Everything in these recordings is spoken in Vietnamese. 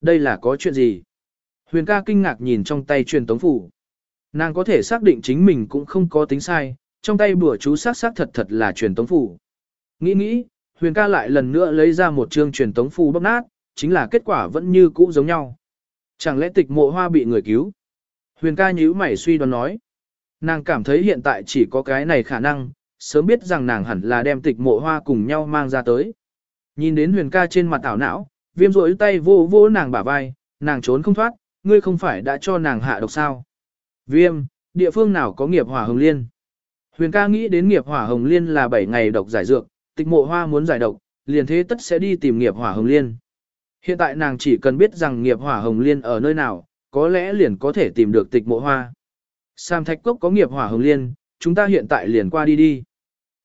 Đây là có chuyện gì? Huyền ca kinh ngạc nhìn trong tay truyền tống phủ. Nàng có thể xác định chính mình cũng không có tính sai, trong tay bùa chú xác xác thật thật là truyền tống phủ. Nghĩ nghĩ, huyền ca lại lần nữa lấy ra một chương truyền tống phủ bóc nát, chính là kết quả vẫn như cũ giống nhau. Chẳng lẽ tịch mộ hoa bị người cứu? Huyền ca nhíu mày suy đoán nói. Nàng cảm thấy hiện tại chỉ có cái này khả năng, sớm biết rằng nàng hẳn là đem tịch mộ hoa cùng nhau mang ra tới. Nhìn đến huyền ca trên mặt ảo não, viêm rỗi tay vô vô nàng bả vai, nàng trốn không thoát, ngươi không phải đã cho nàng hạ độc sao. Viêm, địa phương nào có nghiệp hỏa hồng liên? Huyền ca nghĩ đến nghiệp hỏa hồng liên là 7 ngày độc giải dược, tịch mộ hoa muốn giải độc, liền thế tất sẽ đi tìm nghiệp hỏa hồng liên. Hiện tại nàng chỉ cần biết rằng nghiệp hỏa hồng liên ở nơi nào, có lẽ liền có thể tìm được tịch mộ hoa. Sam thạch cốc có nghiệp hỏa hồng liên, chúng ta hiện tại liền qua đi đi.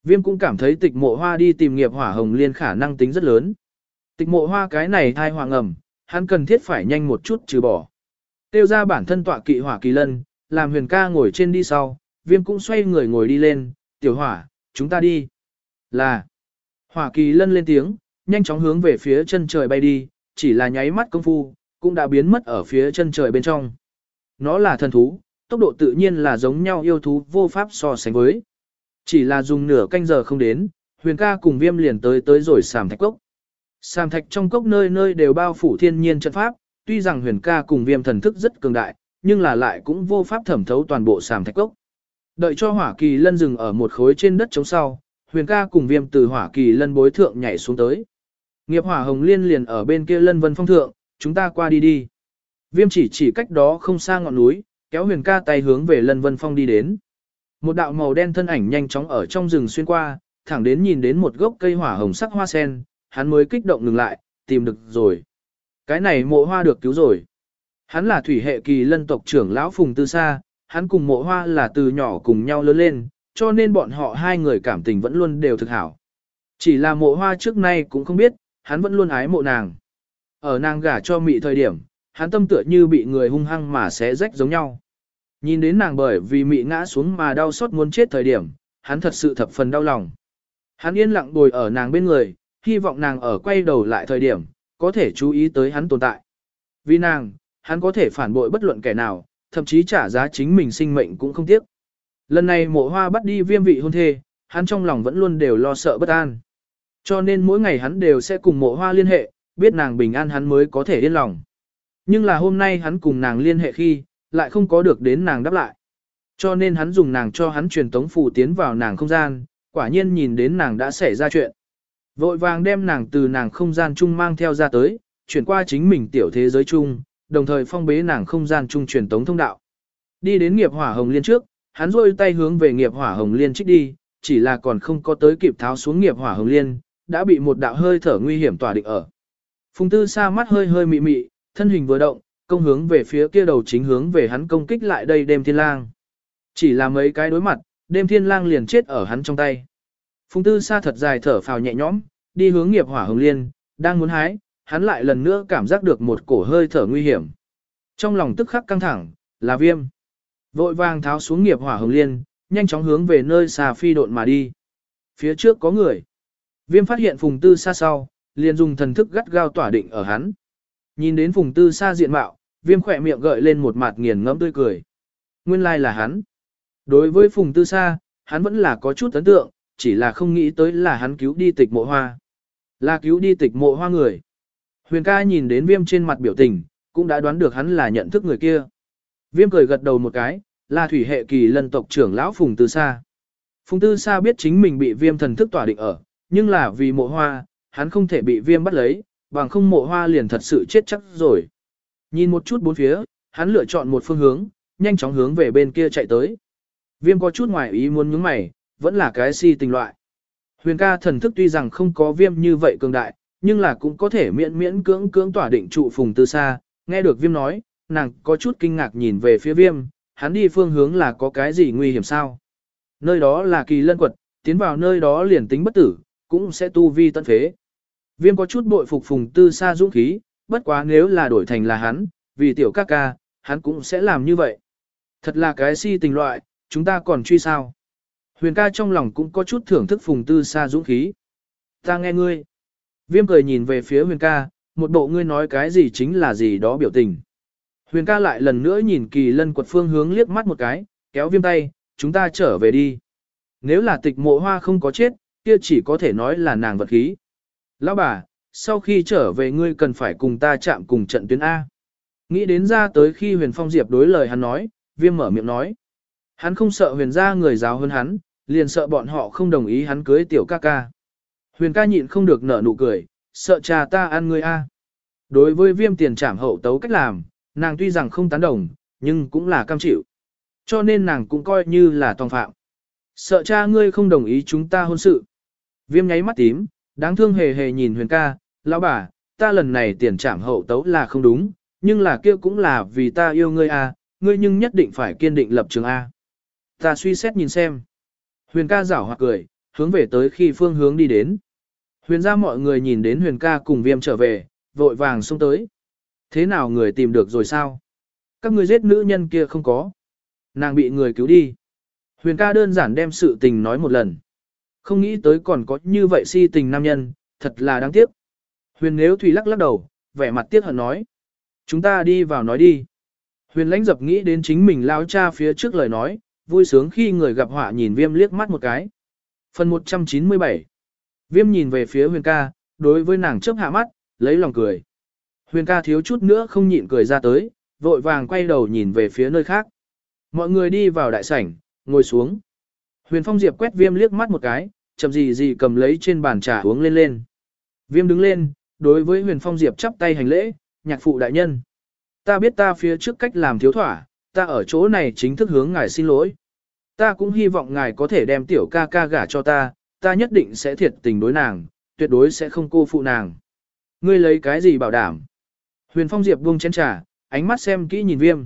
Viêm cũng cảm thấy tịch mộ hoa đi tìm nghiệp hỏa hồng liên khả năng tính rất lớn. Tịch mộ hoa cái này thai hoàng ẩm, hắn cần thiết phải nhanh một chút trừ bỏ. Tiêu ra bản thân tọa kỵ hỏa kỳ lân, làm huyền ca ngồi trên đi sau, viêm cũng xoay người ngồi đi lên, tiểu hỏa, chúng ta đi. Là, hỏa kỳ lân lên tiếng, nhanh chóng hướng về phía chân trời bay đi, chỉ là nháy mắt công phu, cũng đã biến mất ở phía chân trời bên trong. Nó là thần thú, tốc độ tự nhiên là giống nhau yêu thú vô pháp so sánh với. Chỉ là dùng nửa canh giờ không đến, huyền ca cùng viêm liền tới tới rồi sàm thạch cốc. Sàm thạch trong cốc nơi nơi đều bao phủ thiên nhiên trận pháp, tuy rằng huyền ca cùng viêm thần thức rất cường đại, nhưng là lại cũng vô pháp thẩm thấu toàn bộ sàm thạch cốc. Đợi cho hỏa kỳ lân dừng ở một khối trên đất chống sau, huyền ca cùng viêm từ hỏa kỳ lân bối thượng nhảy xuống tới. Nghiệp hỏa hồng liên liền ở bên kia lân vân phong thượng, chúng ta qua đi đi. Viêm chỉ chỉ cách đó không xa ngọn núi, kéo huyền ca tay hướng về lân vân phong đi đến. Một đạo màu đen thân ảnh nhanh chóng ở trong rừng xuyên qua, thẳng đến nhìn đến một gốc cây hỏa hồng sắc hoa sen, hắn mới kích động ngừng lại, tìm được rồi. Cái này mộ hoa được cứu rồi. Hắn là thủy hệ kỳ lân tộc trưởng lão Phùng Tư Sa, hắn cùng mộ hoa là từ nhỏ cùng nhau lớn lên, cho nên bọn họ hai người cảm tình vẫn luôn đều thực hảo. Chỉ là mộ hoa trước nay cũng không biết, hắn vẫn luôn ái mộ nàng. Ở nàng gả cho mị thời điểm, hắn tâm tựa như bị người hung hăng mà xé rách giống nhau. Nhìn đến nàng bởi vì mị ngã xuống mà đau xót muốn chết thời điểm, hắn thật sự thập phần đau lòng. Hắn yên lặng ngồi ở nàng bên người, hy vọng nàng ở quay đầu lại thời điểm, có thể chú ý tới hắn tồn tại. Vì nàng, hắn có thể phản bội bất luận kẻ nào, thậm chí trả giá chính mình sinh mệnh cũng không tiếc. Lần này mộ hoa bắt đi viêm vị hôn thê, hắn trong lòng vẫn luôn đều lo sợ bất an. Cho nên mỗi ngày hắn đều sẽ cùng mộ hoa liên hệ, biết nàng bình an hắn mới có thể yên lòng. Nhưng là hôm nay hắn cùng nàng liên hệ khi, lại không có được đến nàng đáp lại. Cho nên hắn dùng nàng cho hắn truyền tống phù tiến vào nàng không gian, quả nhiên nhìn đến nàng đã xảy ra chuyện. Vội vàng đem nàng từ nàng không gian chung mang theo ra tới, chuyển qua chính mình tiểu thế giới chung, đồng thời phong bế nàng không gian chung truyền tống thông đạo. Đi đến nghiệp hỏa hồng liên trước, hắn rôi tay hướng về nghiệp hỏa hồng liên trích đi, chỉ là còn không có tới kịp tháo xuống nghiệp hỏa hồng liên, đã bị một đạo hơi thở nguy hiểm tỏa định ở. Phùng tư sa mắt hơi hơi mị mị, thân hình vừa động, công hướng về phía kia đầu chính hướng về hắn công kích lại đây đêm thiên lang. Chỉ là mấy cái đối mặt, đêm thiên lang liền chết ở hắn trong tay. Phùng tư sa thật dài thở phào nhẹ nhõm, đi hướng nghiệp hỏa hồng liên, đang muốn hái, hắn lại lần nữa cảm giác được một cổ hơi thở nguy hiểm. Trong lòng tức khắc căng thẳng, là viêm. Vội vàng tháo xuống nghiệp hỏa hồng liên, nhanh chóng hướng về nơi xà phi độn mà đi. Phía trước có người. Viêm phát hiện phùng tư xa sau, liền dùng thần thức gắt gao tỏa định ở hắn. Nhìn đến phùng tư xa diện mạo, viêm khỏe miệng gợi lên một mặt nghiền ngẫm tươi cười. Nguyên lai like là hắn. Đối với phùng tư xa, hắn vẫn là có chút ấn tượng, chỉ là không nghĩ tới là hắn cứu đi tịch mộ hoa. Là cứu đi tịch mộ hoa người. Huyền ca nhìn đến viêm trên mặt biểu tình, cũng đã đoán được hắn là nhận thức người kia. Viêm cười gật đầu một cái, là thủy hệ kỳ lân tộc trưởng lão Phùng Tư Sa. Phùng Tư Sa biết chính mình bị viêm thần thức tỏa định ở, nhưng là vì mộ hoa, hắn không thể bị viêm bắt lấy, bằng không mộ hoa liền thật sự chết chắc rồi. Nhìn một chút bốn phía, hắn lựa chọn một phương hướng, nhanh chóng hướng về bên kia chạy tới. Viêm có chút ngoài ý muốn nhướng mày, vẫn là cái si tình loại. Huyền ca thần thức tuy rằng không có viêm như vậy cường đại, nhưng là cũng có thể miễn miễn cưỡng cưỡng tỏa định trụ phùng tư xa, nghe được viêm nói, nàng có chút kinh ngạc nhìn về phía viêm, hắn đi phương hướng là có cái gì nguy hiểm sao. Nơi đó là kỳ lân quật, tiến vào nơi đó liền tính bất tử, cũng sẽ tu vi tận phế. Viêm có chút bội phục phùng tư xa dũng khí, bất quá nếu là đổi thành là hắn, vì tiểu ca ca, hắn cũng sẽ làm như vậy. Thật là cái si tình loại, chúng ta còn truy sao. Huyền ca trong lòng cũng có chút thưởng thức phùng tư xa dũng khí. Ta nghe ngươi. Viêm cười nhìn về phía huyền ca, một bộ ngươi nói cái gì chính là gì đó biểu tình. Huyền ca lại lần nữa nhìn kỳ lân quật phương hướng liếc mắt một cái, kéo viêm tay, chúng ta trở về đi. Nếu là tịch mộ hoa không có chết, kia chỉ có thể nói là nàng vật khí. Lão bà, sau khi trở về ngươi cần phải cùng ta chạm cùng trận tuyến A. Nghĩ đến ra tới khi huyền phong diệp đối lời hắn nói, viêm mở miệng nói. Hắn không sợ huyền gia người giáo hơn hắn, liền sợ bọn họ không đồng ý hắn cưới tiểu ca ca. Huyền ca nhịn không được nở nụ cười, sợ cha ta ăn ngươi A. Đối với viêm tiền trảm hậu tấu cách làm, nàng tuy rằng không tán đồng, nhưng cũng là cam chịu. Cho nên nàng cũng coi như là tòng phạm. Sợ cha ngươi không đồng ý chúng ta hôn sự. Viêm nháy mắt tím, đáng thương hề hề nhìn huyền ca, lão bà, ta lần này tiền trảm hậu tấu là không đúng, nhưng là kia cũng là vì ta yêu ngươi a, ngươi nhưng nhất định phải kiên định lập trường a. Ta suy xét nhìn xem. Huyền ca rảo hoặc cười, hướng về tới khi phương hướng đi đến. Huyền ra mọi người nhìn đến huyền ca cùng viêm trở về, vội vàng xông tới. Thế nào người tìm được rồi sao? Các người giết nữ nhân kia không có. Nàng bị người cứu đi. Huyền ca đơn giản đem sự tình nói một lần. Không nghĩ tới còn có như vậy si tình nam nhân, thật là đáng tiếc. Huyền nếu Thủy lắc lắc đầu, vẻ mặt tiếc hận nói. Chúng ta đi vào nói đi. Huyền lãnh dập nghĩ đến chính mình lao cha phía trước lời nói, vui sướng khi người gặp họa nhìn viêm liếc mắt một cái. Phần 197 Viêm nhìn về phía huyền ca, đối với nàng chớp hạ mắt, lấy lòng cười. Huyền ca thiếu chút nữa không nhịn cười ra tới, vội vàng quay đầu nhìn về phía nơi khác. Mọi người đi vào đại sảnh, ngồi xuống. Huyền Phong Diệp quét viêm liếc mắt một cái, chậm gì gì cầm lấy trên bàn trà uống lên lên. Viêm đứng lên, đối với Huyền Phong Diệp chắp tay hành lễ, nhạc phụ đại nhân. Ta biết ta phía trước cách làm thiếu thỏa, ta ở chỗ này chính thức hướng ngài xin lỗi. Ta cũng hy vọng ngài có thể đem tiểu ca ca gả cho ta, ta nhất định sẽ thiệt tình đối nàng, tuyệt đối sẽ không cô phụ nàng. Ngươi lấy cái gì bảo đảm? Huyền Phong Diệp buông chén trà, ánh mắt xem kỹ nhìn viêm.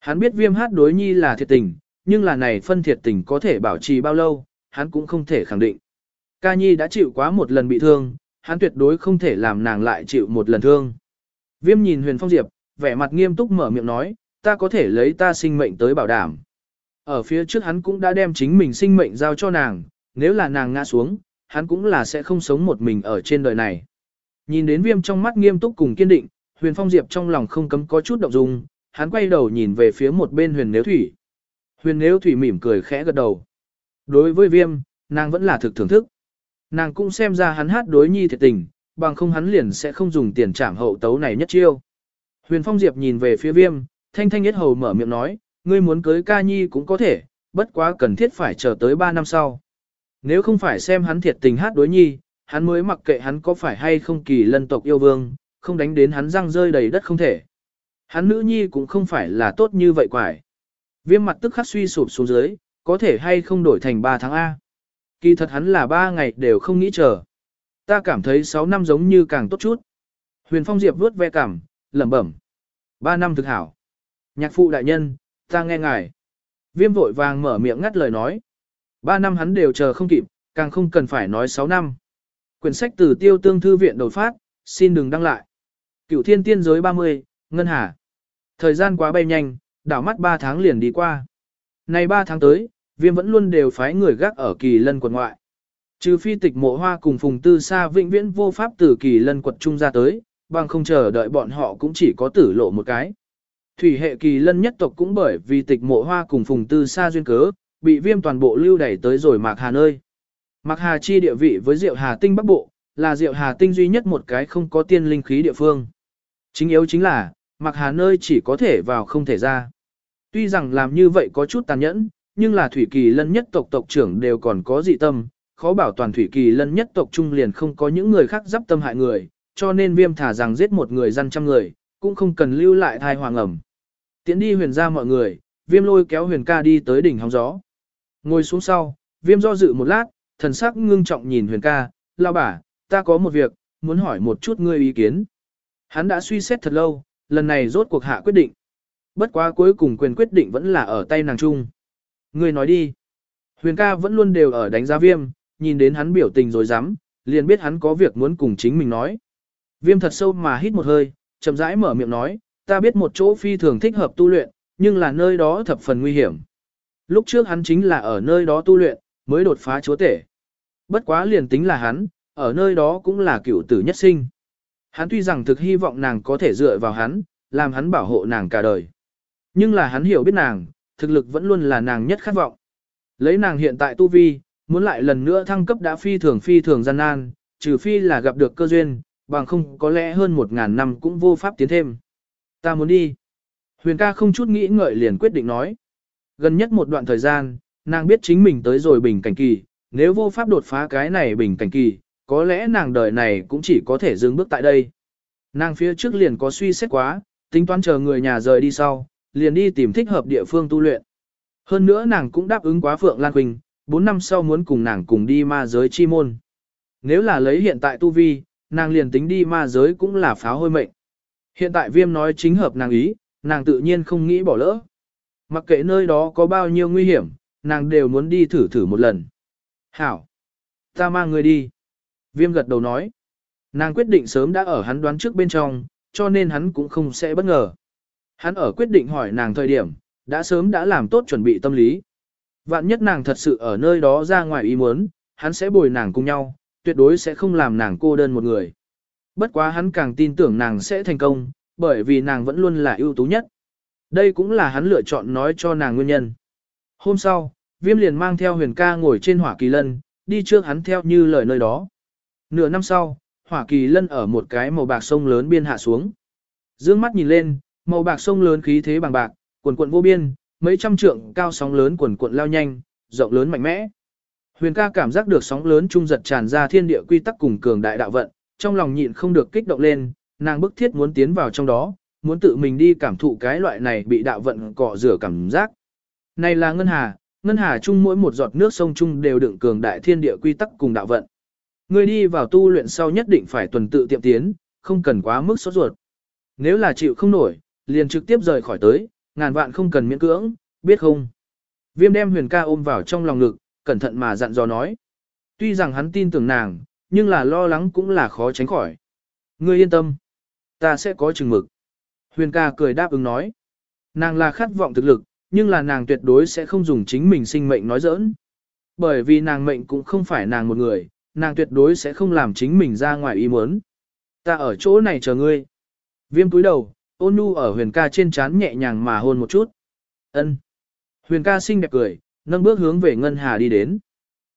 Hắn biết viêm hát đối nhi là thiệt tình, nhưng là này phân thiệt tình có thể bảo trì bao lâu, hắn cũng không thể khẳng định. Ca nhi đã chịu quá một lần bị thương, hắn tuyệt đối không thể làm nàng lại chịu một lần thương. Viêm nhìn huyền phong diệp, vẻ mặt nghiêm túc mở miệng nói, ta có thể lấy ta sinh mệnh tới bảo đảm. Ở phía trước hắn cũng đã đem chính mình sinh mệnh giao cho nàng, nếu là nàng ngã xuống, hắn cũng là sẽ không sống một mình ở trên đời này. Nhìn đến viêm trong mắt nghiêm túc cùng kiên định, huyền phong diệp trong lòng không cấm có chút động dung, hắn quay đầu nhìn về phía một bên huyền nếu thủy. Huyền nếu thủy mỉm cười khẽ gật đầu. Đối với viêm, nàng vẫn là thực thưởng thức. Nàng cũng xem ra hắn hát đối nhi thiệt tình, bằng không hắn liền sẽ không dùng tiền trảm hậu tấu này nhất chiêu. Huyền Phong Diệp nhìn về phía viêm, thanh thanh nhất hầu mở miệng nói, ngươi muốn cưới ca nhi cũng có thể, bất quá cần thiết phải chờ tới 3 năm sau. Nếu không phải xem hắn thiệt tình hát đối nhi, hắn mới mặc kệ hắn có phải hay không kỳ lân tộc yêu vương, không đánh đến hắn răng rơi đầy đất không thể. Hắn nữ nhi cũng không phải là tốt như vậy quải. Viêm mặt tức khắc suy sụp xuống dưới, có thể hay không đổi thành 3 tháng A. Kỳ thật hắn là 3 ngày đều không nghĩ chờ. Ta cảm thấy 6 năm giống như càng tốt chút. Huyền Phong Diệp vuốt ve cảm, lẩm bẩm. 3 năm thực hảo. Nhạc phụ đại nhân, ta nghe ngài. Viêm vội vàng mở miệng ngắt lời nói. Ba năm hắn đều chờ không kịp, càng không cần phải nói sáu năm. Quyển sách từ tiêu tương thư viện đột phát, xin đừng đăng lại. Cửu thiên tiên giới 30, Ngân Hà. Thời gian quá bay nhanh, đảo mắt 3 tháng liền đi qua. Này 3 tháng tới, viêm vẫn luôn đều phái người gác ở kỳ lân quận ngoại. Trừ phi tịch mộ hoa cùng phùng tư sa vĩnh viễn vô pháp từ kỳ lân quật trung ra tới, bằng không chờ đợi bọn họ cũng chỉ có tử lộ một cái. Thủy hệ kỳ lân nhất tộc cũng bởi vì tịch mộ hoa cùng phùng tư sa duyên cớ, bị viêm toàn bộ lưu đẩy tới rồi Mạc Hà nơi. Mạc Hà chi địa vị với Diệu Hà Tinh Bắc Bộ, là Diệu Hà Tinh duy nhất một cái không có tiên linh khí địa phương. Chính yếu chính là, Mạc Hà nơi chỉ có thể vào không thể ra. Tuy rằng làm như vậy có chút tàn nhẫn, nhưng là Thủy Kỳ Lân nhất tộc tộc trưởng đều còn có dị tâm, khó bảo toàn Thủy Kỳ Lân nhất tộc trung liền không có những người khác giáp tâm hại người, cho nên viêm thả rằng giết một người dân trăm người, cũng không cần lưu lại thai hoàng ẩm. Tiến đi huyền ra mọi người, viêm lôi kéo huyền ca đi tới đỉnh hóng gió. Ngồi xuống sau, viêm do dự một lát, thần sắc ngưng trọng nhìn huyền ca, lao bả, ta có một việc, muốn hỏi một chút ngươi ý kiến. Hắn đã suy xét thật lâu, lần này rốt cuộc hạ quyết định. Bất quá cuối cùng quyền quyết định vẫn là ở tay nàng trung. Ngươi nói đi. Huyền ca vẫn luôn đều ở đánh giá viêm, nhìn đến hắn biểu tình rồi dám, liền biết hắn có việc muốn cùng chính mình nói. Viêm thật sâu mà hít một hơi, chậm rãi mở miệng nói, ta biết một chỗ phi thường thích hợp tu luyện, nhưng là nơi đó thập phần nguy hiểm. Lúc trước hắn chính là ở nơi đó tu luyện, mới đột phá chúa tể. Bất quá liền tính là hắn, ở nơi đó cũng là cựu tử nhất sinh. Hắn tuy rằng thực hy vọng nàng có thể dựa vào hắn, làm hắn bảo hộ nàng cả đời. Nhưng là hắn hiểu biết nàng, thực lực vẫn luôn là nàng nhất khát vọng. Lấy nàng hiện tại tu vi, muốn lại lần nữa thăng cấp đã phi thường phi thường gian nan, trừ phi là gặp được cơ duyên, bằng không có lẽ hơn một ngàn năm cũng vô pháp tiến thêm. Ta muốn đi. Huyền ca không chút nghĩ ngợi liền quyết định nói. Gần nhất một đoạn thời gian, nàng biết chính mình tới rồi bình cảnh kỳ, nếu vô pháp đột phá cái này bình cảnh kỳ, có lẽ nàng đời này cũng chỉ có thể dừng bước tại đây. Nàng phía trước liền có suy xét quá, tính toán chờ người nhà rời đi sau, liền đi tìm thích hợp địa phương tu luyện. Hơn nữa nàng cũng đáp ứng quá Phượng Lan Quỳnh, 4 năm sau muốn cùng nàng cùng đi ma giới chi môn. Nếu là lấy hiện tại tu vi, nàng liền tính đi ma giới cũng là pháo hôi mệnh. Hiện tại viêm nói chính hợp nàng ý, nàng tự nhiên không nghĩ bỏ lỡ. Mặc kệ nơi đó có bao nhiêu nguy hiểm, nàng đều muốn đi thử thử một lần. Hảo! Ta mang người đi. Viêm gật đầu nói. Nàng quyết định sớm đã ở hắn đoán trước bên trong, cho nên hắn cũng không sẽ bất ngờ. Hắn ở quyết định hỏi nàng thời điểm, đã sớm đã làm tốt chuẩn bị tâm lý. Vạn nhất nàng thật sự ở nơi đó ra ngoài ý muốn, hắn sẽ bồi nàng cùng nhau, tuyệt đối sẽ không làm nàng cô đơn một người. Bất quá hắn càng tin tưởng nàng sẽ thành công, bởi vì nàng vẫn luôn là ưu tú nhất. Đây cũng là hắn lựa chọn nói cho nàng nguyên nhân. Hôm sau, viêm liền mang theo huyền ca ngồi trên hỏa kỳ lân, đi trước hắn theo như lời nơi đó. Nửa năm sau, hỏa kỳ lân ở một cái màu bạc sông lớn biên hạ xuống. Dương mắt nhìn lên, màu bạc sông lớn khí thế bằng bạc, quần quận vô biên, mấy trăm trượng cao sóng lớn quần quận lao nhanh, rộng lớn mạnh mẽ. Huyền ca cảm giác được sóng lớn trung giật tràn ra thiên địa quy tắc cùng cường đại đạo vận, trong lòng nhịn không được kích động lên, nàng bức thiết muốn tiến vào trong đó, muốn tự mình đi cảm thụ cái loại này bị đạo vận cọ rửa cảm giác. Này là ngân hà, ngân hà chung mỗi một giọt nước sông chung đều đựng cường đại thiên địa quy tắc cùng đạo vận. Người đi vào tu luyện sau nhất định phải tuần tự tiệm tiến, không cần quá mức sốt ruột. Nếu là chịu không nổi, liền trực tiếp rời khỏi tới, ngàn vạn không cần miễn cưỡng, biết không? Viêm đem huyền ca ôm vào trong lòng ngực, cẩn thận mà dặn dò nói. Tuy rằng hắn tin tưởng nàng, nhưng là lo lắng cũng là khó tránh khỏi. Ngươi yên tâm, ta sẽ có chừng mực. Huyền ca cười đáp ứng nói. Nàng là khát vọng thực lực, nhưng là nàng tuyệt đối sẽ không dùng chính mình sinh mệnh nói giỡn. Bởi vì nàng mệnh cũng không phải nàng một người, nàng tuyệt đối sẽ không làm chính mình ra ngoài ý muốn. Ta ở chỗ này chờ ngươi. Viêm túi đầu, ôn nu ở huyền ca trên trán nhẹ nhàng mà hôn một chút. ân Huyền ca xinh đẹp cười, nâng bước hướng về ngân hà đi đến.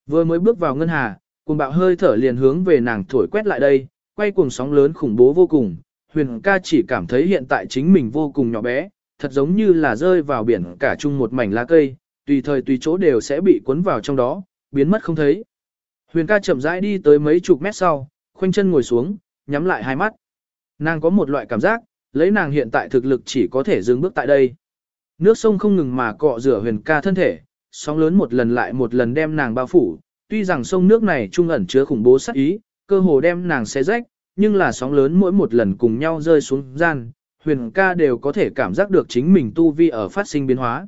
Vừa mới bước vào ngân hà, cùng bạo hơi thở liền hướng về nàng thổi quét lại đây, quay cuồng sóng lớn khủng bố vô cùng. Huyền ca chỉ cảm thấy hiện tại chính mình vô cùng nhỏ bé, thật giống như là rơi vào biển cả chung một mảnh lá cây, tùy thời tùy chỗ đều sẽ bị cuốn vào trong đó, biến mất không thấy. Huyền ca chậm rãi đi tới mấy chục mét sau, khoanh chân ngồi xuống, nhắm lại hai mắt. Nàng có một loại cảm giác, lấy nàng hiện tại thực lực chỉ có thể dừng bước tại đây. Nước sông không ngừng mà cọ rửa huyền ca thân thể, sóng lớn một lần lại một lần đem nàng bao phủ, tuy rằng sông nước này trung ẩn chứa khủng bố sát ý, cơ hồ đem nàng xé rách, nhưng là sóng lớn mỗi một lần cùng nhau rơi xuống gian, huyền ca đều có thể cảm giác được chính mình tu vi ở phát sinh biến hóa.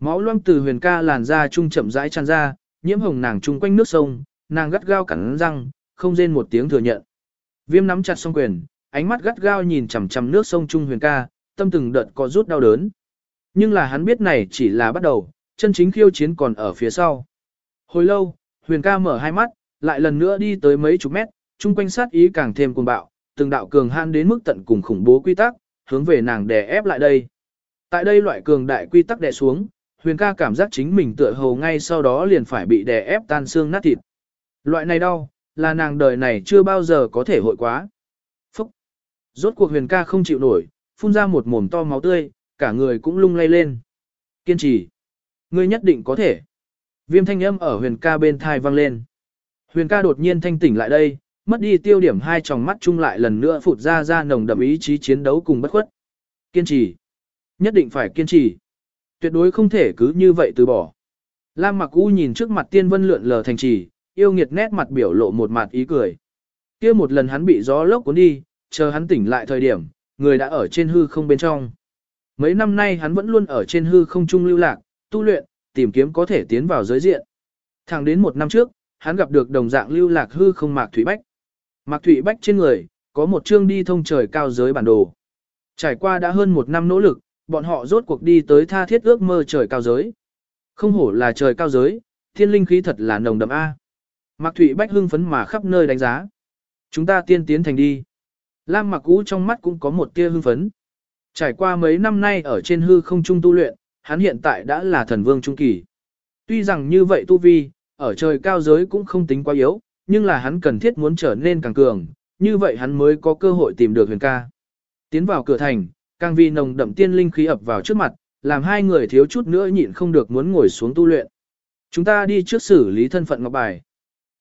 Máu loang từ huyền ca làn da trung chậm rãi tràn ra, nhiễm hồng nàng trung quanh nước sông, nàng gắt gao cắn răng, không rên một tiếng thừa nhận. Viêm nắm chặt song quyền, ánh mắt gắt gao nhìn chằm chằm nước sông trung huyền ca, tâm từng đợt có rút đau đớn. Nhưng là hắn biết này chỉ là bắt đầu, chân chính khiêu chiến còn ở phía sau. Hồi lâu, huyền ca mở hai mắt, lại lần nữa đi tới mấy chục mét, chung quanh sát ý càng thêm cuồng bạo, từng đạo cường han đến mức tận cùng khủng bố quy tắc, hướng về nàng đè ép lại đây. Tại đây loại cường đại quy tắc đè xuống, huyền ca cảm giác chính mình tựa hồ ngay sau đó liền phải bị đè ép tan xương nát thịt. Loại này đau, là nàng đời này chưa bao giờ có thể hội quá. Phúc! Rốt cuộc huyền ca không chịu nổi, phun ra một mồm to máu tươi, cả người cũng lung lay lên. Kiên trì! Ngươi nhất định có thể. Viêm thanh âm ở huyền ca bên thai vang lên. Huyền ca đột nhiên thanh tỉnh lại đây, mất đi tiêu điểm hai tròng mắt chung lại lần nữa phụt ra ra nồng đậm ý chí chiến đấu cùng bất khuất. Kiên trì. Nhất định phải kiên trì. Tuyệt đối không thể cứ như vậy từ bỏ. Lam mặc u nhìn trước mặt tiên vân lượn lờ thành trì, yêu nghiệt nét mặt biểu lộ một mặt ý cười. kia một lần hắn bị gió lốc cuốn đi, chờ hắn tỉnh lại thời điểm, người đã ở trên hư không bên trong. Mấy năm nay hắn vẫn luôn ở trên hư không trung lưu lạc, tu luyện, tìm kiếm có thể tiến vào giới diện. Thẳng đến một năm trước, hắn gặp được đồng dạng lưu lạc hư không Mạc Thủy Bách. Mạc Thủy Bách trên người, có một chương đi thông trời cao giới bản đồ. Trải qua đã hơn một năm nỗ lực, bọn họ rốt cuộc đi tới tha thiết ước mơ trời cao giới. Không hổ là trời cao giới, thiên linh khí thật là nồng đậm A. Mạc Thủy Bách hưng phấn mà khắp nơi đánh giá. Chúng ta tiên tiến thành đi. Lam mặc cũ trong mắt cũng có một tia hưng phấn. Trải qua mấy năm nay ở trên hư không trung tu luyện, hắn hiện tại đã là thần vương trung kỳ. Tuy rằng như vậy tu vi, ở trời cao giới cũng không tính quá yếu, nhưng là hắn cần thiết muốn trở nên càng cường, như vậy hắn mới có cơ hội tìm được huyền ca. Tiến vào cửa thành, càng vì nồng đậm tiên linh khí ập vào trước mặt, làm hai người thiếu chút nữa nhịn không được muốn ngồi xuống tu luyện. Chúng ta đi trước xử lý thân phận ngọc bài.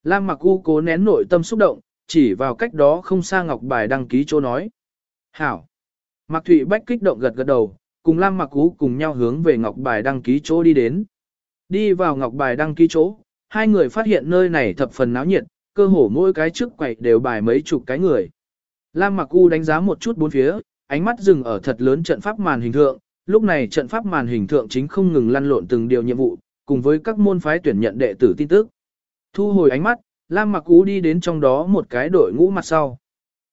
Lam mặc u cố nén nội tâm xúc động, chỉ vào cách đó không xa ngọc bài đăng ký chỗ nói. Hảo. Mạc Thụy Bách kích động gật gật đầu, cùng Lam Mặc Cú cùng nhau hướng về ngọc bài đăng ký chỗ đi đến. Đi vào ngọc bài đăng ký chỗ, hai người phát hiện nơi này thập phần náo nhiệt, cơ hồ mỗi cái trước quầy đều bài mấy chục cái người. Lam Mặc U đánh giá một chút bốn phía, ánh mắt dừng ở thật lớn trận pháp màn hình thượng, lúc này trận pháp màn hình thượng chính không ngừng lăn lộn từng điều nhiệm vụ, cùng với các môn phái tuyển nhận đệ tử tin tức. Thu hồi ánh mắt, Lam Mặc Cú đi đến trong đó một cái đội ngũ mặt sau.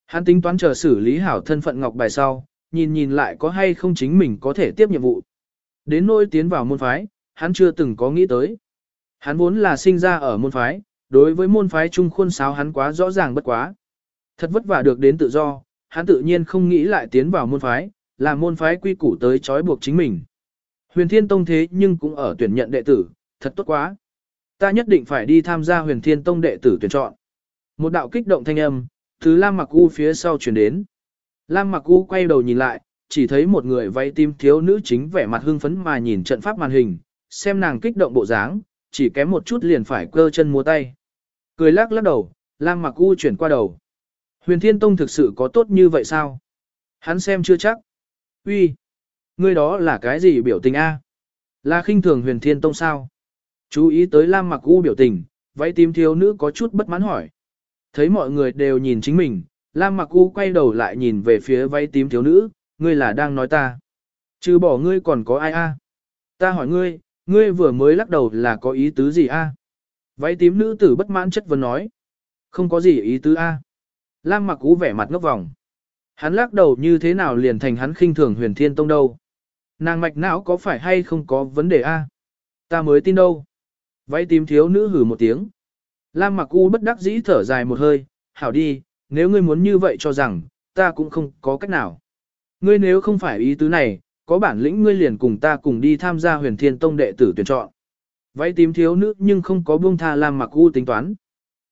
Hắn tính toán chờ xử lý hảo thân phận ngọc bài sau, nhìn nhìn lại có hay không chính mình có thể tiếp nhiệm vụ. Đến nỗi tiến vào môn phái, hắn chưa từng có nghĩ tới. Hắn vốn là sinh ra ở môn phái, đối với môn phái trung khuôn sáo hắn quá rõ ràng bất quá. Thật vất vả được đến tự do, hắn tự nhiên không nghĩ lại tiến vào môn phái, làm môn phái quy củ tới trói buộc chính mình. Huyền Thiên Tông thế nhưng cũng ở tuyển nhận đệ tử, thật tốt quá. Ta nhất định phải đi tham gia Huyền Thiên Tông đệ tử tuyển chọn. Một đạo kích động thanh âm, từ Lam Mặc U phía sau truyền đến. Lam Mặc U quay đầu nhìn lại, chỉ thấy một người váy tim thiếu nữ chính vẻ mặt hưng phấn mà nhìn trận pháp màn hình, xem nàng kích động bộ dáng, chỉ kém một chút liền phải cơ chân múa tay. Cười lắc lắc đầu, Lam Mặc U chuyển qua đầu. Huyền Thiên Tông thực sự có tốt như vậy sao? Hắn xem chưa chắc. Uy, ngươi đó là cái gì biểu tình a? Là khinh thường Huyền Thiên Tông sao? Chú ý tới Lam Mặc U biểu tình, váy tím thiếu nữ có chút bất mãn hỏi. Thấy mọi người đều nhìn chính mình, Lam Mặc U quay đầu lại nhìn về phía váy tím thiếu nữ, ngươi là đang nói ta. Chứ bỏ ngươi còn có ai a? Ta hỏi ngươi, ngươi vừa mới lắc đầu là có ý tứ gì a? Váy tím nữ tử bất mãn chất vấn nói. Không có gì ý tứ a. Lam Mặc U vẻ mặt ngốc vòng. Hắn lắc đầu như thế nào liền thành hắn khinh thường huyền thiên tông đâu. Nàng mạch não có phải hay không có vấn đề a? Ta mới tin đâu. Váy tím thiếu nữ hử một tiếng. Lam Mặc U bất đắc dĩ thở dài một hơi, hảo đi, nếu ngươi muốn như vậy cho rằng, ta cũng không có cách nào. Ngươi nếu không phải ý tứ này, có bản lĩnh ngươi liền cùng ta cùng đi tham gia huyền thiên tông đệ tử tuyển chọn. Váy tím thiếu nữ nhưng không có buông tha Lam Mặc U tính toán.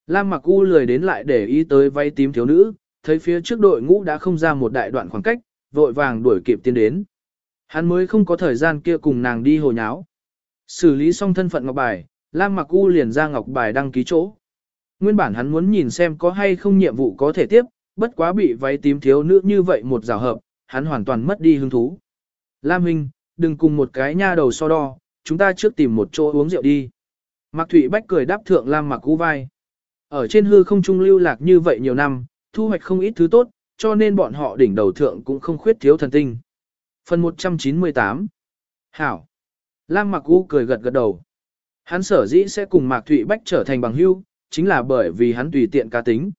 Lam Mặc U lười đến lại để ý tới váy tím thiếu nữ, thấy phía trước đội ngũ đã không ra một đại đoạn khoảng cách, vội vàng đuổi kịp tiến đến. Hắn mới không có thời gian kia cùng nàng đi hồ nháo. Xử lý xong thân phận ngọc bài, Lam Mặc U liền ra ngọc bài đăng ký chỗ. Nguyên bản hắn muốn nhìn xem có hay không nhiệm vụ có thể tiếp, bất quá bị váy tím thiếu nữ như vậy một rào hợp, hắn hoàn toàn mất đi hứng thú. Lam Hinh, đừng cùng một cái nha đầu so đo, chúng ta trước tìm một chỗ uống rượu đi. Mạc Thụy Bách cười đáp thượng Lam Mặc Cú vai. Ở trên hư không trung lưu lạc như vậy nhiều năm, thu hoạch không ít thứ tốt, cho nên bọn họ đỉnh đầu thượng cũng không khuyết thiếu thần tinh. Phần 198 Hảo Lam Mặc Cú cười gật gật đầu. Hắn sở dĩ sẽ cùng Mạc Thụy Bách trở thành bằng hữu, chính là bởi vì hắn tùy tiện cá tính.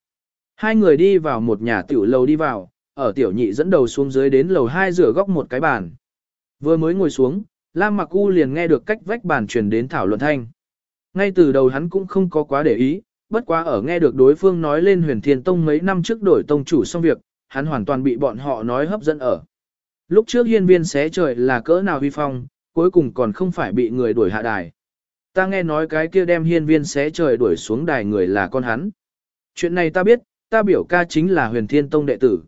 Hai người đi vào một nhà tiểu lầu đi vào, ở tiểu nhị dẫn đầu xuống dưới đến lầu hai rửa góc một cái bàn. Vừa mới ngồi xuống, Lam Mặc U liền nghe được cách vách bàn truyền đến thảo luận thanh. Ngay từ đầu hắn cũng không có quá để ý, bất quá ở nghe được đối phương nói lên huyền thiên tông mấy năm trước đổi tông chủ xong việc, hắn hoàn toàn bị bọn họ nói hấp dẫn ở. Lúc trước hiên viên xé trời là cỡ nào huy phong, cuối cùng còn không phải bị người đuổi hạ đài. Ta nghe nói cái kia đem hiên viên xé trời đuổi xuống đài người là con hắn. Chuyện này ta biết, ta biểu ca chính là huyền thiên tông đệ tử.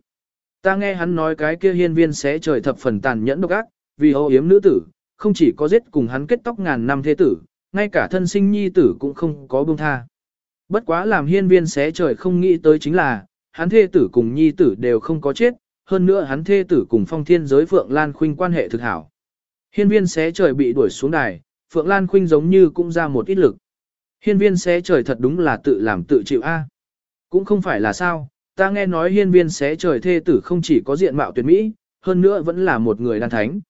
Ta nghe hắn nói cái kia hiên viên xé trời thập phần tàn nhẫn độc ác, vì ô yếm nữ tử, không chỉ có giết cùng hắn kết tóc ngàn năm thế tử, ngay cả thân sinh nhi tử cũng không có buông tha. Bất quá làm hiên viên xé trời không nghĩ tới chính là, hắn thê tử cùng nhi tử đều không có chết, hơn nữa hắn thê tử cùng phong thiên giới Phượng Lan Khuynh quan hệ thực hảo. Hiên viên xé trời bị đuổi xuống đài, Phượng Lan Khuynh giống như cũng ra một ít lực. Hiên viên xé trời thật đúng là tự làm tự chịu a. Cũng không phải là sao, ta nghe nói hiên viên xé trời thê tử không chỉ có diện mạo tuyệt mỹ, hơn nữa vẫn là một người đàn thánh.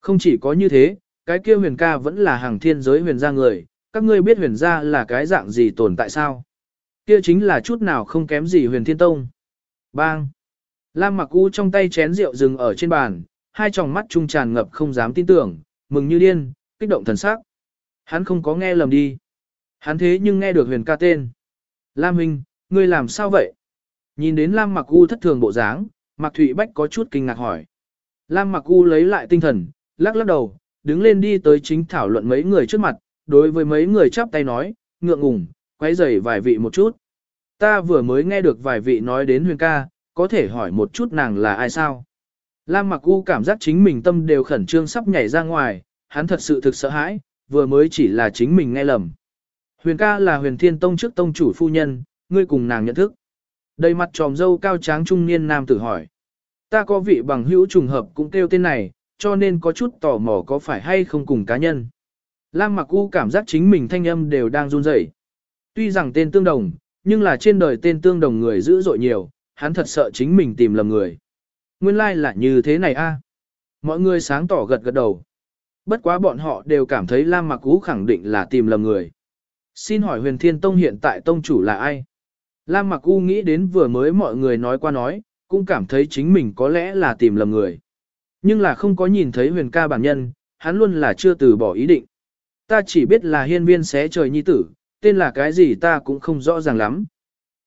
Không chỉ có như thế, cái kia huyền ca vẫn là hàng thiên giới huyền gia người, các ngươi biết huyền gia là cái dạng gì tồn tại sao? Kia chính là chút nào không kém gì huyền thiên tông. Bang! Lam mặc u trong tay chén rượu dừng ở trên bàn, hai tròng mắt trung tràn ngập không dám tin tưởng, mừng như điên, kích động thần sắc. Hắn không có nghe lầm đi. Hắn thế nhưng nghe được huyền ca tên. Lam Minh, ngươi làm sao vậy? Nhìn đến Lam Mặc U thất thường bộ dáng, Mạc Thụy Bách có chút kinh ngạc hỏi. Lam Mặc U lấy lại tinh thần, lắc lắc đầu, đứng lên đi tới chính thảo luận mấy người trước mặt, đối với mấy người chắp tay nói, ngượng ngùng, quay rầy vài vị một chút. Ta vừa mới nghe được vài vị nói đến huyền ca, có thể hỏi một chút nàng là ai sao? Lam Mặc U cảm giác chính mình tâm đều khẩn trương sắp nhảy ra ngoài, hắn thật sự thực sợ hãi, vừa mới chỉ là chính mình nghe lầm. Huyền ca là huyền thiên tông trước tông chủ phu nhân, ngươi cùng nàng nhận thức. Đầy mặt tròm dâu cao tráng trung niên nam tử hỏi. Ta có vị bằng hữu trùng hợp cũng kêu tên này, cho nên có chút tò mò có phải hay không cùng cá nhân. Lam Mặc U cảm giác chính mình thanh âm đều đang run rẩy. Tuy rằng tên tương đồng, nhưng là trên đời tên tương đồng người dữ dội nhiều, hắn thật sợ chính mình tìm lầm người. Nguyên lai like là như thế này a. Mọi người sáng tỏ gật gật đầu. Bất quá bọn họ đều cảm thấy Lam Mặc Ú khẳng định là tìm lầm người. Xin hỏi huyền thiên tông hiện tại tông chủ là ai? Lam Mặc U nghĩ đến vừa mới mọi người nói qua nói, cũng cảm thấy chính mình có lẽ là tìm lầm người. Nhưng là không có nhìn thấy huyền ca bản nhân, hắn luôn là chưa từ bỏ ý định. Ta chỉ biết là hiên viên xé trời nhi tử, tên là cái gì ta cũng không rõ ràng lắm.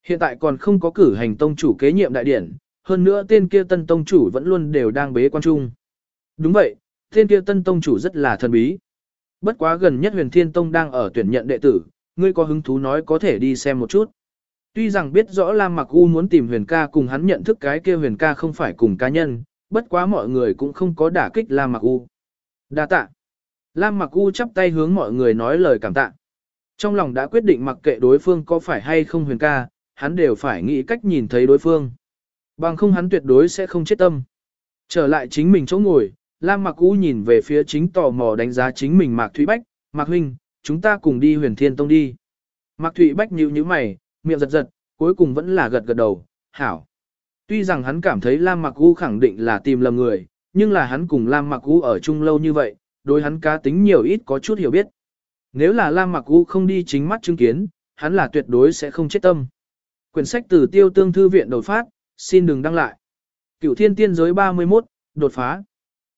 Hiện tại còn không có cử hành tông chủ kế nhiệm đại điển, hơn nữa tên kia tân tông chủ vẫn luôn đều đang bế quan trung. Đúng vậy, Thiên kia tân tông chủ rất là thần bí. Bất quá gần nhất huyền thiên tông đang ở tuyển nhận đệ tử, ngươi có hứng thú nói có thể đi xem một chút. Tuy rằng biết rõ Lam Mặc U muốn tìm huyền ca cùng hắn nhận thức cái kia huyền ca không phải cùng cá nhân, bất quá mọi người cũng không có đả kích Lam Mặc U. Đa tạ. Lam Mặc U chắp tay hướng mọi người nói lời cảm tạ. Trong lòng đã quyết định mặc kệ đối phương có phải hay không huyền ca, hắn đều phải nghĩ cách nhìn thấy đối phương. Bằng không hắn tuyệt đối sẽ không chết tâm. Trở lại chính mình chỗ ngồi, Lam Mặc U nhìn về phía chính tò mò đánh giá chính mình Mạc Thụy Bách, Mạc Huynh, chúng ta cùng đi huyền thiên tông đi. Mạc Thụy Bách nhíu nhíu mày, miệng giật giật, cuối cùng vẫn là gật gật đầu, hảo. Tuy rằng hắn cảm thấy Lam Mặc U khẳng định là tìm lầm người, nhưng là hắn cùng Lam Mặc U ở chung lâu như vậy, đối hắn cá tính nhiều ít có chút hiểu biết. Nếu là Lam Mặc U không đi chính mắt chứng kiến, hắn là tuyệt đối sẽ không chết tâm. Quyển sách từ tiêu tương thư viện đột phát, xin đừng đăng lại. Cựu thiên tiên giới 31, đột phá.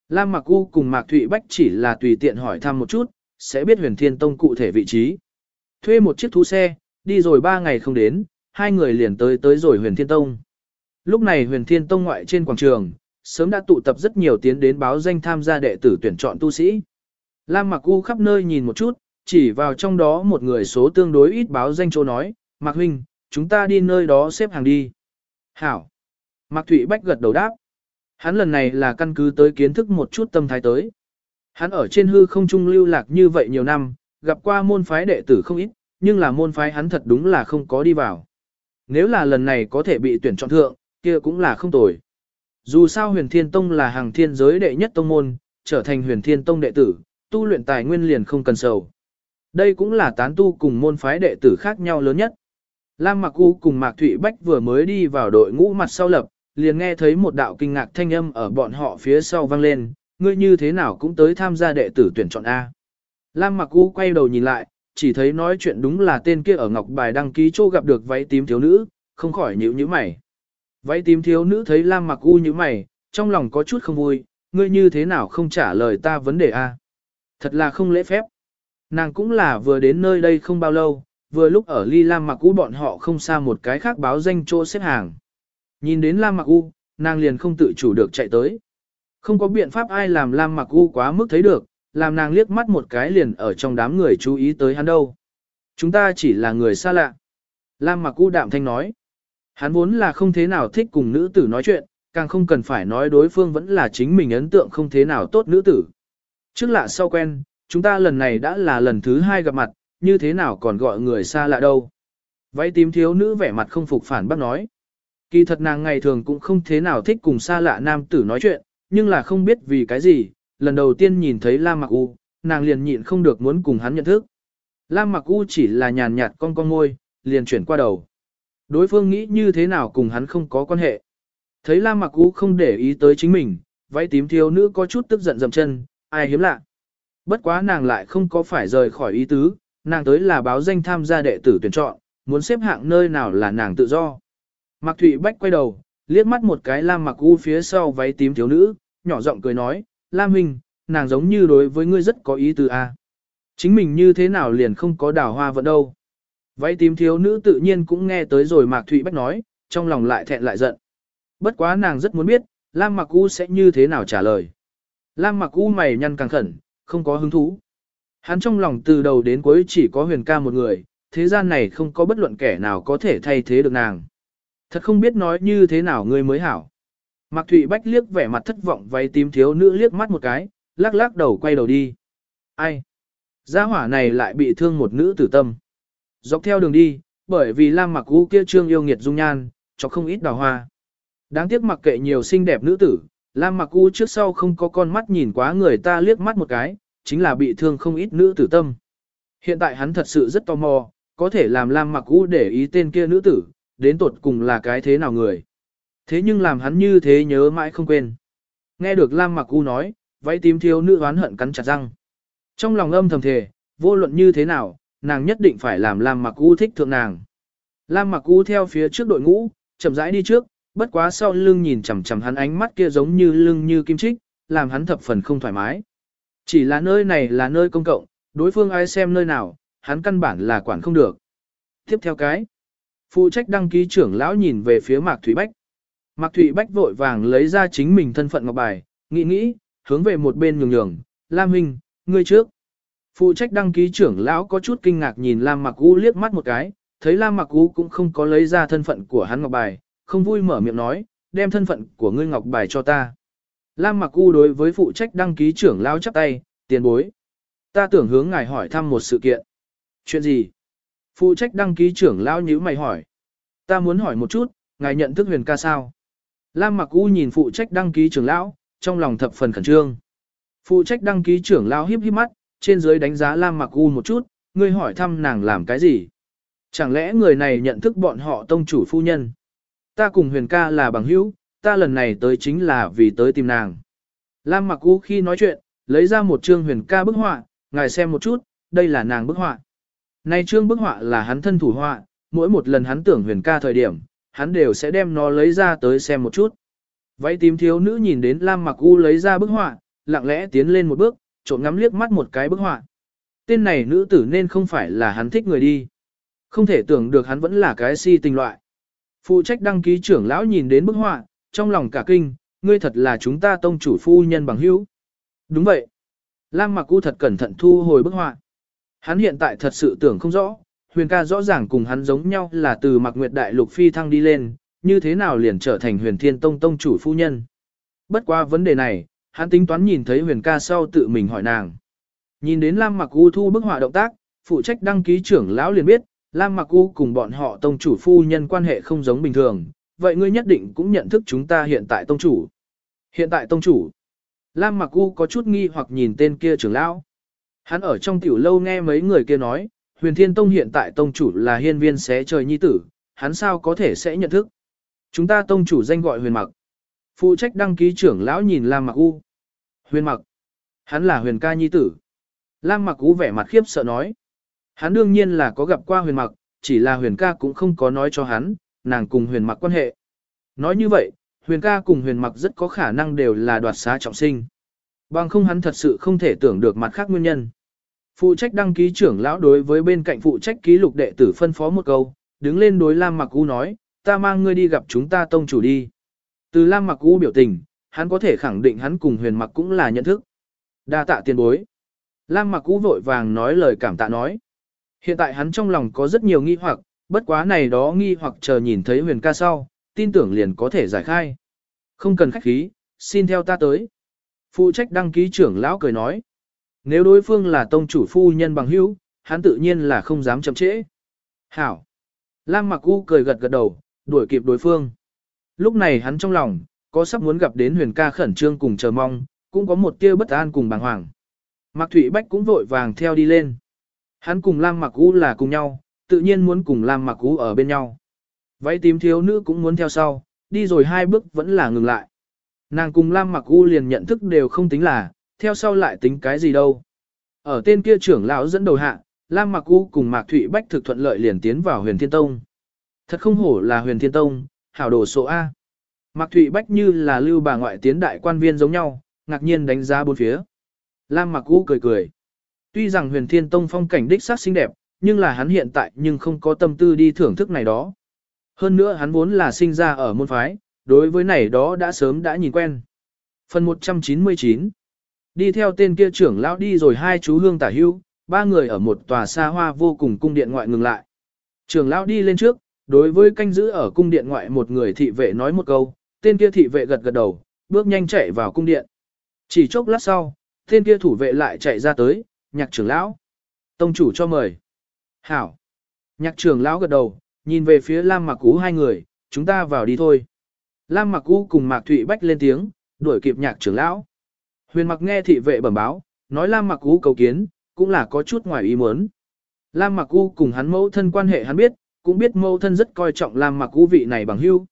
Lam Mặc U cùng Mạc Thụy Bách chỉ là tùy tiện hỏi thăm một chút, sẽ biết huyền thiên tông cụ thể vị trí. Thuê một chiếc thú xe, đi rồi ba ngày không đến, hai người liền tới tới rồi huyền thiên tông. Lúc này huyền thiên tông ngoại trên quảng trường, sớm đã tụ tập rất nhiều tiến đến báo danh tham gia đệ tử tuyển chọn tu sĩ. Lam Mặc U khắp nơi nhìn một chút, chỉ vào trong đó một người số tương đối ít báo danh chỗ nói, Mạc Huynh, chúng ta đi nơi đó xếp hàng đi. Hảo. Mạc Thụy Bách gật đầu đáp. Hắn lần này là căn cứ tới kiến thức một chút tâm thái tới. Hắn ở trên hư không trung lưu lạc như vậy nhiều năm, gặp qua môn phái đệ tử không ít, nhưng là môn phái hắn thật đúng là không có đi vào. Nếu là lần này có thể bị tuyển chọn thượng, kia cũng là không tồi. Dù sao huyền thiên tông là hàng thiên giới đệ nhất tông môn, trở thành huyền thiên tông đệ tử, tu luyện tài nguyên liền không cần sầu. Đây cũng là tán tu cùng môn phái đệ tử khác nhau lớn nhất. Lam Mặc U cùng Mạc Thụy Bách vừa mới đi vào đội ngũ mặt sau lập, liền nghe thấy một đạo kinh ngạc thanh âm ở bọn họ phía sau vang lên, ngươi như thế nào cũng tới tham gia đệ tử tuyển chọn A. Lam Mặc U quay đầu nhìn lại, chỉ thấy nói chuyện đúng là tên kia ở ngọc bài đăng ký chỗ gặp được váy tím thiếu nữ, không khỏi nhíu nhíu mày. Váy tím thiếu nữ thấy Lam Mặc U nhíu mày, trong lòng có chút không vui, ngươi như thế nào không trả lời ta vấn đề a? Thật là không lễ phép. Nàng cũng là vừa đến nơi đây không bao lâu, vừa lúc ở ly Lam Mặc U bọn họ không xa một cái khác báo danh chỗ xếp hàng. Nhìn đến Lam Mặc U, nàng liền không tự chủ được chạy tới. Không có biện pháp ai làm Lam Mặc U quá mức thấy được, làm nàng liếc mắt một cái liền ở trong đám người chú ý tới hắn đâu. Chúng ta chỉ là người xa lạ. Lam Mặc U đạm thanh nói. Hắn vốn là không thế nào thích cùng nữ tử nói chuyện, càng không cần phải nói đối phương vẫn là chính mình ấn tượng không thế nào tốt nữ tử. Trước lạ sau quen, chúng ta lần này đã là lần thứ hai gặp mặt, như thế nào còn gọi người xa lạ đâu. Váy tím thiếu nữ vẻ mặt không phục phản bác nói. Kỳ thật nàng ngày thường cũng không thế nào thích cùng xa lạ nam tử nói chuyện, nhưng là không biết vì cái gì, lần đầu tiên nhìn thấy Lam Mặc U, nàng liền nhịn không được muốn cùng hắn nhận thức. Lam Mặc U chỉ là nhàn nhạt con con môi, liền chuyển qua đầu. Đối phương nghĩ như thế nào cùng hắn không có quan hệ. Thấy Lam Mặc U không để ý tới chính mình, váy tím thiếu nữ có chút tức giận dầm chân, ai hiếm lạ. Bất quá nàng lại không có phải rời khỏi ý tứ, nàng tới là báo danh tham gia đệ tử tuyển chọn, muốn xếp hạng nơi nào là nàng tự do. Mạc Thụy Bách quay đầu, liếc mắt một cái Lam Mặc U phía sau váy tím thiếu nữ, nhỏ giọng cười nói, Lam Minh, nàng giống như đối với ngươi rất có ý tứ a. Chính mình như thế nào liền không có đào hoa vận đâu. Váy tím thiếu nữ tự nhiên cũng nghe tới rồi Mạc Thụy Bách nói, trong lòng lại thẹn lại giận. Bất quá nàng rất muốn biết, Lam Mặc U sẽ như thế nào trả lời. Lam Mặc U mày nhăn càng khẩn, không có hứng thú. Hắn trong lòng từ đầu đến cuối chỉ có huyền ca một người, thế gian này không có bất luận kẻ nào có thể thay thế được nàng. Thật không biết nói như thế nào ngươi mới hảo. Mạc Thụy Bách liếc vẻ mặt thất vọng váy tím thiếu nữ liếc mắt một cái, lắc lắc đầu quay đầu đi. Ai? Gia hỏa này lại bị thương một nữ tử tâm. Dọc theo đường đi, bởi vì Lam Mặc U kia trương yêu nghiệt dung nhan, cho không ít đào hoa. Đáng tiếc mặc kệ nhiều xinh đẹp nữ tử, Lam Mặc U trước sau không có con mắt nhìn quá người ta liếc mắt một cái, chính là bị thương không ít nữ tử tâm. Hiện tại hắn thật sự rất tò mò, có thể làm Lam Mặc U để ý tên kia nữ tử, đến tột cùng là cái thế nào người. Thế nhưng làm hắn như thế nhớ mãi không quên. Nghe được Lam Mặc U nói, váy tím thiếu nữ oán hận cắn chặt răng. Trong lòng âm thầm thề, vô luận như thế nào, nàng nhất định phải làm Lam Mặc U thích thượng nàng. Lam Mặc U theo phía trước đội ngũ, chậm rãi đi trước, bất quá sau lưng nhìn chằm chằm hắn ánh mắt kia giống như lưng như kim trích, làm hắn thập phần không thoải mái. Chỉ là nơi này là nơi công cộng, đối phương ai xem nơi nào, hắn căn bản là quản không được. Tiếp theo cái, phụ trách đăng ký trưởng lão nhìn về phía Mạc Thủy Bách. Mạc Thủy Bách vội vàng lấy ra chính mình thân phận ngọc bài, nghĩ nghĩ, hướng về một bên nhường nhường, Lam Hinh, ngươi trước. Phụ trách đăng ký trưởng lão có chút kinh ngạc nhìn Lam Mặc U liếc mắt một cái, thấy Lam Mặc U cũng không có lấy ra thân phận của hắn ngọc bài, không vui mở miệng nói, đem thân phận của ngươi ngọc bài cho ta. Lam Mặc U đối với phụ trách đăng ký trưởng lão chắp tay, tiền bối. Ta tưởng hướng ngài hỏi thăm một sự kiện. Chuyện gì? Phụ trách đăng ký trưởng lão nhíu mày hỏi. Ta muốn hỏi một chút, ngài nhận thức huyền ca sao? Lam Mặc U nhìn phụ trách đăng ký trưởng lão, trong lòng thập phần khẩn trương. Phụ trách đăng ký trưởng lão híp híp mắt, trên dưới đánh giá Lam Mặc U một chút, ngươi hỏi thăm nàng làm cái gì? Chẳng lẽ người này nhận thức bọn họ tông chủ phu nhân? Ta cùng huyền ca là bằng hữu, ta lần này tới chính là vì tới tìm nàng. Lam Mặc U khi nói chuyện, lấy ra một chương huyền ca bức họa, ngài xem một chút, đây là nàng bức họa nay trương bức họa là hắn thân thủ họa, mỗi một lần hắn tưởng huyền ca thời điểm, hắn đều sẽ đem nó lấy ra tới xem một chút. Váy tím thiếu nữ nhìn đến Lam Mặc U lấy ra bức họa, lặng lẽ tiến lên một bước, trộm ngắm liếc mắt một cái bức họa. Tên này nữ tử nên không phải là hắn thích người đi. Không thể tưởng được hắn vẫn là cái si tình loại. Phụ trách đăng ký trưởng lão nhìn đến bức họa, trong lòng cả kinh, ngươi thật là chúng ta tông chủ phu nhân bằng hữu. Đúng vậy. Lam Mặc U thật cẩn thận thu hồi bức họa. Hắn hiện tại thật sự tưởng không rõ, huyền ca rõ ràng cùng hắn giống nhau là từ Mặc Nguyệt Đại Lục phi thăng đi lên, như thế nào liền trở thành huyền thiên tông tông chủ phu nhân. Bất qua vấn đề này, hắn tính toán nhìn thấy huyền ca sau tự mình hỏi nàng. Nhìn đến Lam Mặc U thu bức họa động tác, phụ trách đăng ký trưởng lão liền biết, Lam Mặc U cùng bọn họ tông chủ phu nhân quan hệ không giống bình thường, vậy ngươi nhất định cũng nhận thức chúng ta hiện tại tông chủ. Hiện tại tông chủ. Lam Mặc U có chút nghi hoặc nhìn tên kia trưởng lão. Hắn ở trong tiểu lâu nghe mấy người kia nói, huyền thiên tông hiện tại tông chủ là hiên viên xé trời nhi tử, hắn sao có thể sẽ nhận thức. Chúng ta tông chủ danh gọi huyền mặc. Phụ trách đăng ký trưởng lão nhìn Lam Mặc U. Huyền mặc. Hắn là huyền ca nhi tử. Lam Mặc U vẻ mặt khiếp sợ nói. Hắn đương nhiên là có gặp qua huyền mặc, chỉ là huyền ca cũng không có nói cho hắn, nàng cùng huyền mặc quan hệ. Nói như vậy, huyền ca cùng huyền mặc rất có khả năng đều là đoạt xá trọng sinh. Bằng không hắn thật sự không thể tưởng được mặt khác nguyên nhân. Phụ trách đăng ký trưởng lão đối với bên cạnh phụ trách ký lục đệ tử phân phó một câu, đứng lên đối Lam Mặc U nói, ta mang ngươi đi gặp chúng ta tông chủ đi. Từ Lam Mặc U biểu tình, hắn có thể khẳng định hắn cùng huyền mặc cũng là nhận thức. Đa tạ tiền bối. Lam Mặc U vội vàng nói lời cảm tạ nói. Hiện tại hắn trong lòng có rất nhiều nghi hoặc, bất quá này đó nghi hoặc chờ nhìn thấy huyền ca sau, tin tưởng liền có thể giải khai. Không cần khách khí, xin theo ta tới. Phụ trách đăng ký trưởng lão cười nói. Nếu đối phương là tông chủ phu nhân bằng hữu, hắn tự nhiên là không dám chậm trễ. Hảo. Lam Mặc U cười gật gật đầu, đuổi kịp đối phương. Lúc này hắn trong lòng, có sắp muốn gặp đến huyền ca khẩn trương cùng chờ mong, cũng có một tia bất an cùng bàng hoàng. Mạc Thụy Bách cũng vội vàng theo đi lên. Hắn cùng Lam Mặc U là cùng nhau, tự nhiên muốn cùng Lam Mặc U ở bên nhau. Váy tím thiếu nữ cũng muốn theo sau, đi rồi hai bước vẫn là ngừng lại. Nàng cùng Lam Mặc U liền nhận thức đều không tính là, theo sau lại tính cái gì đâu. Ở tên kia trưởng lão dẫn đầu hạ, Lam Mặc U cùng Mạc Thụy Bách thực thuận lợi liền tiến vào huyền thiên tông. Thật không hổ là huyền thiên tông, hảo đồ số A. Mạc Thụy Bách như là lưu bà ngoại tiến đại quan viên giống nhau, ngạc nhiên đánh giá bốn phía. Lam Mặc U cười cười. Tuy rằng huyền thiên tông phong cảnh đích sắc xinh đẹp, nhưng là hắn hiện tại nhưng không có tâm tư đi thưởng thức này đó. Hơn nữa hắn vốn là sinh ra ở môn phái, đối với này đó đã sớm đã nhìn quen. Phần 199 Đi theo tên kia trưởng lão đi rồi hai chú hương tả hưu, ba người ở một tòa xa hoa vô cùng cung điện ngoại ngừng lại. Trưởng lão đi lên trước, đối với canh giữ ở cung điện ngoại một người thị vệ nói một câu, tên kia thị vệ gật gật đầu, bước nhanh chạy vào cung điện. Chỉ chốc lát sau, tên kia thủ vệ lại chạy ra tới, nhạc trưởng lão. Tông chủ cho mời. Hảo. Nhạc trưởng lão gật đầu, nhìn về phía Lam Mặc Cú hai người, chúng ta vào đi thôi. Lam Mặc Cú cùng Mạc Thụy Bách lên tiếng, đuổi kịp nhạc trưởng lão. Huyền Mặc nghe thị vệ bẩm báo, nói Lam Mặc Cú cầu kiến, cũng là có chút ngoài ý muốn. Lam Mặc Cú cùng hắn mẫu thân quan hệ hắn biết, cũng biết mẫu thân rất coi trọng Lam Mặc Cú vị này bằng hưu.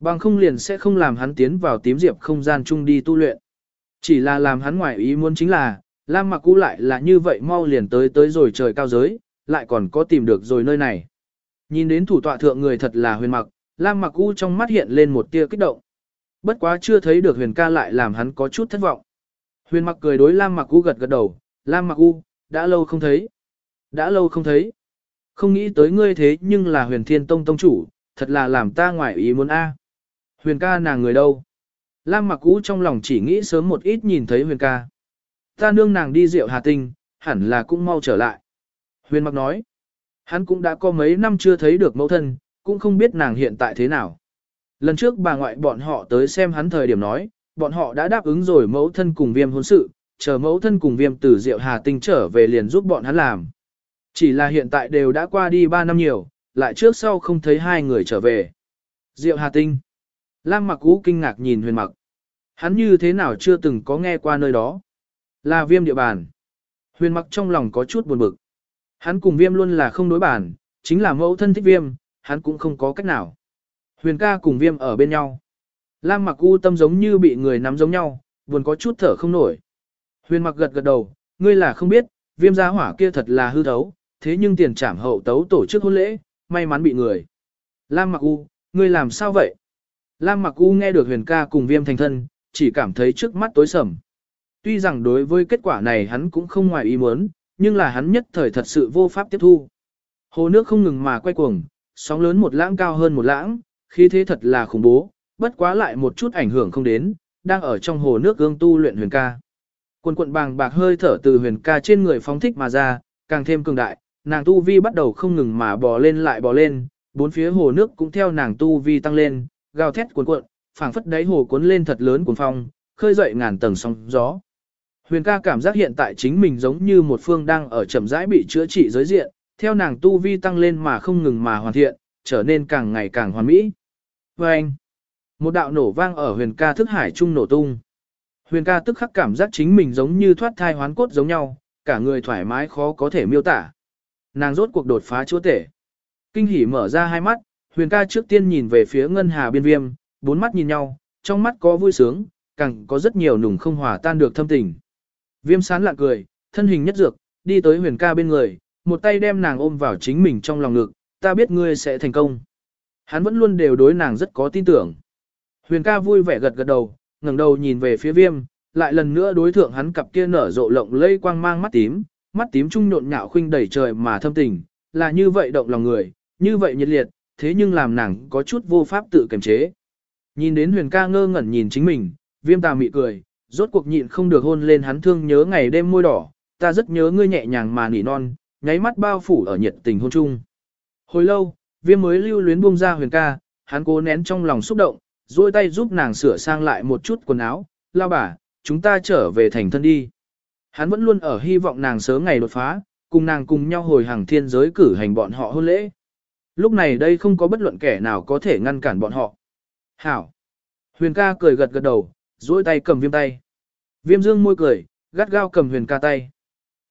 Bằng không liền sẽ không làm hắn tiến vào tím diệp không gian chung đi tu luyện. Chỉ là làm hắn ngoài ý muốn chính là, Lam Mặc Cú lại là như vậy mau liền tới tới rồi trời cao giới, lại còn có tìm được rồi nơi này. Nhìn đến thủ tọa thượng người thật là huyền mặc, Lam Mặc U trong mắt hiện lên một tia kích động. Bất quá chưa thấy được huyền ca lại làm hắn có chút thất vọng. Huyền mặc cười đối Lam Mặc U gật gật đầu, Lam Mặc U, đã lâu không thấy. Đã lâu không thấy. Không nghĩ tới ngươi thế nhưng là huyền thiên tông tông chủ, thật là làm ta ngoại ý muốn a. Huyền ca nàng người đâu? Lam Mặc U trong lòng chỉ nghĩ sớm một ít nhìn thấy huyền ca. Ta nương nàng đi rượu hà tinh, hẳn là cũng mau trở lại. Huyền mặc nói, hắn cũng đã có mấy năm chưa thấy được mẫu thân, cũng không biết nàng hiện tại thế nào. Lần trước bà ngoại bọn họ tới xem hắn thời điểm nói, bọn họ đã đáp ứng rồi mẫu thân cùng viêm hôn sự, chờ mẫu thân cùng viêm từ Diệu Hà Tinh trở về liền giúp bọn hắn làm. Chỉ là hiện tại đều đã qua đi 3 năm nhiều, lại trước sau không thấy hai người trở về. Diệu Hà Tinh. Lam mặc Ú kinh ngạc nhìn huyền mặc. Hắn như thế nào chưa từng có nghe qua nơi đó. Là viêm địa bàn. Huyền mặc trong lòng có chút buồn bực. Hắn cùng viêm luôn là không đối bản, chính là mẫu thân thích viêm, hắn cũng không có cách nào. Huyền ca cùng viêm ở bên nhau. Lam mặc u tâm giống như bị người nắm giống nhau, buồn có chút thở không nổi. Huyền mặc gật gật đầu, ngươi là không biết, viêm gia hỏa kia thật là hư thấu, thế nhưng tiền trảm hậu tấu tổ chức hôn lễ, may mắn bị người. Lam mặc u, ngươi làm sao vậy? Lam mặc u nghe được huyền ca cùng viêm thành thân, chỉ cảm thấy trước mắt tối sầm. Tuy rằng đối với kết quả này hắn cũng không ngoài ý muốn, nhưng là hắn nhất thời thật sự vô pháp tiếp thu. Hồ nước không ngừng mà quay cuồng, sóng lớn một lãng cao hơn một lãng, khí thế thật là khủng bố, bất quá lại một chút ảnh hưởng không đến, đang ở trong hồ nước gương tu luyện huyền ca. Quần quận bàng bạc hơi thở từ huyền ca trên người phóng thích mà ra, càng thêm cường đại, nàng tu vi bắt đầu không ngừng mà bò lên lại bò lên, bốn phía hồ nước cũng theo nàng tu vi tăng lên, gào thét cuồn cuộn, phảng phất đáy hồ cuốn lên thật lớn cuồng phong, khơi dậy ngàn tầng sóng gió. Huyền ca cảm giác hiện tại chính mình giống như một phương đang ở chậm rãi bị chữa trị giới diện, theo nàng tu vi tăng lên mà không ngừng mà hoàn thiện, trở nên càng ngày càng hoàn mỹ. Và anh, một đạo nổ vang ở huyền ca thức hải trung nổ tung. Huyền ca tức khắc cảm giác chính mình giống như thoát thai hoán cốt giống nhau, cả người thoải mái khó có thể miêu tả. Nàng rốt cuộc đột phá chúa tể. Kinh hỉ mở ra hai mắt, huyền ca trước tiên nhìn về phía ngân hà biên viêm, bốn mắt nhìn nhau, trong mắt có vui sướng, càng có rất nhiều nùng không hòa tan được thâm tình. Viêm sán lạ cười, thân hình nhất dược, đi tới huyền ca bên người, một tay đem nàng ôm vào chính mình trong lòng ngực, ta biết ngươi sẽ thành công. Hắn vẫn luôn đều đối nàng rất có tin tưởng. Huyền ca vui vẻ gật gật đầu, ngẩng đầu nhìn về phía viêm, lại lần nữa đối thượng hắn cặp kia nở rộ lộng lây quang mang mắt tím, mắt tím trung nhộn nhạo khuynh đầy trời mà thâm tình, là như vậy động lòng người, như vậy nhiệt liệt, thế nhưng làm nàng có chút vô pháp tự kiềm chế. Nhìn đến huyền ca ngơ ngẩn nhìn chính mình, viêm tà mị cười, rốt cuộc nhịn không được hôn lên hắn thương nhớ ngày đêm môi đỏ, ta rất nhớ ngươi nhẹ nhàng mà nỉ non, nháy mắt bao phủ ở nhiệt tình hôn chung. Hồi lâu, viêm mới lưu luyến buông ra huyền ca, hắn cố nén trong lòng xúc động, duỗi tay giúp nàng sửa sang lại một chút quần áo, lao bà, chúng ta trở về thành thân đi. Hắn vẫn luôn ở hy vọng nàng sớm ngày đột phá, cùng nàng cùng nhau hồi hàng thiên giới cử hành bọn họ hôn lễ. Lúc này đây không có bất luận kẻ nào có thể ngăn cản bọn họ. Hảo! Huyền ca cười gật gật đầu, duỗi tay cầm viêm tay. Viêm dương môi cười, gắt gao cầm huyền ca tay.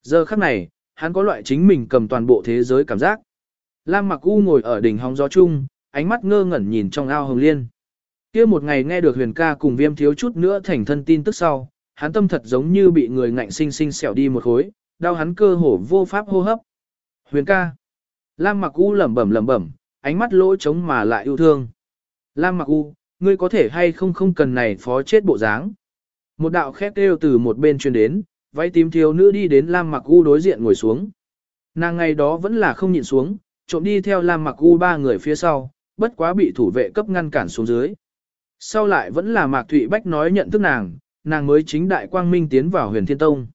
Giờ khắc này, hắn có loại chính mình cầm toàn bộ thế giới cảm giác. Lam mặc u ngồi ở đỉnh hóng gió chung, ánh mắt ngơ ngẩn nhìn trong ao hồng liên. kia một ngày nghe được huyền ca cùng viêm thiếu chút nữa thành thân tin tức sau, hắn tâm thật giống như bị người ngạnh sinh sinh xẻo đi một khối, đau hắn cơ hổ vô pháp hô hấp. Huyền ca. Lam mặc u lẩm bẩm lẩm bẩm, ánh mắt lỗ trống mà lại yêu thương. Lam mặc u, ngươi có thể hay không không cần này phó chết bộ dáng. Một đạo khét kêu từ một bên truyền đến, váy tím thiếu nữ đi đến Lam Mặc U đối diện ngồi xuống. Nàng ngày đó vẫn là không nhịn xuống, trộm đi theo Lam Mặc U ba người phía sau, bất quá bị thủ vệ cấp ngăn cản xuống dưới. Sau lại vẫn là Mạc Thụy Bách nói nhận thức nàng, nàng mới chính đại quang minh tiến vào huyền thiên tông.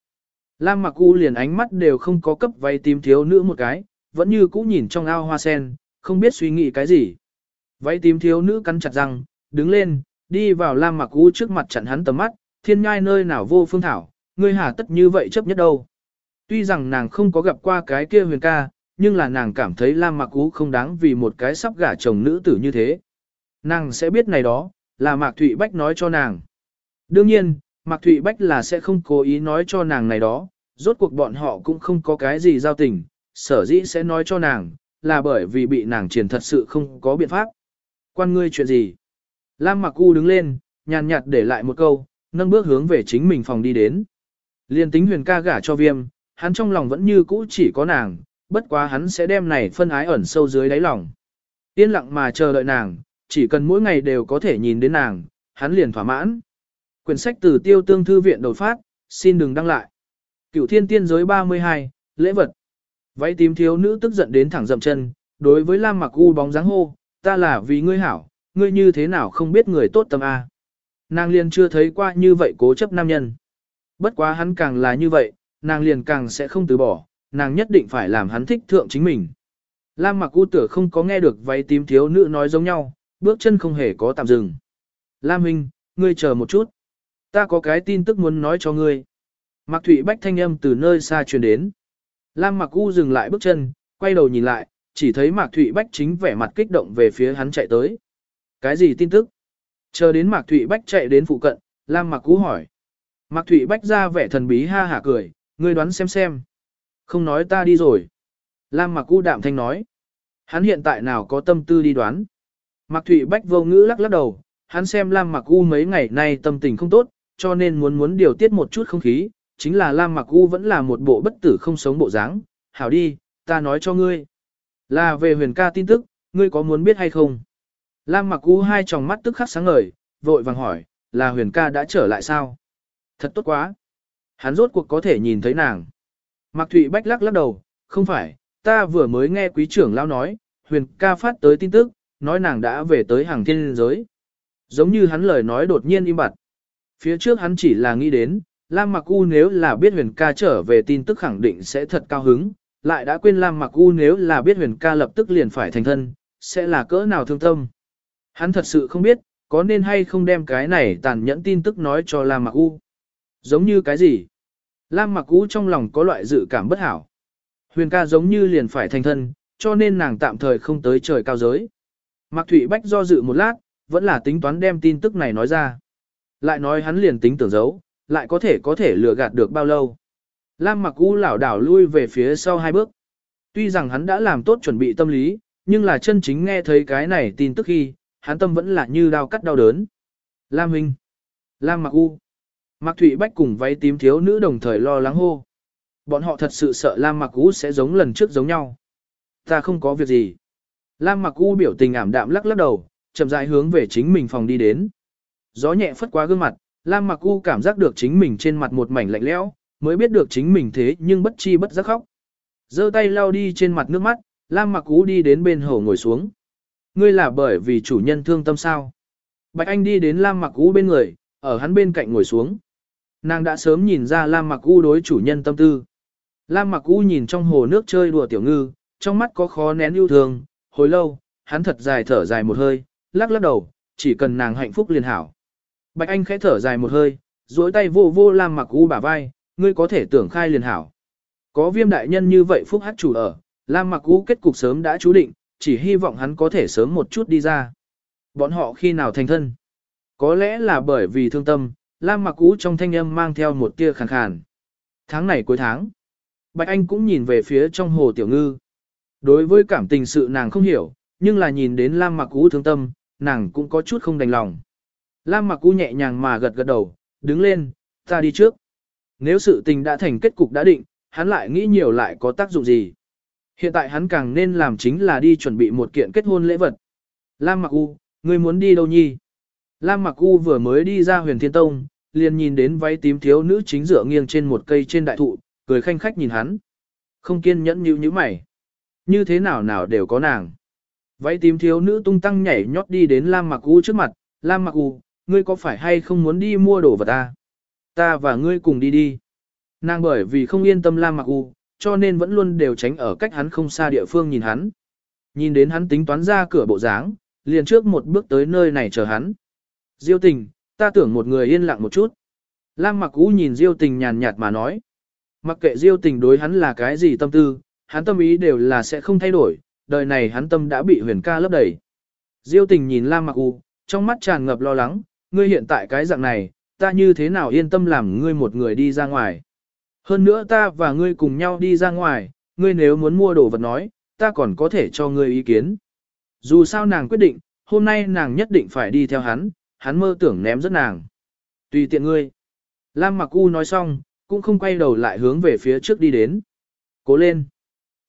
Lam mặc U liền ánh mắt đều không có cấp váy tím thiếu nữ một cái, vẫn như cũ nhìn trong ao hoa sen, không biết suy nghĩ cái gì. Váy tím thiếu nữ cắn chặt răng, đứng lên, đi vào Lam mặc U trước mặt chặn hắn tầm mắt, thiên nhai nơi nào vô phương thảo, ngươi hà tất như vậy chấp nhất đâu. Tuy rằng nàng không có gặp qua cái kia huyền ca, nhưng là nàng cảm thấy Lam Mạc U không đáng vì một cái sắp gả chồng nữ tử như thế. Nàng sẽ biết này đó, là Mạc Thụy Bách nói cho nàng. Đương nhiên, Mạc Thụy Bách là sẽ không cố ý nói cho nàng này đó, rốt cuộc bọn họ cũng không có cái gì giao tình, sở dĩ sẽ nói cho nàng, là bởi vì bị nàng triển thật sự không có biện pháp. Quan ngươi chuyện gì? Lam Mạc U đứng lên, nhàn nhạt để lại một câu, nâng bước hướng về chính mình phòng đi đến. Liên tính huyền ca gả cho viêm, hắn trong lòng vẫn như cũ chỉ có nàng, bất quá hắn sẽ đem này phân ái ẩn sâu dưới đáy lòng. Yên lặng mà chờ đợi nàng, chỉ cần mỗi ngày đều có thể nhìn đến nàng, hắn liền thỏa mãn. Quyển sách từ tiêu tương thư viện đột phát, xin đừng đăng lại. Cửu thiên tiên giới 32, lễ vật. Váy tím thiếu nữ tức giận đến thẳng dậm chân, đối với Lam Mặc U bóng dáng hô, ta là vì ngươi hảo, ngươi như thế nào không biết người tốt tâm A. Nàng liền chưa thấy qua như vậy cố chấp nam nhân. Bất quá hắn càng là như vậy, nàng liền càng sẽ không từ bỏ, nàng nhất định phải làm hắn thích thượng chính mình. Lam mặc u tửa không có nghe được váy tím thiếu nữ nói giống nhau, bước chân không hề có tạm dừng. Lam Minh, ngươi chờ một chút. Ta có cái tin tức muốn nói cho ngươi. Mạc Thụy Bách thanh âm từ nơi xa truyền đến. Lam Mặc U dừng lại bước chân, quay đầu nhìn lại, chỉ thấy Mạc Thụy Bách chính vẻ mặt kích động về phía hắn chạy tới. Cái gì tin tức? Chờ đến Mạc Thụy Bách chạy đến phụ cận, Lam Mặc U hỏi. Mạc Thụy Bách ra vẻ thần bí ha hả cười, ngươi đoán xem xem. Không nói ta đi rồi. Lam Mặc U đạm thanh nói. Hắn hiện tại nào có tâm tư đi đoán. Mạc Thụy Bách vô ngữ lắc lắc đầu, hắn xem Lam Mặc U mấy ngày nay tâm tình không tốt, cho nên muốn muốn điều tiết một chút không khí, chính là Lam Mặc U vẫn là một bộ bất tử không sống bộ dáng. Hảo đi, ta nói cho ngươi. Là về huyền ca tin tức, ngươi có muốn biết hay không? Lam Mặc U hai tròng mắt tức khắc sáng ngời, vội vàng hỏi, là huyền ca đã trở lại sao? Thật tốt quá. Hắn rốt cuộc có thể nhìn thấy nàng. Mạc Thụy Bách lắc lắc đầu, không phải, ta vừa mới nghe quý trưởng lao nói, huyền ca phát tới tin tức, nói nàng đã về tới hàng thiên giới. Giống như hắn lời nói đột nhiên im bặt. Phía trước hắn chỉ là nghĩ đến, Lam Mặc U nếu là biết huyền ca trở về tin tức khẳng định sẽ thật cao hứng, lại đã quên Lam Mặc U nếu là biết huyền ca lập tức liền phải thành thân, sẽ là cỡ nào thương tâm. Hắn thật sự không biết, có nên hay không đem cái này tàn nhẫn tin tức nói cho Lam Mặc U. Giống như cái gì? Lam Mặc U trong lòng có loại dự cảm bất hảo. Huyền ca giống như liền phải thành thân, cho nên nàng tạm thời không tới trời cao giới. Mạc Thụy Bách do dự một lát, vẫn là tính toán đem tin tức này nói ra. Lại nói hắn liền tính tưởng giấu, lại có thể có thể lừa gạt được bao lâu. Lam Mặc U lảo đảo lui về phía sau hai bước. Tuy rằng hắn đã làm tốt chuẩn bị tâm lý, nhưng là chân chính nghe thấy cái này tin tức khi, hắn tâm vẫn là như đau cắt đau đớn. Lam Huynh. Lam Mặc U. Mạc Thụy Bách cùng váy tím thiếu nữ đồng thời lo lắng hô. Bọn họ thật sự sợ Lam Mặc U sẽ giống lần trước giống nhau. Ta không có việc gì. Lam Mặc U biểu tình ảm đạm lắc lắc đầu, chậm rãi hướng về chính mình phòng đi đến. Gió nhẹ phất qua gương mặt, Lam Mặc U cảm giác được chính mình trên mặt một mảnh lạnh lẽo, mới biết được chính mình thế nhưng bất chi bất giác khóc. giơ tay lau đi trên mặt nước mắt, Lam Mặc U đi đến bên hồ ngồi xuống. Ngươi là bởi vì chủ nhân thương tâm sao? Bạch Anh đi đến Lam Mặc U bên người, ở hắn bên cạnh ngồi xuống. Nàng đã sớm nhìn ra Lam Mặc U đối chủ nhân tâm tư. Lam Mặc U nhìn trong hồ nước chơi đùa tiểu ngư, trong mắt có khó nén yêu thương, hồi lâu, hắn thật dài thở dài một hơi, lắc lắc đầu, chỉ cần nàng hạnh phúc liền hảo. Bạch Anh khẽ thở dài một hơi, duỗi tay vô vô Lam Mặc U bả vai, ngươi có thể tưởng khai liền hảo. Có viêm đại nhân như vậy phúc hát chủ ở, Lam Mặc U kết cục sớm đã chú định, chỉ hy vọng hắn có thể sớm một chút đi ra. Bọn họ khi nào thành thân? Có lẽ là bởi vì thương tâm, Lam Mặc U trong thanh âm mang theo một tia khàn khàn. Tháng này cuối tháng, Bạch Anh cũng nhìn về phía trong hồ tiểu ngư. Đối với cảm tình sự nàng không hiểu, nhưng là nhìn đến Lam Mặc U thương tâm, nàng cũng có chút không đành lòng. Lam Mặc U nhẹ nhàng mà gật gật đầu, đứng lên, ta đi trước. Nếu sự tình đã thành kết cục đã định, hắn lại nghĩ nhiều lại có tác dụng gì. Hiện tại hắn càng nên làm chính là đi chuẩn bị một kiện kết hôn lễ vật. Lam Mặc U, ngươi muốn đi đâu nhi? Lam Mặc U vừa mới đi ra huyền thiên tông, liền nhìn đến váy tím thiếu nữ chính dựa nghiêng trên một cây trên đại thụ, cười khanh khách nhìn hắn. Không kiên nhẫn như như mày. Như thế nào nào đều có nàng. Váy tím thiếu nữ tung tăng nhảy nhót đi đến Lam Mặc U trước mặt, Lam Mặc U, ngươi có phải hay không muốn đi mua đồ vật ta? Ta và ngươi cùng đi đi. Nàng bởi vì không yên tâm Lam Mặc U, cho nên vẫn luôn đều tránh ở cách hắn không xa địa phương nhìn hắn. Nhìn đến hắn tính toán ra cửa bộ dáng, liền trước một bước tới nơi này chờ hắn. Diêu tình, ta tưởng một người yên lặng một chút. Lam Mặc U nhìn Diêu tình nhàn nhạt mà nói. Mặc kệ Diêu tình đối hắn là cái gì tâm tư, hắn tâm ý đều là sẽ không thay đổi, đời này hắn tâm đã bị huyền ca lấp đầy. Diêu tình nhìn Lam Mặc U, trong mắt tràn ngập lo lắng, ngươi hiện tại cái dạng này, ta như thế nào yên tâm làm ngươi một người đi ra ngoài. Hơn nữa ta và ngươi cùng nhau đi ra ngoài, ngươi nếu muốn mua đồ vật nói, ta còn có thể cho ngươi ý kiến. Dù sao nàng quyết định, hôm nay nàng nhất định phải đi theo hắn, hắn mơ tưởng ném rất nàng. Tùy tiện ngươi. Lam Mặc U nói xong, cũng không quay đầu lại hướng về phía trước đi đến. Cố lên.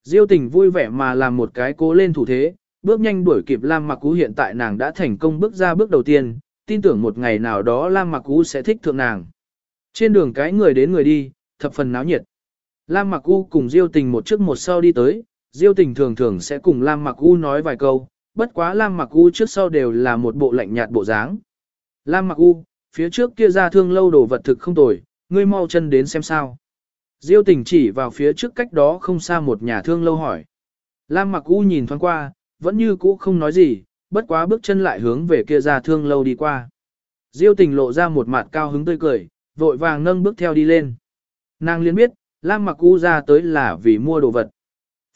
Diêu tình vui vẻ mà làm một cái cố lên thủ thế, bước nhanh đuổi kịp Lam Mặc Cú hiện tại nàng đã thành công bước ra bước đầu tiên, tin tưởng một ngày nào đó Lam Mặc Cú sẽ thích thượng nàng. Trên đường cái người đến người đi, thập phần náo nhiệt. Lam Mặc U cùng Diêu Tình một trước một sau đi tới, Diêu Tình thường thường sẽ cùng Lam Mặc U nói vài câu, bất quá Lam Mặc U trước sau đều là một bộ lạnh nhạt bộ dáng. Lam Mặc U, phía trước kia ra thương lâu đồ vật thực không tồi, ngươi mau chân đến xem sao. Diêu Tình chỉ vào phía trước cách đó không xa một nhà thương lâu hỏi. Lam Mặc U nhìn thoáng qua, vẫn như cũ không nói gì, bất quá bước chân lại hướng về kia ra thương lâu đi qua. Diêu Tình lộ ra một mặt cao hứng tươi cười, vội vàng nâng bước theo đi lên. Nàng liền biết, Lam Mặc U ra tới là vì mua đồ vật.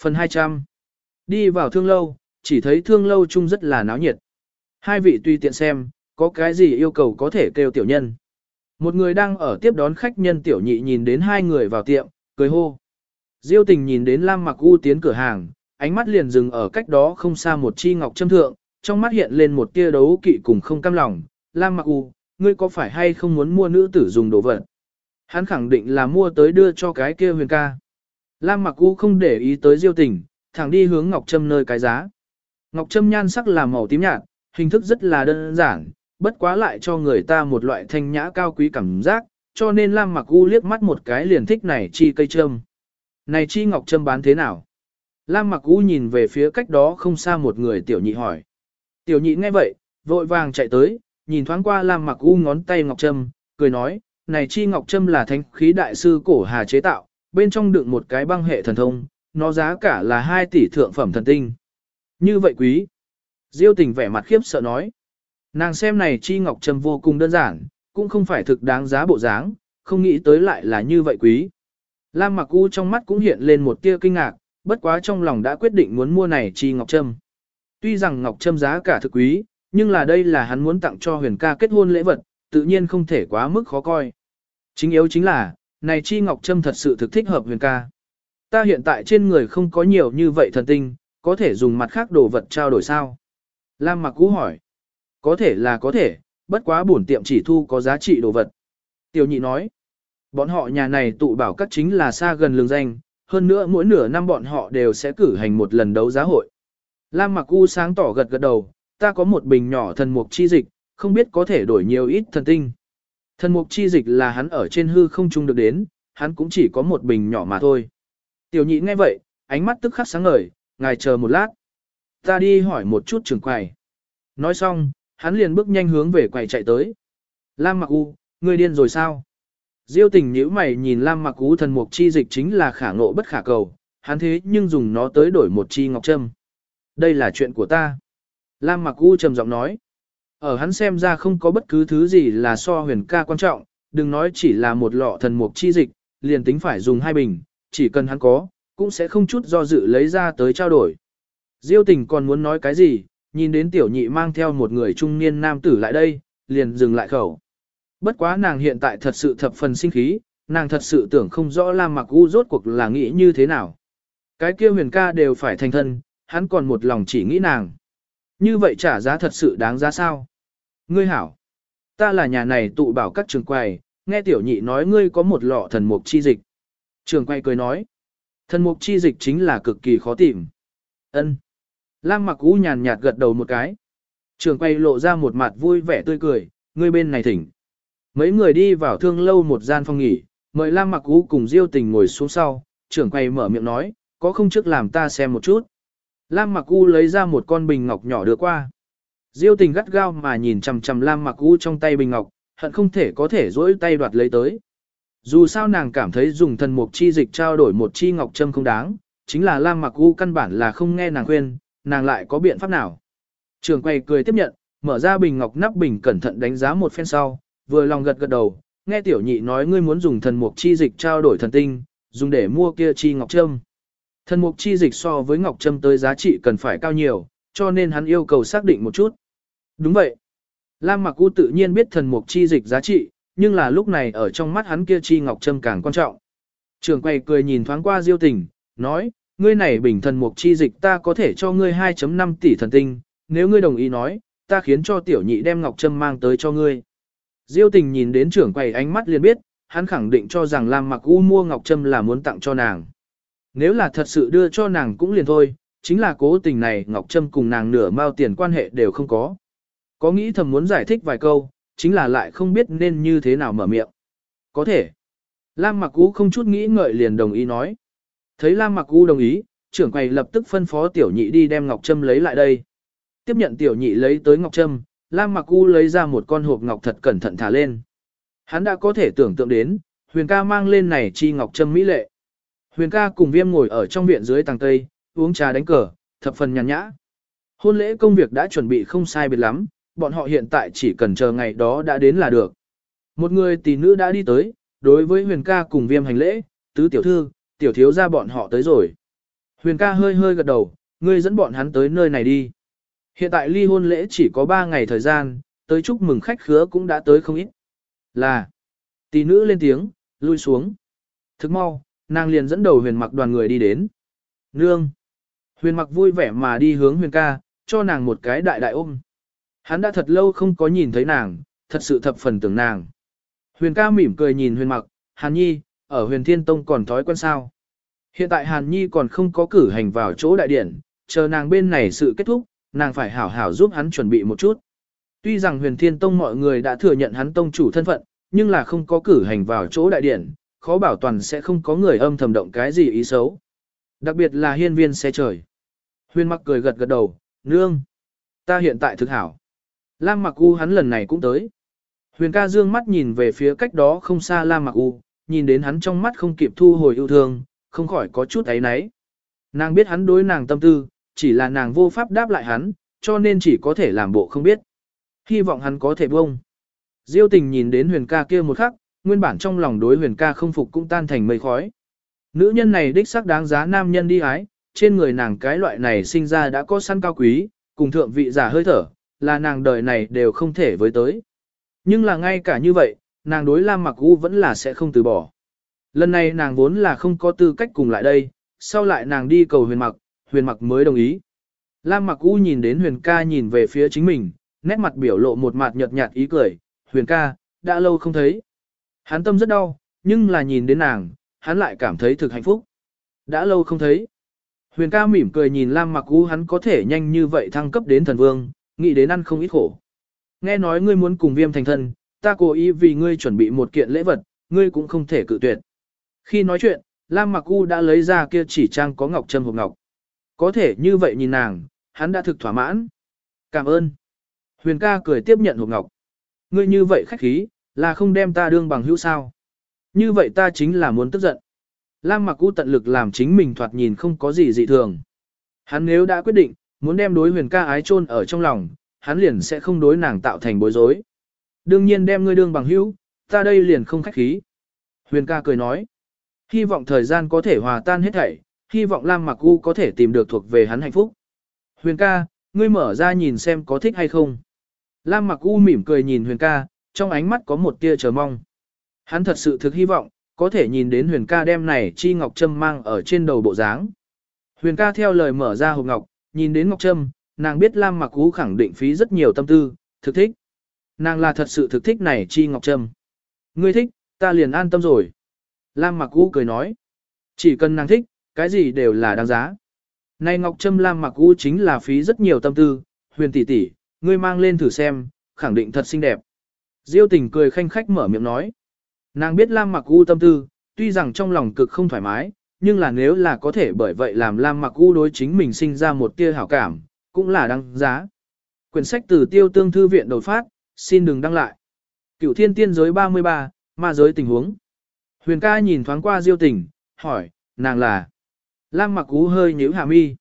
Phần 200 Đi vào thương lâu, chỉ thấy thương lâu chung rất là náo nhiệt. Hai vị tùy tiện xem, có cái gì yêu cầu có thể kêu tiểu nhân. Một người đang ở tiếp đón khách nhân tiểu nhị nhìn đến hai người vào tiệm, cười hô. Diêu tình nhìn đến Lam Mặc U tiến cửa hàng, ánh mắt liền dừng ở cách đó không xa một chi ngọc châm thượng, trong mắt hiện lên một tia đấu kỵ cùng không cam lòng. Lam Mặc U, ngươi có phải hay không muốn mua nữ tử dùng đồ vật? Hắn khẳng định là mua tới đưa cho cái kia huyền ca. Lam Mặc U không để ý tới Diêu tình, thẳng đi hướng ngọc châm nơi cái giá. Ngọc châm nhan sắc là màu tím nhạt, hình thức rất là đơn giản, bất quá lại cho người ta một loại thanh nhã cao quý cảm giác, cho nên Lam Mặc U liếc mắt một cái liền thích này chi cây trâm Này chi ngọc trâm bán thế nào? Lam Mặc U nhìn về phía cách đó không xa một người tiểu nhị hỏi. Tiểu nhị nghe vậy, vội vàng chạy tới, nhìn thoáng qua Lam Mặc U ngón tay ngọc trâm cười nói, này chi ngọc trâm là thánh khí đại sư cổ hà chế tạo, bên trong đựng một cái băng hệ thần thông, nó giá cả là 2 tỷ thượng phẩm thần tinh. Như vậy quý. Diêu tình vẻ mặt khiếp sợ nói. Nàng xem này chi ngọc trầm vô cùng đơn giản, cũng không phải thực đáng giá bộ dáng, không nghĩ tới lại là như vậy quý. Lam mặc u trong mắt cũng hiện lên một tia kinh ngạc, bất quá trong lòng đã quyết định muốn mua này chi ngọc trâm. Tuy rằng ngọc trâm giá cả thực quý, nhưng là đây là hắn muốn tặng cho huyền ca kết hôn lễ vật, tự nhiên không thể quá mức khó coi. Chính yếu chính là, này chi ngọc trâm thật sự thực thích hợp huyền ca. Ta hiện tại trên người không có nhiều như vậy thần tinh, có thể dùng mặt khác đồ vật trao đổi sao? Lam mặc cũ hỏi. Có thể là có thể, bất quá bổn tiệm chỉ thu có giá trị đồ vật. Tiểu nhị nói, bọn họ nhà này tụ bảo các chính là xa gần lương danh, hơn nữa mỗi nửa năm bọn họ đều sẽ cử hành một lần đấu giá hội. Lam Mặc U sáng tỏ gật gật đầu, ta có một bình nhỏ thần mục chi dịch, không biết có thể đổi nhiều ít thần tinh. Thần mục chi dịch là hắn ở trên hư không chung được đến, hắn cũng chỉ có một bình nhỏ mà thôi. Tiểu nhị nghe vậy, ánh mắt tức khắc sáng ngời, ngài chờ một lát. Ta đi hỏi một chút trưởng quầy. Nói xong, hắn liền bước nhanh hướng về quầy chạy tới. Lam Mặc U, ngươi điên rồi sao? Diêu tình nhíu mày nhìn Lam Mặc U thần mục chi dịch chính là khả ngộ bất khả cầu, hắn thế nhưng dùng nó tới đổi một chi ngọc trâm. Đây là chuyện của ta. Lam Mặc U trầm giọng nói. Ở hắn xem ra không có bất cứ thứ gì là so huyền ca quan trọng, đừng nói chỉ là một lọ thần mục chi dịch, liền tính phải dùng hai bình, chỉ cần hắn có, cũng sẽ không chút do dự lấy ra tới trao đổi. Diêu tình còn muốn nói cái gì, nhìn đến tiểu nhị mang theo một người trung niên nam tử lại đây, liền dừng lại khẩu. Bất quá nàng hiện tại thật sự thập phần sinh khí, nàng thật sự tưởng không rõ Lam Mặc U rốt cuộc là nghĩ như thế nào. Cái kia huyền ca đều phải thành thân, hắn còn một lòng chỉ nghĩ nàng. Như vậy trả giá thật sự đáng giá sao? Ngươi hảo, ta là nhà này tụ bảo các trường quầy, nghe tiểu nhị nói ngươi có một lọ thần mục chi dịch. Trường quầy cười nói, thần mục chi dịch chính là cực kỳ khó tìm. Ân. Lam mặc u nhàn nhạt gật đầu một cái. Trường quay lộ ra một mặt vui vẻ tươi cười, người bên này thỉnh. Mấy người đi vào thương lâu một gian phòng nghỉ, mời Lam mặc u cùng Diêu tình ngồi xuống sau, trưởng quay mở miệng nói, có không trước làm ta xem một chút. Lam Mặc U lấy ra một con bình ngọc nhỏ đưa qua. Diêu tình gắt gao mà nhìn chằm chằm Lam Mặc U trong tay bình ngọc, hận không thể có thể dỗi tay đoạt lấy tới. Dù sao nàng cảm thấy dùng thần mục chi dịch trao đổi một chi ngọc châm không đáng, chính là Lam Mặc U căn bản là không nghe nàng khuyên, nàng lại có biện pháp nào. Trường quay cười tiếp nhận, mở ra bình ngọc nắp bình cẩn thận đánh giá một phen sau, vừa lòng gật gật đầu, nghe tiểu nhị nói ngươi muốn dùng thần mục chi dịch trao đổi thần tinh, dùng để mua kia chi ngọc trâm. Thần mục chi dịch so với ngọc trâm tới giá trị cần phải cao nhiều, cho nên hắn yêu cầu xác định một chút. Đúng vậy. Lam Mặc U tự nhiên biết thần mục chi dịch giá trị, nhưng là lúc này ở trong mắt hắn kia chi ngọc trâm càng quan trọng. Trường quay cười nhìn thoáng qua Diêu Tình, nói, ngươi này bình thần mục chi dịch ta có thể cho ngươi 2.5 tỷ thần tinh, nếu ngươi đồng ý nói, ta khiến cho tiểu nhị đem ngọc trâm mang tới cho ngươi. Diêu Tình nhìn đến trưởng quầy ánh mắt liền biết, hắn khẳng định cho rằng Lam Mặc U mua ngọc trâm là muốn tặng cho nàng. Nếu là thật sự đưa cho nàng cũng liền thôi, chính là cố tình này ngọc trâm cùng nàng nửa mao tiền quan hệ đều không có. Có nghĩ thầm muốn giải thích vài câu, chính là lại không biết nên như thế nào mở miệng. Có thể. Lam Mặc U không chút nghĩ ngợi liền đồng ý nói. Thấy Lam Mặc U đồng ý, trưởng quầy lập tức phân phó tiểu nhị đi đem ngọc trâm lấy lại đây. Tiếp nhận tiểu nhị lấy tới ngọc trâm, Lam Mặc U lấy ra một con hộp ngọc thật cẩn thận thả lên. Hắn đã có thể tưởng tượng đến, Huyền ca mang lên này chi ngọc trâm mỹ lệ. Huyền ca cùng viêm ngồi ở trong viện dưới tàng tây, uống trà đánh cờ, thập phần nhàn nhã. Hôn lễ công việc đã chuẩn bị không sai biệt lắm, bọn họ hiện tại chỉ cần chờ ngày đó đã đến là được. Một người tỷ nữ đã đi tới, đối với huyền ca cùng viêm hành lễ, tứ tiểu thư, tiểu thiếu ra bọn họ tới rồi. Huyền ca hơi hơi gật đầu, ngươi dẫn bọn hắn tới nơi này đi. Hiện tại ly hôn lễ chỉ có 3 ngày thời gian, tới chúc mừng khách khứa cũng đã tới không ít. Là, tỷ nữ lên tiếng, lui xuống. Thức mau, nàng liền dẫn đầu huyền mặc đoàn người đi đến. Nương. Huyền mặc vui vẻ mà đi hướng huyền ca, cho nàng một cái đại đại ôm. Hắn đã thật lâu không có nhìn thấy nàng, thật sự thập phần tưởng nàng. Huyền ca mỉm cười nhìn huyền mặc, Hàn Nhi, ở huyền thiên tông còn thói quen sao. Hiện tại Hàn Nhi còn không có cử hành vào chỗ đại điển, chờ nàng bên này sự kết thúc, nàng phải hảo hảo giúp hắn chuẩn bị một chút. Tuy rằng huyền thiên tông mọi người đã thừa nhận hắn tông chủ thân phận, nhưng là không có cử hành vào chỗ đại điển, khó bảo toàn sẽ không có người âm thầm động cái gì ý xấu. Đặc biệt là hiên viên xe trời. Huyền mặc cười gật gật đầu, nương. Ta hiện tại thực hảo. Lam mặc u hắn lần này cũng tới. Huyền ca dương mắt nhìn về phía cách đó không xa Lam mặc u, nhìn đến hắn trong mắt không kịp thu hồi yêu thương, không khỏi có chút ấy náy. Nàng biết hắn đối nàng tâm tư, chỉ là nàng vô pháp đáp lại hắn, cho nên chỉ có thể làm bộ không biết. Hy vọng hắn có thể buông. Diêu tình nhìn đến huyền ca kia một khắc, nguyên bản trong lòng đối huyền ca không phục cũng tan thành mây khói. Nữ nhân này đích xác đáng giá nam nhân đi ái, trên người nàng cái loại này sinh ra đã có săn cao quý, cùng thượng vị giả hơi thở, là nàng đời này đều không thể với tới. Nhưng là ngay cả như vậy, nàng đối Lam Mặc U vẫn là sẽ không từ bỏ. Lần này nàng vốn là không có tư cách cùng lại đây, sau lại nàng đi cầu huyền mặc, huyền mặc mới đồng ý. Lam Mặc U nhìn đến huyền ca nhìn về phía chính mình, nét mặt biểu lộ một mặt nhợt nhạt ý cười, huyền ca, đã lâu không thấy. Hắn tâm rất đau, nhưng là nhìn đến nàng, hắn lại cảm thấy thực hạnh phúc. Đã lâu không thấy. Huyền ca mỉm cười nhìn Lam Mặc U hắn có thể nhanh như vậy thăng cấp đến thần vương, nghĩ đến ăn không ít khổ. Nghe nói ngươi muốn cùng viêm thành thân, ta cố ý vì ngươi chuẩn bị một kiện lễ vật, ngươi cũng không thể cự tuyệt. Khi nói chuyện, Lam Mặc U đã lấy ra kia chỉ trang có ngọc trâm hộp ngọc. Có thể như vậy nhìn nàng, hắn đã thực thỏa mãn. Cảm ơn. Huyền ca cười tiếp nhận hộp ngọc. Ngươi như vậy khách khí, là không đem ta đương bằng hữu sao. Như vậy ta chính là muốn tức giận. Lam Mặc U tận lực làm chính mình thoạt nhìn không có gì dị thường. Hắn nếu đã quyết định, muốn đem đối huyền ca ái chôn ở trong lòng, hắn liền sẽ không đối nàng tạo thành bối rối. Đương nhiên đem ngươi đương bằng hữu, ta đây liền không khách khí. Huyền ca cười nói, hy vọng thời gian có thể hòa tan hết thảy, hy vọng Lam Mặc U có thể tìm được thuộc về hắn hạnh phúc. Huyền ca, ngươi mở ra nhìn xem có thích hay không. Lam Mặc U mỉm cười nhìn Huyền ca, trong ánh mắt có một tia chờ mong. Hắn thật sự thực hy vọng, có thể nhìn đến huyền ca đem này chi ngọc trâm mang ở trên đầu bộ dáng. Huyền ca theo lời mở ra hộp ngọc, nhìn đến ngọc trâm, nàng biết Lam Mặc U khẳng định phí rất nhiều tâm tư, thực thích. Nàng là thật sự thực thích này chi ngọc trâm. Ngươi thích, ta liền an tâm rồi. Lam Mặc U cười nói, chỉ cần nàng thích, cái gì đều là đáng giá. Này ngọc trâm Lam Mặc U chính là phí rất nhiều tâm tư, huyền tỷ tỷ, ngươi mang lên thử xem, khẳng định thật xinh đẹp. Diêu tình cười khanh khách mở miệng nói. Nàng biết Lam mặc u tâm tư, tuy rằng trong lòng cực không thoải mái, nhưng là nếu là có thể bởi vậy làm Lam Mặc U đối chính mình sinh ra một tia hảo cảm, cũng là đáng giá. Quyển sách từ tiêu tương thư viện đột phát, xin đừng đăng lại. Cửu thiên tiên giới 33, ma giới tình huống. Huyền ca nhìn thoáng qua diêu tình, hỏi, nàng là. Lam mặc ú hơi nhíu hà mi.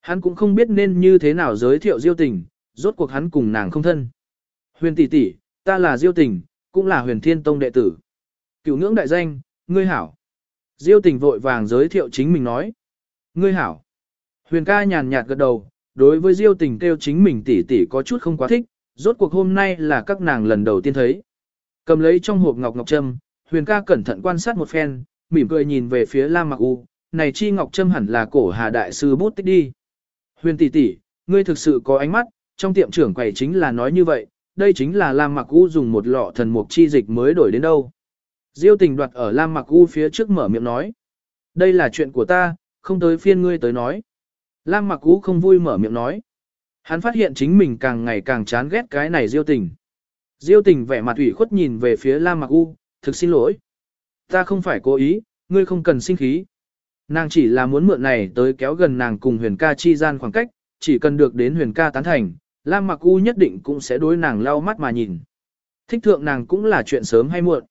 Hắn cũng không biết nên như thế nào giới thiệu diêu tình, rốt cuộc hắn cùng nàng không thân. Huyền tỷ tỷ, ta là diêu tình, cũng là huyền thiên tông đệ tử. Cửu ngưỡng đại danh, ngươi hảo. Diêu tình vội vàng giới thiệu chính mình nói. Ngươi hảo. Huyền ca nhàn nhạt gật đầu, đối với diêu tình kêu chính mình tỷ tỷ có chút không quá thích, rốt cuộc hôm nay là các nàng lần đầu tiên thấy. Cầm lấy trong hộp ngọc ngọc trâm, Huyền ca cẩn thận quan sát một phen, mỉm cười nhìn về phía Lam Mặc U, này chi ngọc trâm hẳn là cổ Hà đại sư bút tích đi. Huyền tỷ tỷ, ngươi thực sự có ánh mắt, trong tiệm trưởng quầy chính là nói như vậy, đây chính là Lam Mặc U dùng một lọ thần mục chi dịch mới đổi đến đâu. Diêu tình đoạt ở Lam Mặc U phía trước mở miệng nói. Đây là chuyện của ta, không tới phiên ngươi tới nói. Lam Mặc U không vui mở miệng nói. Hắn phát hiện chính mình càng ngày càng chán ghét cái này Diêu tình. Diêu tình vẻ mặt ủy khuất nhìn về phía Lam Mặc U, thực xin lỗi. Ta không phải cố ý, ngươi không cần sinh khí. Nàng chỉ là muốn mượn này tới kéo gần nàng cùng huyền ca chi gian khoảng cách, chỉ cần được đến huyền ca tán thành, Lam Mặc U nhất định cũng sẽ đối nàng lau mắt mà nhìn. Thích thượng nàng cũng là chuyện sớm hay muộn.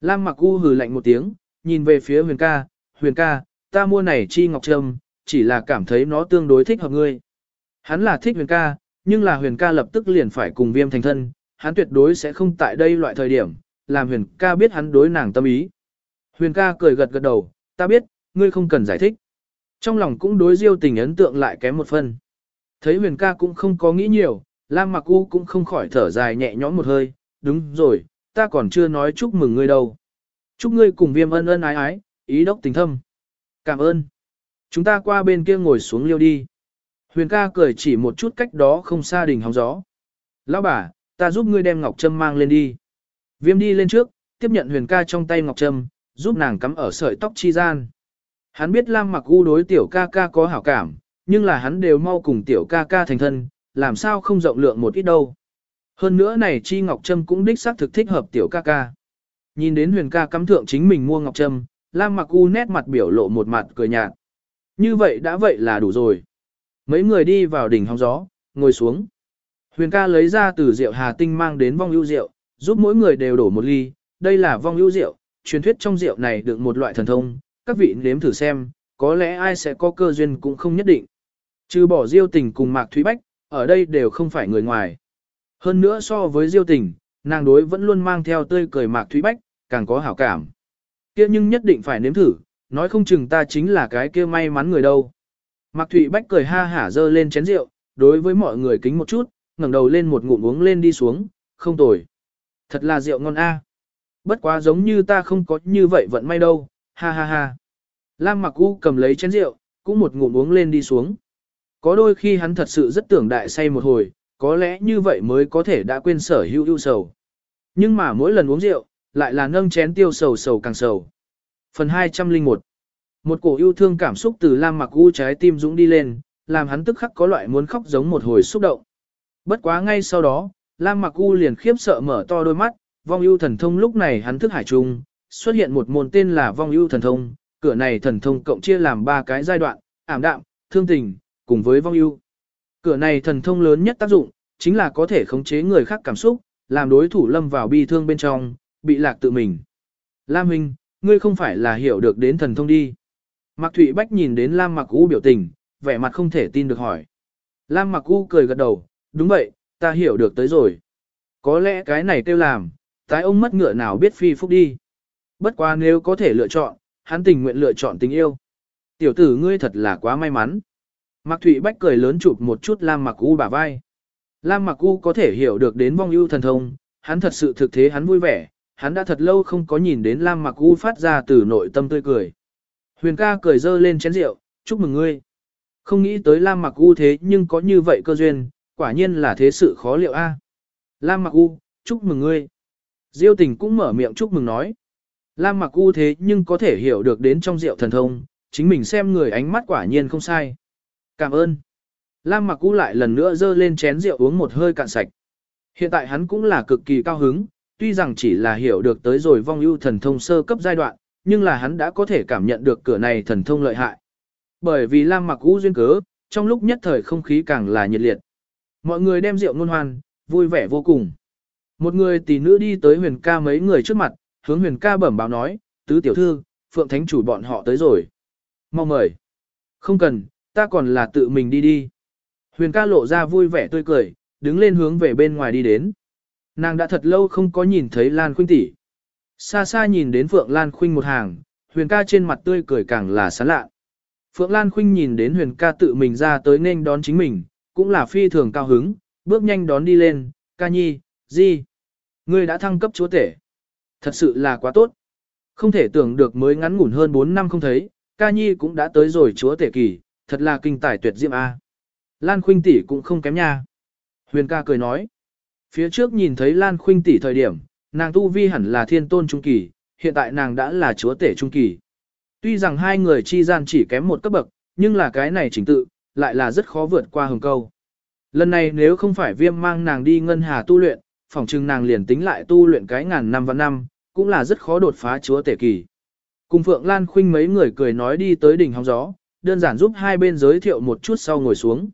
Lam Mặc U hừ lạnh một tiếng, nhìn về phía huyền ca, huyền ca, ta mua này chi ngọc trâm, chỉ là cảm thấy nó tương đối thích hợp ngươi. Hắn là thích huyền ca, nhưng là huyền ca lập tức liền phải cùng viêm thành thân, hắn tuyệt đối sẽ không tại đây loại thời điểm, làm huyền ca biết hắn đối nàng tâm ý. Huyền ca cười gật gật đầu, ta biết, ngươi không cần giải thích. Trong lòng cũng đối diêu tình ấn tượng lại kém một phần. Thấy huyền ca cũng không có nghĩ nhiều, Lam Mặc U cũng không khỏi thở dài nhẹ nhõm một hơi, đúng rồi, ta còn chưa nói chúc mừng ngươi đâu. Chúc ngươi cùng viêm ân ân ái ái, ý đốc tình thâm. Cảm ơn. Chúng ta qua bên kia ngồi xuống liêu đi. Huyền ca cười chỉ một chút cách đó không xa đình hóng gió. Lão bà, ta giúp ngươi đem ngọc trâm mang lên đi. Viêm đi lên trước, tiếp nhận huyền ca trong tay ngọc trâm, giúp nàng cắm ở sợi tóc chi gian. Hắn biết Lam mặc u đối tiểu ca ca có hảo cảm, nhưng là hắn đều mau cùng tiểu ca ca thành thân, làm sao không rộng lượng một ít đâu. Hơn nữa này chi ngọc trâm cũng đích xác thực thích hợp tiểu ca ca. Nhìn đến huyền ca cắm thượng chính mình mua ngọc trâm, Lam mặc u nét mặt biểu lộ một mặt cười nhạt. Như vậy đã vậy là đủ rồi. Mấy người đi vào đỉnh hóng gió, ngồi xuống. Huyền ca lấy ra từ rượu hà tinh mang đến vong ưu rượu, giúp mỗi người đều đổ một ly, đây là vong ưu rượu, truyền thuyết trong rượu này được một loại thần thông, các vị nếm thử xem, có lẽ ai sẽ có cơ duyên cũng không nhất định. Trừ bỏ Diêu Tình cùng Mạc Thúy Bách, ở đây đều không phải người ngoài. Hơn nữa so với Diêu Tình, nàng đối vẫn luôn mang theo tươi cười Mạc Thúy Bách, càng có hảo cảm. Kia nhưng nhất định phải nếm thử, nói không chừng ta chính là cái kia may mắn người đâu. Mạc Thụy Bách cười ha hả dơ lên chén rượu, đối với mọi người kính một chút, ngẩng đầu lên một ngụm uống lên đi xuống, không tồi. Thật là rượu ngon a. Bất quá giống như ta không có như vậy vận may đâu, ha ha ha. Lam mặc u cầm lấy chén rượu, cũng một ngụm uống lên đi xuống. Có đôi khi hắn thật sự rất tưởng đại say một hồi, có lẽ như vậy mới có thể đã quên sở hữu ưu sầu. Nhưng mà mỗi lần uống rượu, lại là nâng chén tiêu sầu sầu càng sầu. Phần 201 một cổ yêu thương cảm xúc từ Lam mặc u trái tim dũng đi lên, làm hắn tức khắc có loại muốn khóc giống một hồi xúc động. Bất quá ngay sau đó, Lam Mặc U liền khiếp sợ mở to đôi mắt, vong ưu thần thông lúc này hắn thức hải trung, xuất hiện một môn tên là vong ưu thần thông, cửa này thần thông cộng chia làm ba cái giai đoạn, ảm đạm, thương tình, cùng với vong ưu. Cửa này thần thông lớn nhất tác dụng, chính là có thể khống chế người khác cảm xúc, làm đối thủ lâm vào bi thương bên trong, bị lạc tự mình. Lam Minh, ngươi không phải là hiểu được đến thần thông đi. Mạc Thụy Bách nhìn đến Lam Mặc U biểu tình, vẻ mặt không thể tin được hỏi. Lam Mặc U cười gật đầu, đúng vậy, ta hiểu được tới rồi. Có lẽ cái này kêu làm, tái ông mất ngựa nào biết phi phúc đi. Bất quá nếu có thể lựa chọn, hắn tình nguyện lựa chọn tình yêu. Tiểu tử ngươi thật là quá may mắn. Mạc Thụy Bách cười lớn chụp một chút Lam Mặc U bả vai. Lam Mặc U có thể hiểu được đến vong ưu thần thông, hắn thật sự thực thế hắn vui vẻ, hắn đã thật lâu không có nhìn đến Lam Mặc U phát ra từ nội tâm tươi cười. Huyền ca cười dơ lên chén rượu, chúc mừng ngươi. Không nghĩ tới Lam Mặc U thế nhưng có như vậy cơ duyên, quả nhiên là thế sự khó liệu a. Lam Mặc U, chúc mừng ngươi. Diêu tình cũng mở miệng chúc mừng nói. Lam Mặc U thế nhưng có thể hiểu được đến trong rượu thần thông, chính mình xem người ánh mắt quả nhiên không sai. Cảm ơn. Lam Mặc U lại lần nữa dơ lên chén rượu uống một hơi cạn sạch. Hiện tại hắn cũng là cực kỳ cao hứng, tuy rằng chỉ là hiểu được tới rồi vong ưu thần thông sơ cấp giai đoạn, nhưng là hắn đã có thể cảm nhận được cửa này thần thông lợi hại. Bởi vì Lam Mặc U duyên cớ, trong lúc nhất thời không khí càng là nhiệt liệt. Mọi người đem rượu ngôn hoan, vui vẻ vô cùng. Một người tỷ nữ đi tới huyền ca mấy người trước mặt, hướng huyền ca bẩm báo nói, tứ tiểu thư, phượng thánh chủ bọn họ tới rồi. Mau mời. Không cần, ta còn là tự mình đi đi. Huyền ca lộ ra vui vẻ tươi cười, đứng lên hướng về bên ngoài đi đến. Nàng đã thật lâu không có nhìn thấy Lan Khuynh tỷ. Xa xa nhìn đến Phượng Lan Khuynh một hàng, Huyền ca trên mặt tươi cười càng là sán lạ. Phượng Lan Khuynh nhìn đến Huyền ca tự mình ra tới nên đón chính mình, cũng là phi thường cao hứng, bước nhanh đón đi lên, ca nhi, gì? Ngươi đã thăng cấp chúa tể. Thật sự là quá tốt. Không thể tưởng được mới ngắn ngủn hơn 4 năm không thấy, ca nhi cũng đã tới rồi chúa tể kỳ, thật là kinh tài tuyệt diệm A. Lan Khuynh tỷ cũng không kém nha. Huyền ca cười nói. Phía trước nhìn thấy Lan Khuynh tỷ thời điểm, nàng tu vi hẳn là thiên tôn trung kỳ, hiện tại nàng đã là chúa tể trung kỳ. Tuy rằng hai người chi gian chỉ kém một cấp bậc, nhưng là cái này chỉnh tự, lại là rất khó vượt qua hồng câu. Lần này nếu không phải viêm mang nàng đi ngân hà tu luyện, phỏng chừng nàng liền tính lại tu luyện cái ngàn năm và năm, cũng là rất khó đột phá chúa tể kỳ. Cùng Phượng Lan Khuynh mấy người cười nói đi tới đỉnh hóng gió, đơn giản giúp hai bên giới thiệu một chút sau ngồi xuống.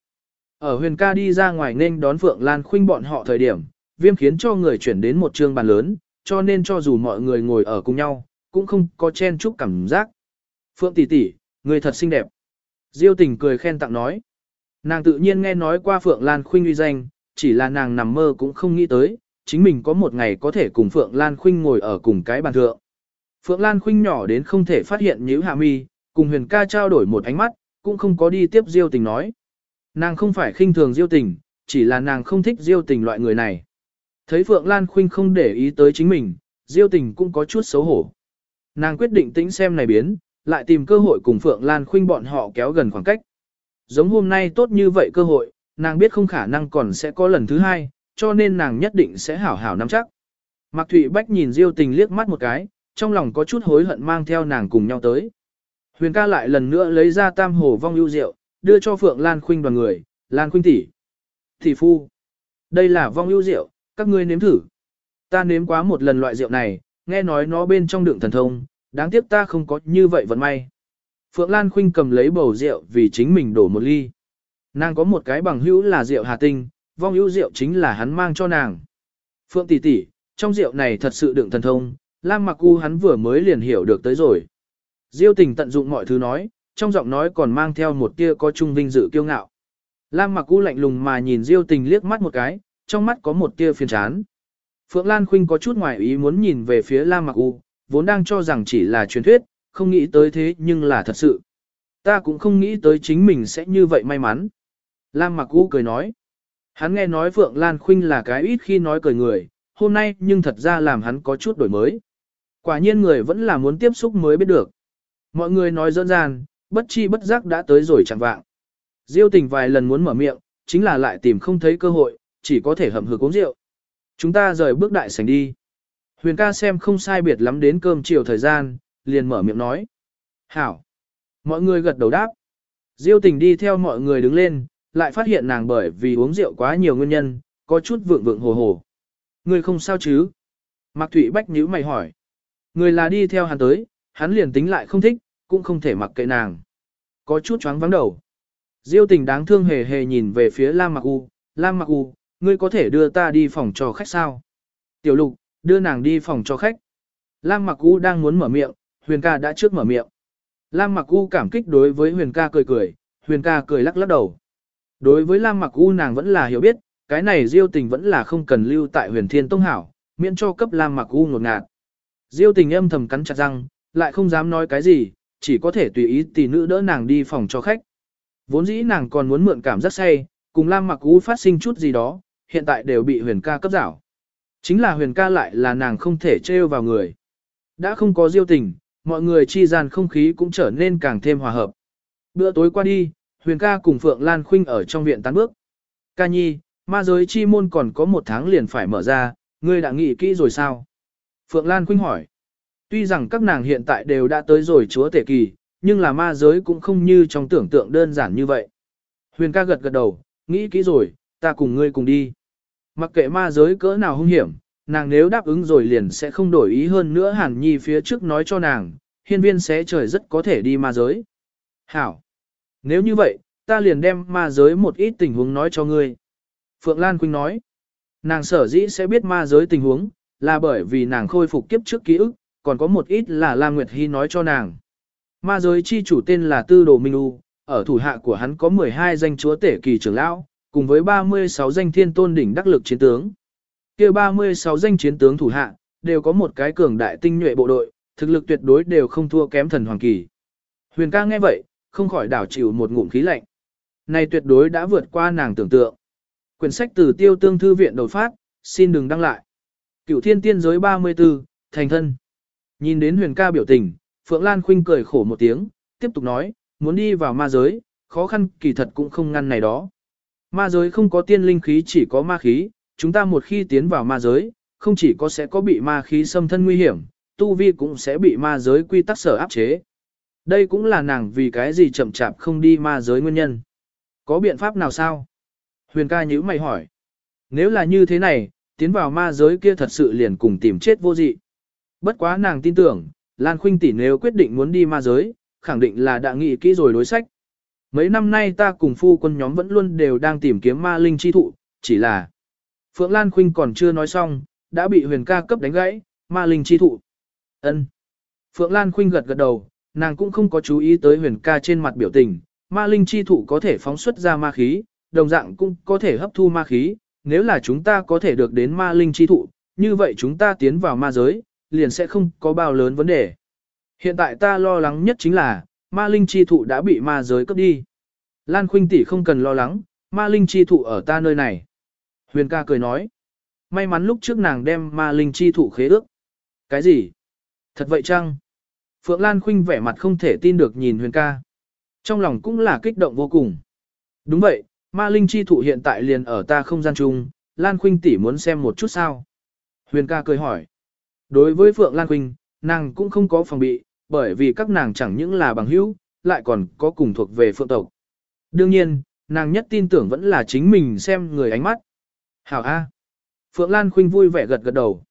Ở huyền ca đi ra ngoài nên đón Phượng Lan Khuynh bọn họ thời điểm, viêm khiến cho người chuyển đến một trường bàn lớn, cho nên cho dù mọi người ngồi ở cùng nhau, cũng không có chen chúc cảm giác. Phượng tỷ tỷ, người thật xinh đẹp. Diêu tình cười khen tặng nói. Nàng tự nhiên nghe nói qua Phượng Lan Khuynh uy danh, chỉ là nàng nằm mơ cũng không nghĩ tới, chính mình có một ngày có thể cùng Phượng Lan Khuynh ngồi ở cùng cái bàn thượng. Phượng Lan Khuynh nhỏ đến không thể phát hiện nhíu hạ mi, cùng huyền ca trao đổi một ánh mắt, cũng không có đi tiếp Diêu tình nói. Nàng không phải khinh thường Diêu tình, chỉ là nàng không thích Diêu tình loại người này. Thấy Phượng Lan Khuynh không để ý tới chính mình, Diêu tình cũng có chút xấu hổ. Nàng quyết định tĩnh xem này biến, lại tìm cơ hội cùng Phượng Lan Khuynh bọn họ kéo gần khoảng cách. Giống hôm nay tốt như vậy cơ hội, nàng biết không khả năng còn sẽ có lần thứ hai, cho nên nàng nhất định sẽ hảo hảo nắm chắc. Mạc Thụy Bách nhìn Diêu tình liếc mắt một cái, trong lòng có chút hối hận mang theo nàng cùng nhau tới. Huyền ca lại lần nữa lấy ra tam hồ vong ưu rượu, đưa cho Phượng Lan Khuynh đoàn người, Lan Khuynh tỷ, tỷ phu. Đây là vong ưu rượu, các ngươi nếm thử. Ta nếm quá một lần loại rượu này, nghe nói nó bên trong đựng thần thông, đáng tiếc ta không có như vậy vận may. Phượng Lan Khuynh cầm lấy bầu rượu vì chính mình đổ một ly. Nàng có một cái bằng hữu là rượu hà tinh, vong hữu rượu chính là hắn mang cho nàng. Phượng tỷ tỷ, trong rượu này thật sự đựng thần thông, Lam Mặc U hắn vừa mới liền hiểu được tới rồi. Diêu tình tận dụng mọi thứ nói, trong giọng nói còn mang theo một tia có trung vinh dự kiêu ngạo. Lam Mặc U lạnh lùng mà nhìn Diêu tình liếc mắt một cái, trong mắt có một tia phiền chán. Phượng Lan Khuynh có chút ngoài ý muốn nhìn về phía Lam Mặc U, vốn đang cho rằng chỉ là truyền thuyết, không nghĩ tới thế nhưng là thật sự. Ta cũng không nghĩ tới chính mình sẽ như vậy may mắn. Lam Mặc U cười nói. Hắn nghe nói Phượng Lan Khuynh là cái ít khi nói cười người, hôm nay nhưng thật ra làm hắn có chút đổi mới. Quả nhiên người vẫn là muốn tiếp xúc mới biết được. Mọi người nói dỡn dàng, bất chi bất giác đã tới rồi chẳng vạng. Diêu tình vài lần muốn mở miệng, chính là lại tìm không thấy cơ hội, chỉ có thể hầm hực uống rượu. Chúng ta rời bước đại sảnh đi. Huyền ca xem không sai biệt lắm đến cơm chiều thời gian, liền mở miệng nói. Hảo. Mọi người gật đầu đáp. Diêu tình đi theo mọi người đứng lên, lại phát hiện nàng bởi vì uống rượu quá nhiều nguyên nhân, có chút vượng vượng hồ hồ. Người không sao chứ? Mạc Thụy Bách nhíu mày hỏi. Người là đi theo hắn tới, hắn liền tính lại không thích, cũng không thể mặc kệ nàng. Có chút choáng vắng đầu. Diêu tình đáng thương hề hề nhìn về phía Lam Mạc U. Lam Mạc U, ngươi có thể đưa ta đi phòng cho khách sao? Tiểu lục, đưa nàng đi phòng cho khách. Lam Mặc U đang muốn mở miệng, Huyền ca đã trước mở miệng. Lam Mặc U cảm kích đối với Huyền ca cười cười, Huyền ca cười lắc lắc đầu. Đối với Lam Mặc U nàng vẫn là hiểu biết, cái này Diêu tình vẫn là không cần lưu tại huyền thiên tông hảo, miễn cho cấp Lam Mặc U ngột ngạt. Diêu tình âm thầm cắn chặt răng, lại không dám nói cái gì, chỉ có thể tùy ý tỷ nữ đỡ nàng đi phòng cho khách. Vốn dĩ nàng còn muốn mượn cảm giác say, cùng Lam Mặc U phát sinh chút gì đó, hiện tại đều bị huyền ca cấp rảo. Chính là huyền ca lại là nàng không thể trêu vào người. Đã không có diêu tình, mọi người chi gian không khí cũng trở nên càng thêm hòa hợp. Bữa tối qua đi, huyền ca cùng Phượng Lan Khuynh ở trong viện tán bước. Ca nhi, ma giới chi môn còn có một tháng liền phải mở ra, ngươi đã nghĩ kỹ rồi sao? Phượng Lan Khuynh hỏi. Tuy rằng các nàng hiện tại đều đã tới rồi chúa tể kỳ, nhưng là ma giới cũng không như trong tưởng tượng đơn giản như vậy. Huyền ca gật gật đầu, nghĩ kỹ rồi, ta cùng ngươi cùng đi. Mặc kệ ma giới cỡ nào hung hiểm, nàng nếu đáp ứng rồi liền sẽ không đổi ý hơn nữa Hàn Nhi phía trước nói cho nàng, hiên viên xé trời rất có thể đi ma giới. Hảo! Nếu như vậy, ta liền đem ma giới một ít tình huống nói cho ngươi. Phượng Lan Quynh nói, nàng sở dĩ sẽ biết ma giới tình huống, là bởi vì nàng khôi phục kiếp trước ký ức, còn có một ít là Lam Nguyệt Hy nói cho nàng. Ma giới chi chủ tên là Tư Đồ Minh U, ở thủ hạ của hắn có 12 danh chúa tể kỳ trưởng lão, cùng với 36 danh thiên tôn đỉnh đắc lực chiến tướng. kia 36 danh chiến tướng thủ hạ, đều có một cái cường đại tinh nhuệ bộ đội, thực lực tuyệt đối đều không thua kém thần hoàng kỳ. Huyền ca nghe vậy, không khỏi đảo chịu một ngụm khí lạnh. Này tuyệt đối đã vượt qua nàng tưởng tượng. Quyển sách từ tiêu tương thư viện đột phát, xin đừng đăng lại. Cửu thiên tiên giới 34, thành thân. Nhìn đến huyền ca biểu tình, Phượng Lan khinh cười khổ một tiếng, tiếp tục nói, muốn đi vào ma giới, khó khăn kỳ thật cũng không ngăn này đó. Ma giới không có tiên linh khí chỉ có ma khí, chúng ta một khi tiến vào ma giới, không chỉ có sẽ có bị ma khí xâm thân nguy hiểm, tu vi cũng sẽ bị ma giới quy tắc sở áp chế. Đây cũng là nàng vì cái gì chậm chạp không đi ma giới nguyên nhân. Có biện pháp nào sao? Huyền ca nhữ mày hỏi. Nếu là như thế này, tiến vào ma giới kia thật sự liền cùng tìm chết vô dị. Bất quá nàng tin tưởng, Lan Khuynh tỷ nếu quyết định muốn đi ma giới, khẳng định là đã nghĩ kỹ rồi đối sách. Mấy năm nay ta cùng phu quân nhóm vẫn luôn đều đang tìm kiếm ma linh chi thụ, chỉ là Phượng Lan Khuynh còn chưa nói xong, đã bị huyền ca cấp đánh gãy, ma linh chi thụ. ân Phượng Lan Khuynh gật gật đầu, nàng cũng không có chú ý tới huyền ca trên mặt biểu tình, ma linh chi thụ có thể phóng xuất ra ma khí, đồng dạng cũng có thể hấp thu ma khí, nếu là chúng ta có thể được đến ma linh chi thụ, như vậy chúng ta tiến vào ma giới, liền sẽ không có bao lớn vấn đề. Hiện tại ta lo lắng nhất chính là, ma linh chi thụ đã bị ma giới cướp đi. Lan Khuynh tỷ không cần lo lắng, ma linh chi thụ ở ta nơi này. Huyền ca cười nói. May mắn lúc trước nàng đem ma linh chi thụ khế ước. Cái gì? Thật vậy chăng? Phượng Lan Khuynh vẻ mặt không thể tin được nhìn Huyền ca. Trong lòng cũng là kích động vô cùng. Đúng vậy, ma linh chi thụ hiện tại liền ở ta không gian chung, Lan Khuynh tỷ muốn xem một chút sao? Huyền ca cười hỏi. Đối với Phượng Lan Khuynh, nàng cũng không có phòng bị, bởi vì các nàng chẳng những là bằng hữu, lại còn có cùng thuộc về Phượng tộc. Đương nhiên, nàng nhất tin tưởng vẫn là chính mình xem người ánh mắt. Hảo A. Phượng Lan Khuynh vui vẻ gật gật đầu.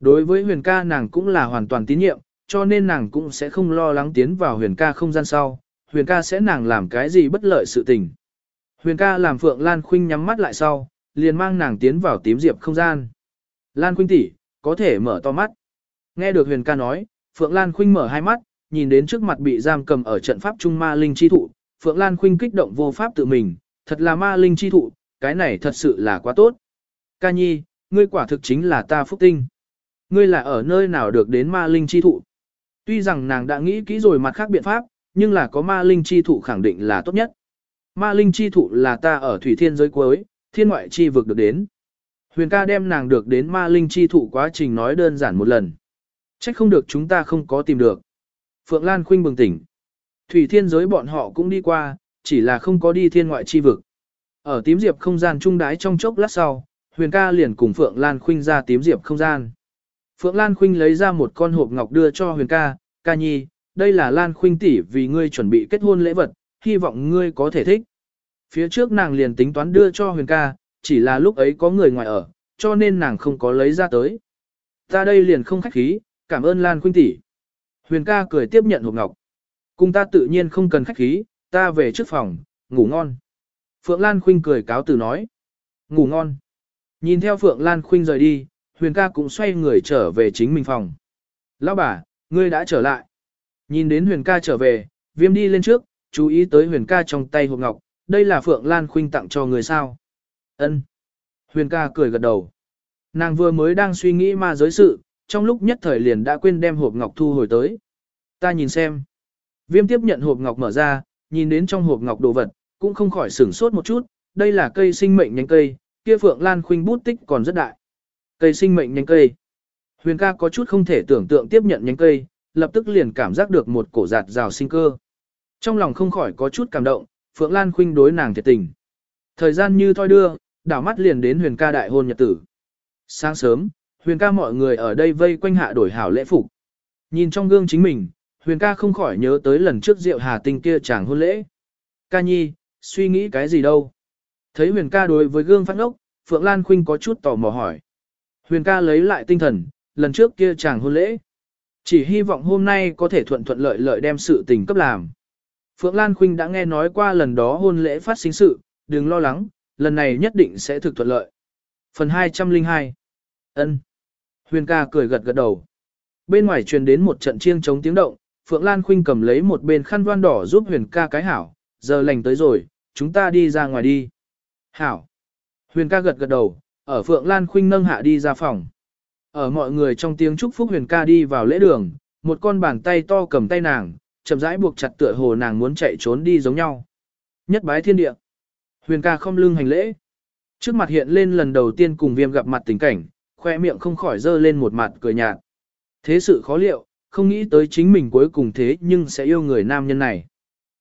Đối với huyền ca nàng cũng là hoàn toàn tín nhiệm, cho nên nàng cũng sẽ không lo lắng tiến vào huyền ca không gian sau, huyền ca sẽ nàng làm cái gì bất lợi sự tình. Huyền ca làm Phượng Lan Khuynh nhắm mắt lại sau, liền mang nàng tiến vào tím diệp không gian. Lan Khuynh tỷ, có thể mở to mắt. Nghe được huyền ca nói, Phượng Lan Khuynh mở hai mắt, nhìn đến trước mặt bị giam cầm ở trận pháp trung ma linh chi thụ, Phượng Lan Khuynh kích động vô pháp tự mình, thật là ma linh chi thụ, cái này thật sự là quá tốt. Ca nhi, ngươi quả thực chính là ta phúc tinh. Ngươi là ở nơi nào được đến ma linh chi thụ. Tuy rằng nàng đã nghĩ kỹ rồi mặt khác biện pháp, nhưng là có ma linh chi thụ khẳng định là tốt nhất. Ma linh chi thụ là ta ở thủy thiên giới cuối, thiên ngoại chi vực được đến. Huyền ca đem nàng được đến ma linh chi thụ quá trình nói đơn giản một lần. Trách không được chúng ta không có tìm được. Phượng Lan Khuynh bừng tỉnh. Thủy thiên giới bọn họ cũng đi qua, chỉ là không có đi thiên ngoại chi vực. Ở tím diệp không gian trung đái trong chốc lát sau, Huyền ca liền cùng Phượng Lan Khuynh ra tím diệp không gian. Phượng Lan Khuynh lấy ra một con hộp ngọc đưa cho Huyền ca, ca nhi, đây là Lan Khuynh tỷ vì ngươi chuẩn bị kết hôn lễ vật, hy vọng ngươi có thể thích. Phía trước nàng liền tính toán đưa cho Huyền ca, chỉ là lúc ấy có người ngoài ở, cho nên nàng không có lấy ra tới. Ta đây liền không khách khí, cảm ơn Lan Khuynh tỷ. Huyền ca cười tiếp nhận hộp ngọc. Cùng ta tự nhiên không cần khách khí, ta về trước phòng, ngủ ngon. Phượng Lan Khuynh cười cáo từ nói. Ngủ ngon. Nhìn theo Phượng Lan Khuynh rời đi, Huyền ca cũng xoay người trở về chính mình phòng. Lão bà, ngươi đã trở lại. Nhìn đến Huyền ca trở về, viêm đi lên trước, chú ý tới Huyền ca trong tay hộp ngọc, đây là Phượng Lan Khuynh tặng cho người sao. Ân. Huyền ca cười gật đầu. Nàng vừa mới đang suy nghĩ ma giới sự, trong lúc nhất thời liền đã quên đem hộp ngọc thu hồi tới. Ta nhìn xem. Viêm tiếp nhận hộp ngọc mở ra, nhìn đến trong hộp ngọc đồ vật, cũng không khỏi sửng sốt một chút, đây là cây sinh mệnh nhánh cây, kia phượng lan khuynh bút tích còn rất đại. Cây sinh mệnh nhánh cây. Huyền ca có chút không thể tưởng tượng tiếp nhận nhánh cây, lập tức liền cảm giác được một cổ giạt rào sinh cơ. Trong lòng không khỏi có chút cảm động, Phượng Lan Khuynh đối nàng thiệt tình. Thời gian như thoi đưa, đảo mắt liền đến huyền ca đại hôn nhật tử. Sáng sớm, huyền ca mọi người ở đây vây quanh hạ đổi hảo lễ phục. Nhìn trong gương chính mình, huyền ca không khỏi nhớ tới lần trước rượu hà tinh kia chàng hôn lễ. Ca nhi, suy nghĩ cái gì đâu? Thấy huyền ca đối với gương phát ngốc, Phượng Lan Khuynh có chút tò mò hỏi. Huyền ca lấy lại tinh thần, lần trước kia chàng hôn lễ. Chỉ hy vọng hôm nay có thể thuận thuận lợi lợi đem sự tình cấp làm. Phượng Lan Khuynh đã nghe nói qua lần đó hôn lễ phát sinh sự, đừng lo lắng, lần này nhất định sẽ thực thuận lợi. Phần 202 ân Huyền ca cười gật gật đầu. Bên ngoài truyền đến một trận chiêng chống tiếng động, Phượng Lan Khuynh cầm lấy một bên khăn voan đỏ giúp Huyền ca cái hảo, giờ lành tới rồi, chúng ta đi ra ngoài đi. Hảo. Huyền ca gật gật đầu, ở Phượng Lan Khuynh nâng hạ đi ra phòng. Ở mọi người trong tiếng chúc phúc Huyền ca đi vào lễ đường, một con bàn tay to cầm tay nàng, chậm rãi buộc chặt tựa hồ nàng muốn chạy trốn đi giống nhau. Nhất bái thiên địa. Huyền ca không lưng hành lễ. Trước mặt hiện lên lần đầu tiên cùng viêm gặp mặt tình cảnh, khoe miệng không khỏi dơ lên một mặt cười nhạt. Thế sự khó liệu, không nghĩ tới chính mình cuối cùng thế nhưng sẽ yêu người nam nhân này.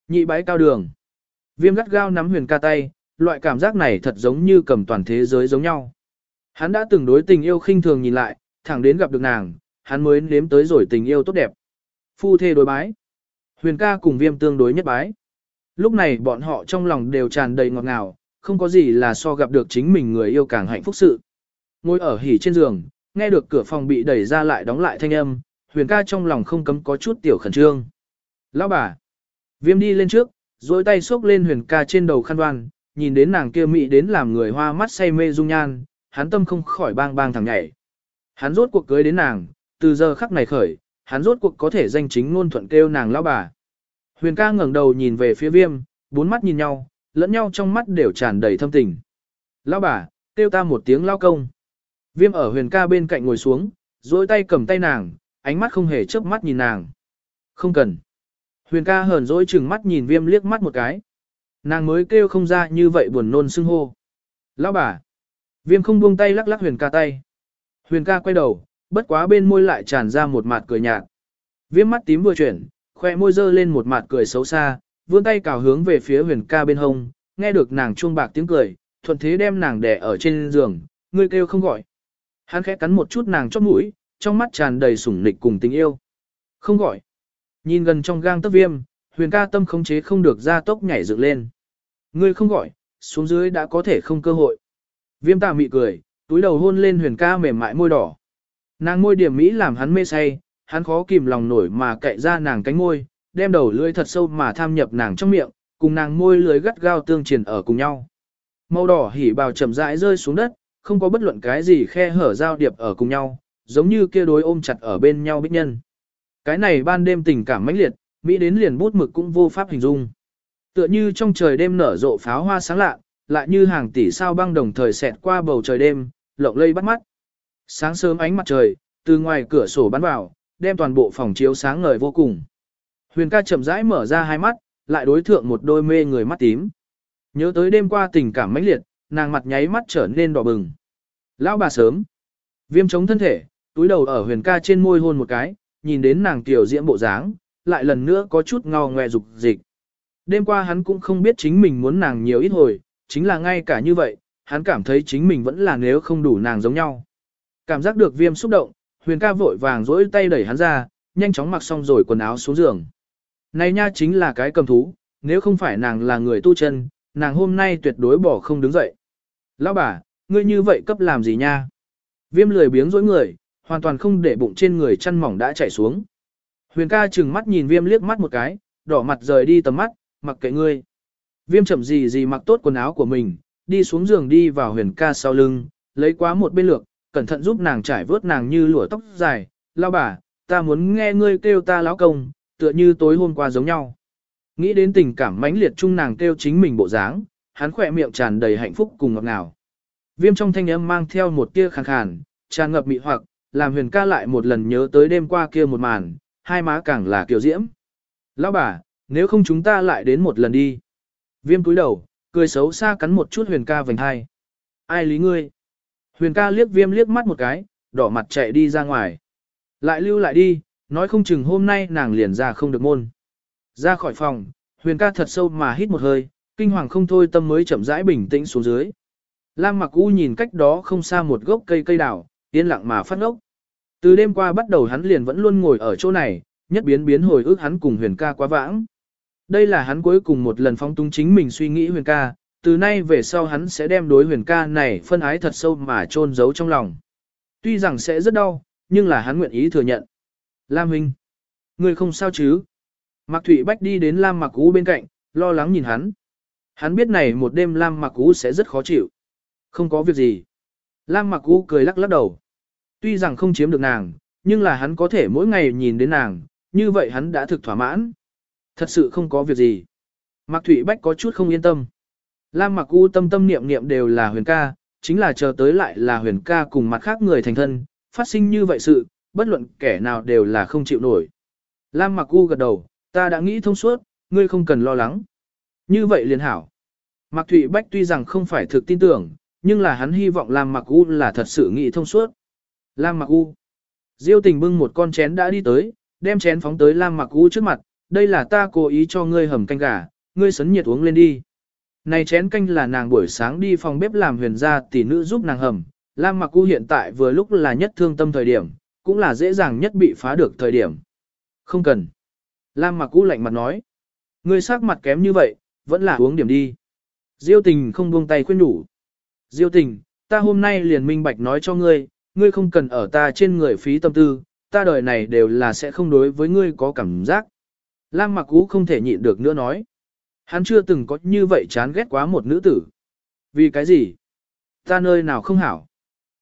Nhị bái cao đường. Viêm gắt gao nắm huyền ca tay, loại cảm giác này thật giống như cầm toàn thế giới giống nhau. Hắn đã từng đối tình yêu khinh thường nhìn lại, thẳng đến gặp được nàng, hắn mới nếm tới rồi tình yêu tốt đẹp. Phu thê đối bái. Huyền ca cùng viêm tương đối nhất bái. Lúc này bọn họ trong lòng đều tràn đầy ngọt ngào, không có gì là so gặp được chính mình người yêu càng hạnh phúc sự. Ngồi ở hỉ trên giường, nghe được cửa phòng bị đẩy ra lại đóng lại thanh âm, huyền ca trong lòng không cấm có chút tiểu khẩn trương. Lão bà. Viêm đi lên trước, dối tay xốc lên huyền ca trên đầu khăn đoan, nhìn đến nàng kia mị đến làm người hoa mắt say mê dung nhan, hắn tâm không khỏi bang bang thẳng nhảy. Hắn rốt cuộc cưới đến nàng, từ giờ khắc này khởi, hắn rốt cuộc có thể danh chính ngôn thuận kêu nàng lão bà. Huyền ca ngẩng đầu nhìn về phía viêm, bốn mắt nhìn nhau, lẫn nhau trong mắt đều tràn đầy thâm tình. Lão bà, kêu ta một tiếng lao công. Viêm ở huyền ca bên cạnh ngồi xuống, dối tay cầm tay nàng, ánh mắt không hề chớp mắt nhìn nàng. Không cần. Huyền ca hờn dỗi chừng mắt nhìn viêm liếc mắt một cái. Nàng mới kêu không ra như vậy buồn nôn sưng hô. Lão bà. Viêm không buông tay lắc lắc huyền ca tay. Huyền ca quay đầu, bất quá bên môi lại tràn ra một mặt cười nhạt. Viêm mắt tím vừa chuyển, khoe môi dơ lên một mặt cười xấu xa, vươn tay cào hướng về phía huyền ca bên hông, nghe được nàng chuông bạc tiếng cười, thuận thế đem nàng đè ở trên giường, ngươi kêu không gọi. Hắn khẽ cắn một chút nàng chóp mũi, trong mắt tràn đầy sủng nịch cùng tình yêu. Không gọi. Nhìn gần trong gang tấc viêm, huyền ca tâm khống chế không được ra tốc nhảy dựng lên. Ngươi không gọi, xuống dưới đã có thể không cơ hội. Viêm tà mị cười, túi đầu hôn lên huyền ca mềm mại môi đỏ. Nàng môi điểm mỹ làm hắn mê say, hắn khó kìm lòng nổi mà cậy ra nàng cánh môi, đem đầu lưỡi thật sâu mà tham nhập nàng trong miệng, cùng nàng môi lưỡi gắt gao tương triển ở cùng nhau. Màu đỏ hỉ bào chậm rãi rơi xuống đất, không có bất luận cái gì khe hở giao điệp ở cùng nhau, giống như kia đối ôm chặt ở bên nhau bích nhân. Cái này ban đêm tình cảm mãnh liệt, Mỹ đến liền bút mực cũng vô pháp hình dung. Tựa như trong trời đêm nở rộ pháo hoa sáng lạ, lại như hàng tỷ sao băng đồng thời xẹt qua bầu trời đêm, lộng lây bắt mắt. Sáng sớm ánh mặt trời, từ ngoài cửa sổ bắn vào, đem toàn bộ phòng chiếu sáng ngời vô cùng. Huyền ca chậm rãi mở ra hai mắt, lại đối thượng một đôi mê người mắt tím. Nhớ tới đêm qua tình cảm mãnh liệt, nàng mặt nháy mắt trở nên đỏ bừng. Lão bà sớm. Viêm chống thân thể, túi đầu ở huyền ca trên môi hôn một cái, nhìn đến nàng tiểu diễm bộ dáng, lại lần nữa có chút ngao ngoe dục dịch. Đêm qua hắn cũng không biết chính mình muốn nàng nhiều ít hồi, chính là ngay cả như vậy, hắn cảm thấy chính mình vẫn là nếu không đủ nàng giống nhau. Cảm giác được viêm xúc động, huyền ca vội vàng rỗi tay đẩy hắn ra, nhanh chóng mặc xong rồi quần áo xuống giường. Này nha chính là cái cầm thú, nếu không phải nàng là người tu chân, nàng hôm nay tuyệt đối bỏ không đứng dậy. Lão bà, ngươi như vậy cấp làm gì nha? Viêm lười biếng dối người, hoàn toàn không để bụng trên người chăn mỏng đã chảy xuống. Huyền ca chừng mắt nhìn viêm liếc mắt một cái, đỏ mặt rời đi tầm mắt, mặc kệ ngươi. Viêm chậm gì gì mặc tốt quần áo của mình, đi xuống giường đi vào huyền ca sau lưng, lấy quá một bên lược, cẩn thận giúp nàng trải vớt nàng như lụa tóc dài. Lao bà, ta muốn nghe ngươi kêu ta lão công, tựa như tối hôm qua giống nhau. Nghĩ đến tình cảm mãnh liệt chung nàng kêu chính mình bộ dáng, hắn khỏe miệng tràn đầy hạnh phúc cùng ngọt ngào. Viêm trong thanh âm mang theo một tia khàn khàn, tràn ngập mị hoặc, làm huyền ca lại một lần nhớ tới đêm qua kia một màn, hai má càng là kiều diễm. Lão bà, nếu không chúng ta lại đến một lần đi. Viêm cúi đầu, cười xấu xa cắn một chút huyền ca vành hai. Ai lý ngươi? Huyền ca liếc viêm liếc mắt một cái, đỏ mặt chạy đi ra ngoài. Lại lưu lại đi, nói không chừng hôm nay nàng liền ra không được môn. Ra khỏi phòng, huyền ca thật sâu mà hít một hơi, kinh hoàng không thôi tâm mới chậm rãi bình tĩnh xuống dưới. Lam mặc u nhìn cách đó không xa một gốc cây cây đào, yên lặng mà phát ngốc. Từ đêm qua bắt đầu hắn liền vẫn luôn ngồi ở chỗ này, nhất biến biến hồi ức hắn cùng huyền ca quá vãng. Đây là hắn cuối cùng một lần phong tung chính mình suy nghĩ huyền ca, từ nay về sau hắn sẽ đem đối huyền ca này phân ái thật sâu mà chôn giấu trong lòng. Tuy rằng sẽ rất đau, nhưng là hắn nguyện ý thừa nhận. Lam Huynh, ngươi không sao chứ? Mạc Thụy Bách đi đến Lam Mạc Ú bên cạnh, lo lắng nhìn hắn. Hắn biết này một đêm Lam Mạc Ú sẽ rất khó chịu. Không có việc gì. Lam Mặc U cười lắc lắc đầu. Tuy rằng không chiếm được nàng, nhưng là hắn có thể mỗi ngày nhìn đến nàng, như vậy hắn đã thực thỏa mãn. Thật sự không có việc gì. Mạc Thụy Bách có chút không yên tâm. Lam Mặc U tâm tâm niệm niệm đều là huyền ca, chính là chờ tới lại là huyền ca cùng mặt khác người thành thân, phát sinh như vậy sự, bất luận kẻ nào đều là không chịu nổi. Lam Mặc U gật đầu, ta đã nghĩ thông suốt, ngươi không cần lo lắng. Như vậy liền hảo. Mạc Thụy Bách tuy rằng không phải thực tin tưởng, nhưng là hắn hy vọng Lam mặc U là thật sự nghĩ thông suốt. Lam mặc U. Diêu tình bưng một con chén đã đi tới, đem chén phóng tới Lam mặc U trước mặt, đây là ta cố ý cho ngươi hầm canh gà, ngươi sấn nhiệt uống lên đi. Này chén canh là nàng buổi sáng đi phòng bếp làm huyền gia tỷ nữ giúp nàng hầm, Lam Mặc U hiện tại vừa lúc là nhất thương tâm thời điểm, cũng là dễ dàng nhất bị phá được thời điểm. Không cần. Lam Mặc U lạnh mặt nói. Ngươi sắc mặt kém như vậy, vẫn là uống điểm đi. Diêu tình không buông tay khuyên nhủ. Diêu tình, ta hôm nay liền minh bạch nói cho ngươi, ngươi không cần ở ta trên người phí tâm tư, ta đời này đều là sẽ không đối với ngươi có cảm giác. Lam Mặc U không thể nhịn được nữa nói. Hắn chưa từng có như vậy chán ghét quá một nữ tử. Vì cái gì? Ta nơi nào không hảo?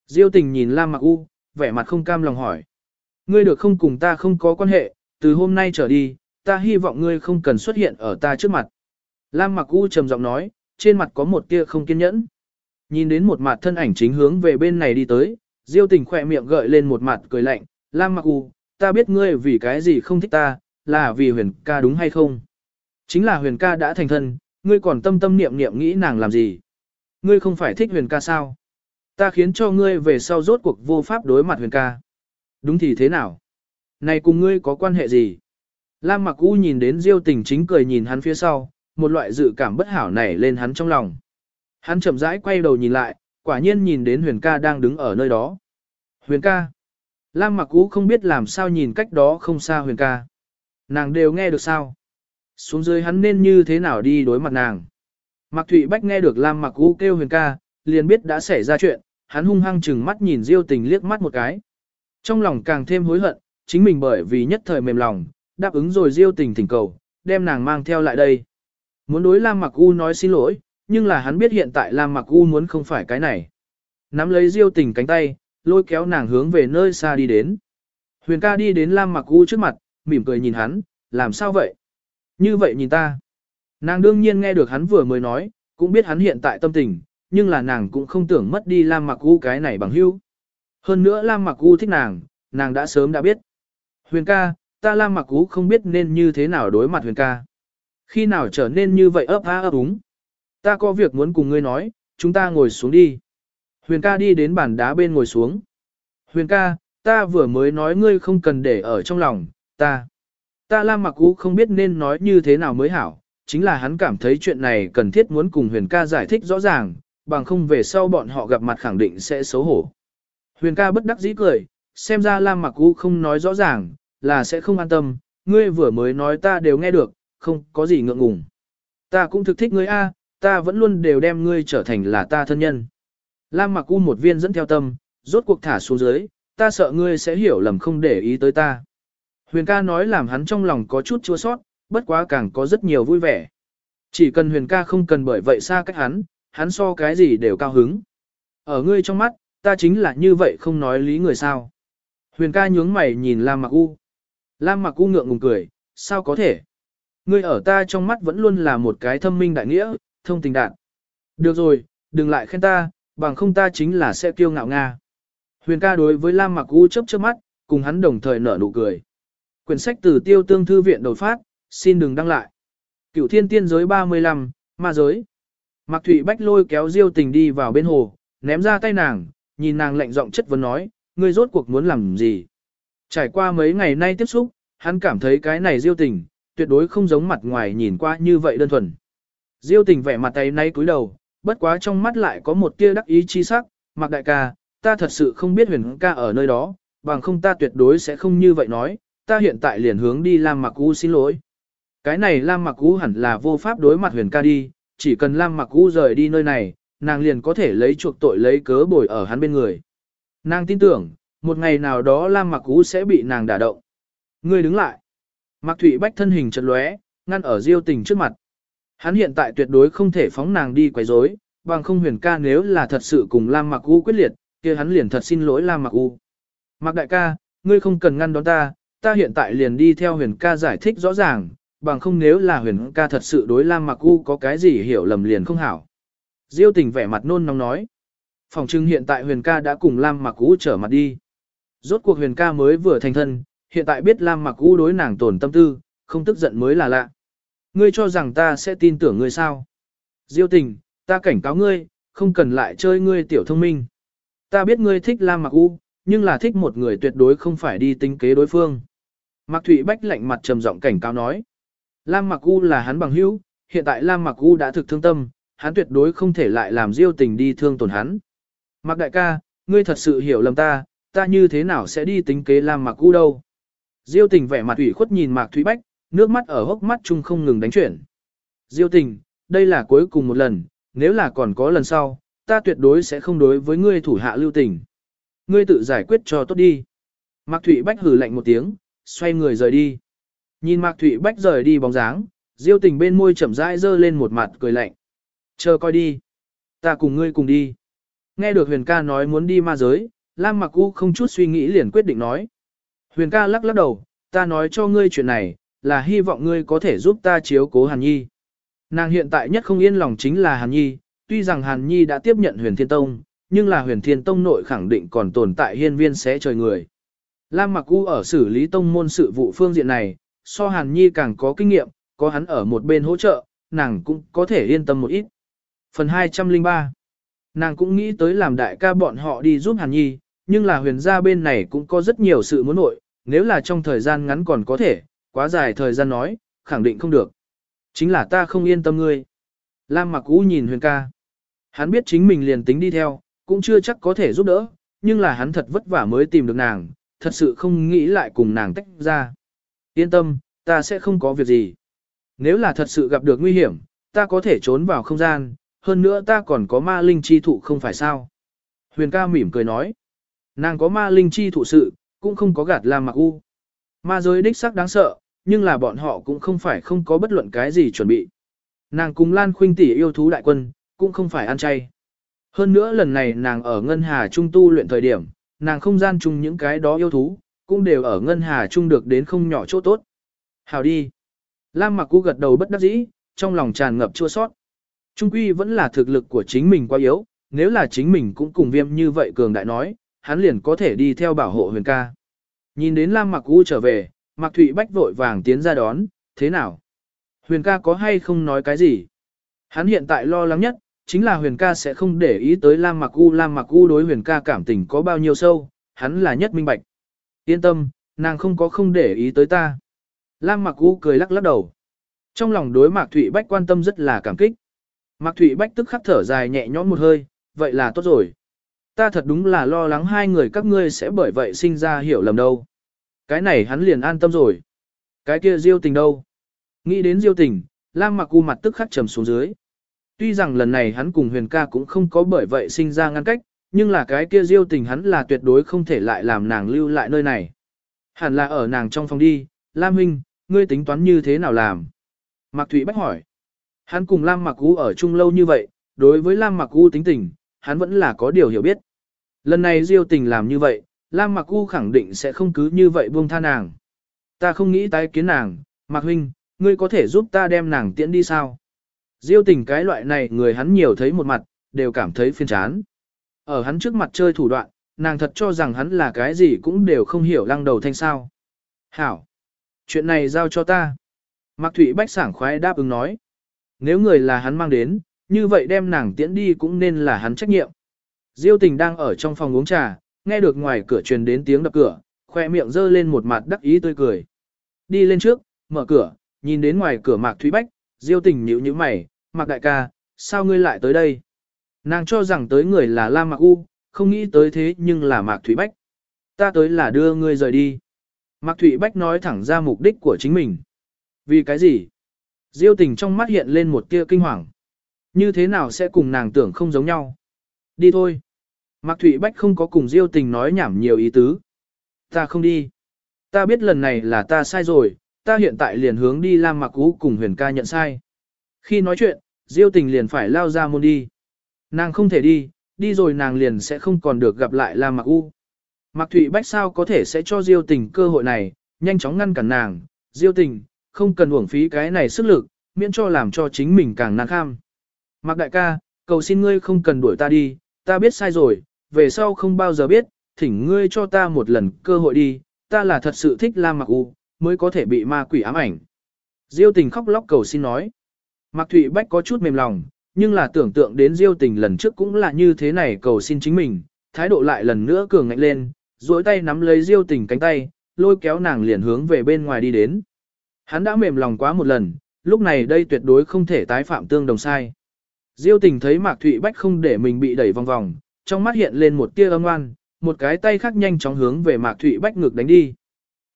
Diêu tình nhìn Lam Mặc U, vẻ mặt không cam lòng hỏi. Ngươi được không cùng ta không có quan hệ, từ hôm nay trở đi, ta hy vọng ngươi không cần xuất hiện ở ta trước mặt. Lam Mặc U trầm giọng nói, trên mặt có một tia không kiên nhẫn. Nhìn đến một mặt thân ảnh chính hướng về bên này đi tới, Diêu tình khỏe miệng gợi lên một mặt cười lạnh, Lam Mặc U, ta biết ngươi vì cái gì không thích ta, là vì huyền ca đúng hay không? Chính là huyền ca đã thành thân, ngươi còn tâm tâm niệm niệm nghĩ nàng làm gì? Ngươi không phải thích huyền ca sao? Ta khiến cho ngươi về sau rốt cuộc vô pháp đối mặt huyền ca. Đúng thì thế nào? Này cùng ngươi có quan hệ gì? Lam mặc u nhìn đến diêu tình chính cười nhìn hắn phía sau, một loại dự cảm bất hảo nảy lên hắn trong lòng. Hắn chậm rãi quay đầu nhìn lại, quả nhiên nhìn đến huyền ca đang đứng ở nơi đó. Huyền ca. Lam mặc u không biết làm sao nhìn cách đó không xa huyền ca. Nàng đều nghe được sao? Xuống dưới hắn nên như thế nào đi đối mặt nàng. Mạc Thụy Bách nghe được Lam Mặc U kêu huyền ca, liền biết đã xảy ra chuyện, hắn hung hăng chừng mắt nhìn Diêu tình liếc mắt một cái. Trong lòng càng thêm hối hận, chính mình bởi vì nhất thời mềm lòng, đáp ứng rồi Diêu tình thỉnh cầu, đem nàng mang theo lại đây. Muốn đối Lam Mặc U nói xin lỗi, nhưng là hắn biết hiện tại Lam Mặc U muốn không phải cái này. Nắm lấy Diêu tình cánh tay, lôi kéo nàng hướng về nơi xa đi đến. Huyền ca đi đến Lam Mặc U trước mặt, mỉm cười nhìn hắn, làm sao vậy? Như vậy nhìn ta. Nàng đương nhiên nghe được hắn vừa mới nói, cũng biết hắn hiện tại tâm tình, nhưng là nàng cũng không tưởng mất đi Lam Mặc U cái này bằng hữu. Hơn nữa Lam Mặc U thích nàng, nàng đã sớm đã biết. Huyền ca, ta Lam Mặc U không biết nên như thế nào đối mặt Huyền ca. Khi nào trở nên như vậy ấp á ấp úng. Ta có việc muốn cùng ngươi nói, chúng ta ngồi xuống đi. Huyền ca đi đến bàn đá bên ngồi xuống. Huyền ca, ta vừa mới nói ngươi không cần để ở trong lòng, ta. Ta Lam Mặc Ú không biết nên nói như thế nào mới hảo, chính là hắn cảm thấy chuyện này cần thiết muốn cùng Huyền ca giải thích rõ ràng, bằng không về sau bọn họ gặp mặt khẳng định sẽ xấu hổ. Huyền ca bất đắc dĩ cười, xem ra Lam Mặc Ú không nói rõ ràng, là sẽ không an tâm, ngươi vừa mới nói ta đều nghe được, không có gì ngượng ngùng. Ta cũng thực thích ngươi a, ta vẫn luôn đều đem ngươi trở thành là ta thân nhân. Lam Mặc U một viên dẫn theo tâm, rốt cuộc thả xuống dưới, ta sợ ngươi sẽ hiểu lầm không để ý tới ta. Huyền ca nói làm hắn trong lòng có chút chua sót, bất quá càng có rất nhiều vui vẻ. Chỉ cần huyền ca không cần bởi vậy xa cách hắn, hắn so cái gì đều cao hứng. Ở ngươi trong mắt, ta chính là như vậy không nói lý người sao. Huyền ca nhướng mày nhìn Lam Mặc U. Lam Mặc U ngượng ngùng cười, sao có thể? Ngươi ở ta trong mắt vẫn luôn là một cái thâm minh đại nghĩa, thông tình đạn. Được rồi, đừng lại khen ta, bằng không ta chính là sẽ kiêu ngạo Nga. Huyền ca đối với Lam Mặc U chớp chớp mắt, cùng hắn đồng thời nở nụ cười. Quyển sách từ tiêu tương thư viện đột phát, xin đừng đăng lại. Cửu thiên tiên giới 35, ma giới. Mạc Thụy Bách lôi kéo Diêu tình đi vào bên hồ, ném ra tay nàng, nhìn nàng lạnh giọng chất vấn nói, ngươi rốt cuộc muốn làm gì. Trải qua mấy ngày nay tiếp xúc, hắn cảm thấy cái này Diêu tình, tuyệt đối không giống mặt ngoài nhìn qua như vậy đơn thuần. Diêu tình vẻ mặt tay nay cúi đầu, bất quá trong mắt lại có một tia đắc ý chi sắc, Mặc Đại ca, ta thật sự không biết huyền ca ở nơi đó, bằng không ta tuyệt đối sẽ không như vậy nói, ta hiện tại liền hướng đi Lam Mặc U xin lỗi. Cái này Lam Mặc U hẳn là vô pháp đối mặt huyền ca đi, chỉ cần Lam Mặc U rời đi nơi này, nàng liền có thể lấy chuộc tội lấy cớ bồi ở hắn bên người. Nàng tin tưởng, một ngày nào đó Lam Mặc U sẽ bị nàng đả động. Ngươi đứng lại. Mạc Thụy Bách thân hình chật lóe, ngăn ở Diêu Tình trước mặt. Hắn hiện tại tuyệt đối không thể phóng nàng đi quấy rối, bằng không huyền ca nếu là thật sự cùng Lam Mặc U quyết liệt, kia hắn liền thật xin lỗi Lam Mặc U. Mặc đại ca, ngươi không cần ngăn đón ta, ta hiện tại liền đi theo huyền ca giải thích rõ ràng, bằng không nếu là huyền ca thật sự đối Lam Mặc U có cái gì hiểu lầm liền không hảo. Diêu tình vẻ mặt nôn nóng nói. Phòng trưng hiện tại huyền ca đã cùng Lam Mặc U trở mặt đi. Rốt cuộc huyền ca mới vừa thành thân, hiện tại biết Lam Mặc U đối nàng tổn tâm tư, không tức giận mới là lạ. Ngươi cho rằng ta sẽ tin tưởng ngươi sao? Diêu tình, ta cảnh cáo ngươi, không cần lại chơi ngươi tiểu thông minh. Ta biết ngươi thích Lam Mặc U, nhưng là thích một người tuyệt đối không phải đi tính kế đối phương. Mạc Thụy Bách lạnh mặt trầm giọng cảnh cáo nói. Lam Mặc U là hắn bằng hữu, hiện tại Lam Mặc U đã thực thương tâm, hắn tuyệt đối không thể lại làm diêu tình đi thương tổn hắn. Mạc đại ca, ngươi thật sự hiểu lầm ta, ta như thế nào sẽ đi tính kế Lam Mặc U đâu. Diêu tình vẻ mặt ủy khuất nhìn Mạc Thụy Bách, nước mắt ở hốc mắt chung không ngừng đánh chuyển. Diêu tình, đây là cuối cùng một lần, nếu là còn có lần sau, ta tuyệt đối sẽ không đối với ngươi thủ hạ lưu tình. Ngươi tự giải quyết cho tốt đi. Mạc Thụy Bách hừ lạnh một tiếng, xoay người rời đi. Nhìn Mạc Thụy Bách rời đi bóng dáng, Diêu tình bên môi chậm rãi dơ lên một mặt cười lạnh. Chờ coi đi. Ta cùng ngươi cùng đi. Nghe được huyền ca nói muốn đi ma giới, Lam Mặc U không chút suy nghĩ liền quyết định nói. Huyền ca lắc lắc đầu, ta nói cho ngươi chuyện này, là hy vọng ngươi có thể giúp ta chiếu cố Hàn Nhi. Nàng hiện tại nhất không yên lòng chính là Hàn Nhi, tuy rằng Hàn Nhi đã tiếp nhận huyền thiên tông, nhưng là huyền thiên tông nội khẳng định còn tồn tại hiên viên sẽ trời người. Lam Mặc U ở xử lý tông môn sự vụ phương diện này, so Hàn Nhi càng có kinh nghiệm, có hắn ở một bên hỗ trợ, nàng cũng có thể yên tâm một ít. Phần 203 Nàng cũng nghĩ tới làm đại ca bọn họ đi giúp Hàn Nhi, nhưng là huyền gia bên này cũng có rất nhiều sự muốn nội, nếu là trong thời gian ngắn còn có thể, quá dài thời gian nói, khẳng định không được. Chính là ta không yên tâm ngươi. Lam mặc u nhìn huyền ca. Hắn biết chính mình liền tính đi theo, cũng chưa chắc có thể giúp đỡ, nhưng là hắn thật vất vả mới tìm được nàng, thật sự không nghĩ lại cùng nàng tách ra. Yên tâm, ta sẽ không có việc gì. Nếu là thật sự gặp được nguy hiểm, ta có thể trốn vào không gian, hơn nữa ta còn có ma linh chi thụ không phải sao. Huyền ca mỉm cười nói. Nàng có ma linh chi thụ sự, cũng không có gạt Lam Mặc U. Ma giới đích sắc đáng sợ, nhưng là bọn họ cũng không phải không có bất luận cái gì chuẩn bị. Nàng cùng Lan Khuynh tỷ yêu thú đại quân, cũng không phải ăn chay. Hơn nữa lần này nàng ở Ngân Hà Trung tu luyện thời điểm, nàng không gian chung những cái đó yêu thú, cũng đều ở Ngân Hà Trung được đến không nhỏ chỗ tốt. Hào đi. Lam Mặc U gật đầu bất đắc dĩ, trong lòng tràn ngập chua sót. Trung quy vẫn là thực lực của chính mình quá yếu, nếu là chính mình cũng cùng viêm như vậy cường đại nói, hắn liền có thể đi theo bảo hộ huyền ca. Nhìn đến Lam Mặc U trở về, Mạc Thụy Bách vội vàng tiến ra đón, thế nào? Huyền ca có hay không nói cái gì? Hắn hiện tại lo lắng nhất, chính là huyền ca sẽ không để ý tới Lam Mặc U. Lam Mặc U đối huyền ca cảm tình có bao nhiêu sâu, hắn là nhất minh bạch. Yên tâm, nàng không có không để ý tới ta. Lam Mặc U cười lắc lắc đầu. Trong lòng đối Mạc Thụy Bách quan tâm rất là cảm kích. Mạc Thụy Bách tức khắc thở dài nhẹ nhõm một hơi, vậy là tốt rồi. Ta thật đúng là lo lắng hai người các ngươi sẽ bởi vậy sinh ra hiểu lầm đâu. Cái này hắn liền an tâm rồi. Cái kia diêu tình đâu? Nghĩ đến diêu tình, Lam Mặc U mặt tức khắc trầm xuống dưới. Tuy rằng lần này hắn cùng huyền ca cũng không có bởi vậy sinh ra ngăn cách, nhưng là cái kia diêu tình hắn là tuyệt đối không thể lại làm nàng lưu lại nơi này. Hẳn là ở nàng trong phòng đi, Lam Huynh, ngươi tính toán như thế nào làm? Mạc Thụy Bách hỏi. Hắn cùng Lam Mặc U ở chung lâu như vậy, đối với Lam Mặc U tính tình, hắn vẫn là có điều hiểu biết. Lần này Diêu tình làm như vậy, Lam Mặc U khẳng định sẽ không cứ như vậy buông tha nàng. Ta không nghĩ tái kiến nàng, Mạc Huynh, ngươi có thể giúp ta đem nàng tiễn đi sao? Diêu tình cái loại này người hắn nhiều thấy một mặt, đều cảm thấy phiền chán. Ở hắn trước mặt chơi thủ đoạn, nàng thật cho rằng hắn là cái gì cũng đều không hiểu lăng đầu thanh sao. Hảo! Chuyện này giao cho ta. Mạc Thụy Bách sảng khoái đáp ứng nói. Nếu người là hắn mang đến, như vậy đem nàng tiễn đi cũng nên là hắn trách nhiệm. Diêu tình đang ở trong phòng uống trà, nghe được ngoài cửa truyền đến tiếng đập cửa, khoe miệng giơ lên một mặt đắc ý tươi cười. Đi lên trước, mở cửa, nhìn đến ngoài cửa Mạc Thúy Bách, Diêu tình nhíu nhíu mày, Mạc đại ca, sao ngươi lại tới đây? Nàng cho rằng tới người là lam Mạc U, không nghĩ tới thế nhưng là Mạc Thúy Bách. Ta tới là đưa ngươi rời đi. Mạc Thụy Bách nói thẳng ra mục đích của chính mình. Vì cái gì? Diêu tình trong mắt hiện lên một tia kinh hoàng. Như thế nào sẽ cùng nàng tưởng không giống nhau? Đi thôi. Mạc Thụy Bách không có cùng Diêu tình nói nhảm nhiều ý tứ. Ta không đi. Ta biết lần này là ta sai rồi, ta hiện tại liền hướng đi Lam Mặc Cú cùng huyền ca nhận sai. Khi nói chuyện, Diêu tình liền phải lao ra môn đi. Nàng không thể đi, đi rồi nàng liền sẽ không còn được gặp lại Lam Mặc U. Mạc Thụy Bách sao có thể sẽ cho Diêu tình cơ hội này, nhanh chóng ngăn cản nàng, Diêu tình, không cần uổng phí cái này sức lực, miễn cho làm cho chính mình càng nàng kham. Mạc đại ca, cầu xin ngươi không cần đuổi ta đi, ta biết sai rồi, về sau không bao giờ biết, thỉnh ngươi cho ta một lần cơ hội đi, ta là thật sự thích Lam Mặc U, mới có thể bị ma quỷ ám ảnh. Diêu tình khóc lóc cầu xin nói. Mạc Thụy Bách có chút mềm lòng, nhưng là tưởng tượng đến Diêu tình lần trước cũng là như thế này cầu xin chính mình, thái độ lại lần nữa cường ngạnh lên, duỗi tay nắm lấy Diêu tình cánh tay, lôi kéo nàng liền hướng về bên ngoài đi đến. Hắn đã mềm lòng quá một lần, lúc này đây tuyệt đối không thể tái phạm tương đồng sai. Diêu tình thấy Mạc Thụy Bách không để mình bị đẩy vòng vòng, trong mắt hiện lên một tia âm oan, một cái tay khác nhanh chóng hướng về Mạc Thụy Bách ngược đánh đi.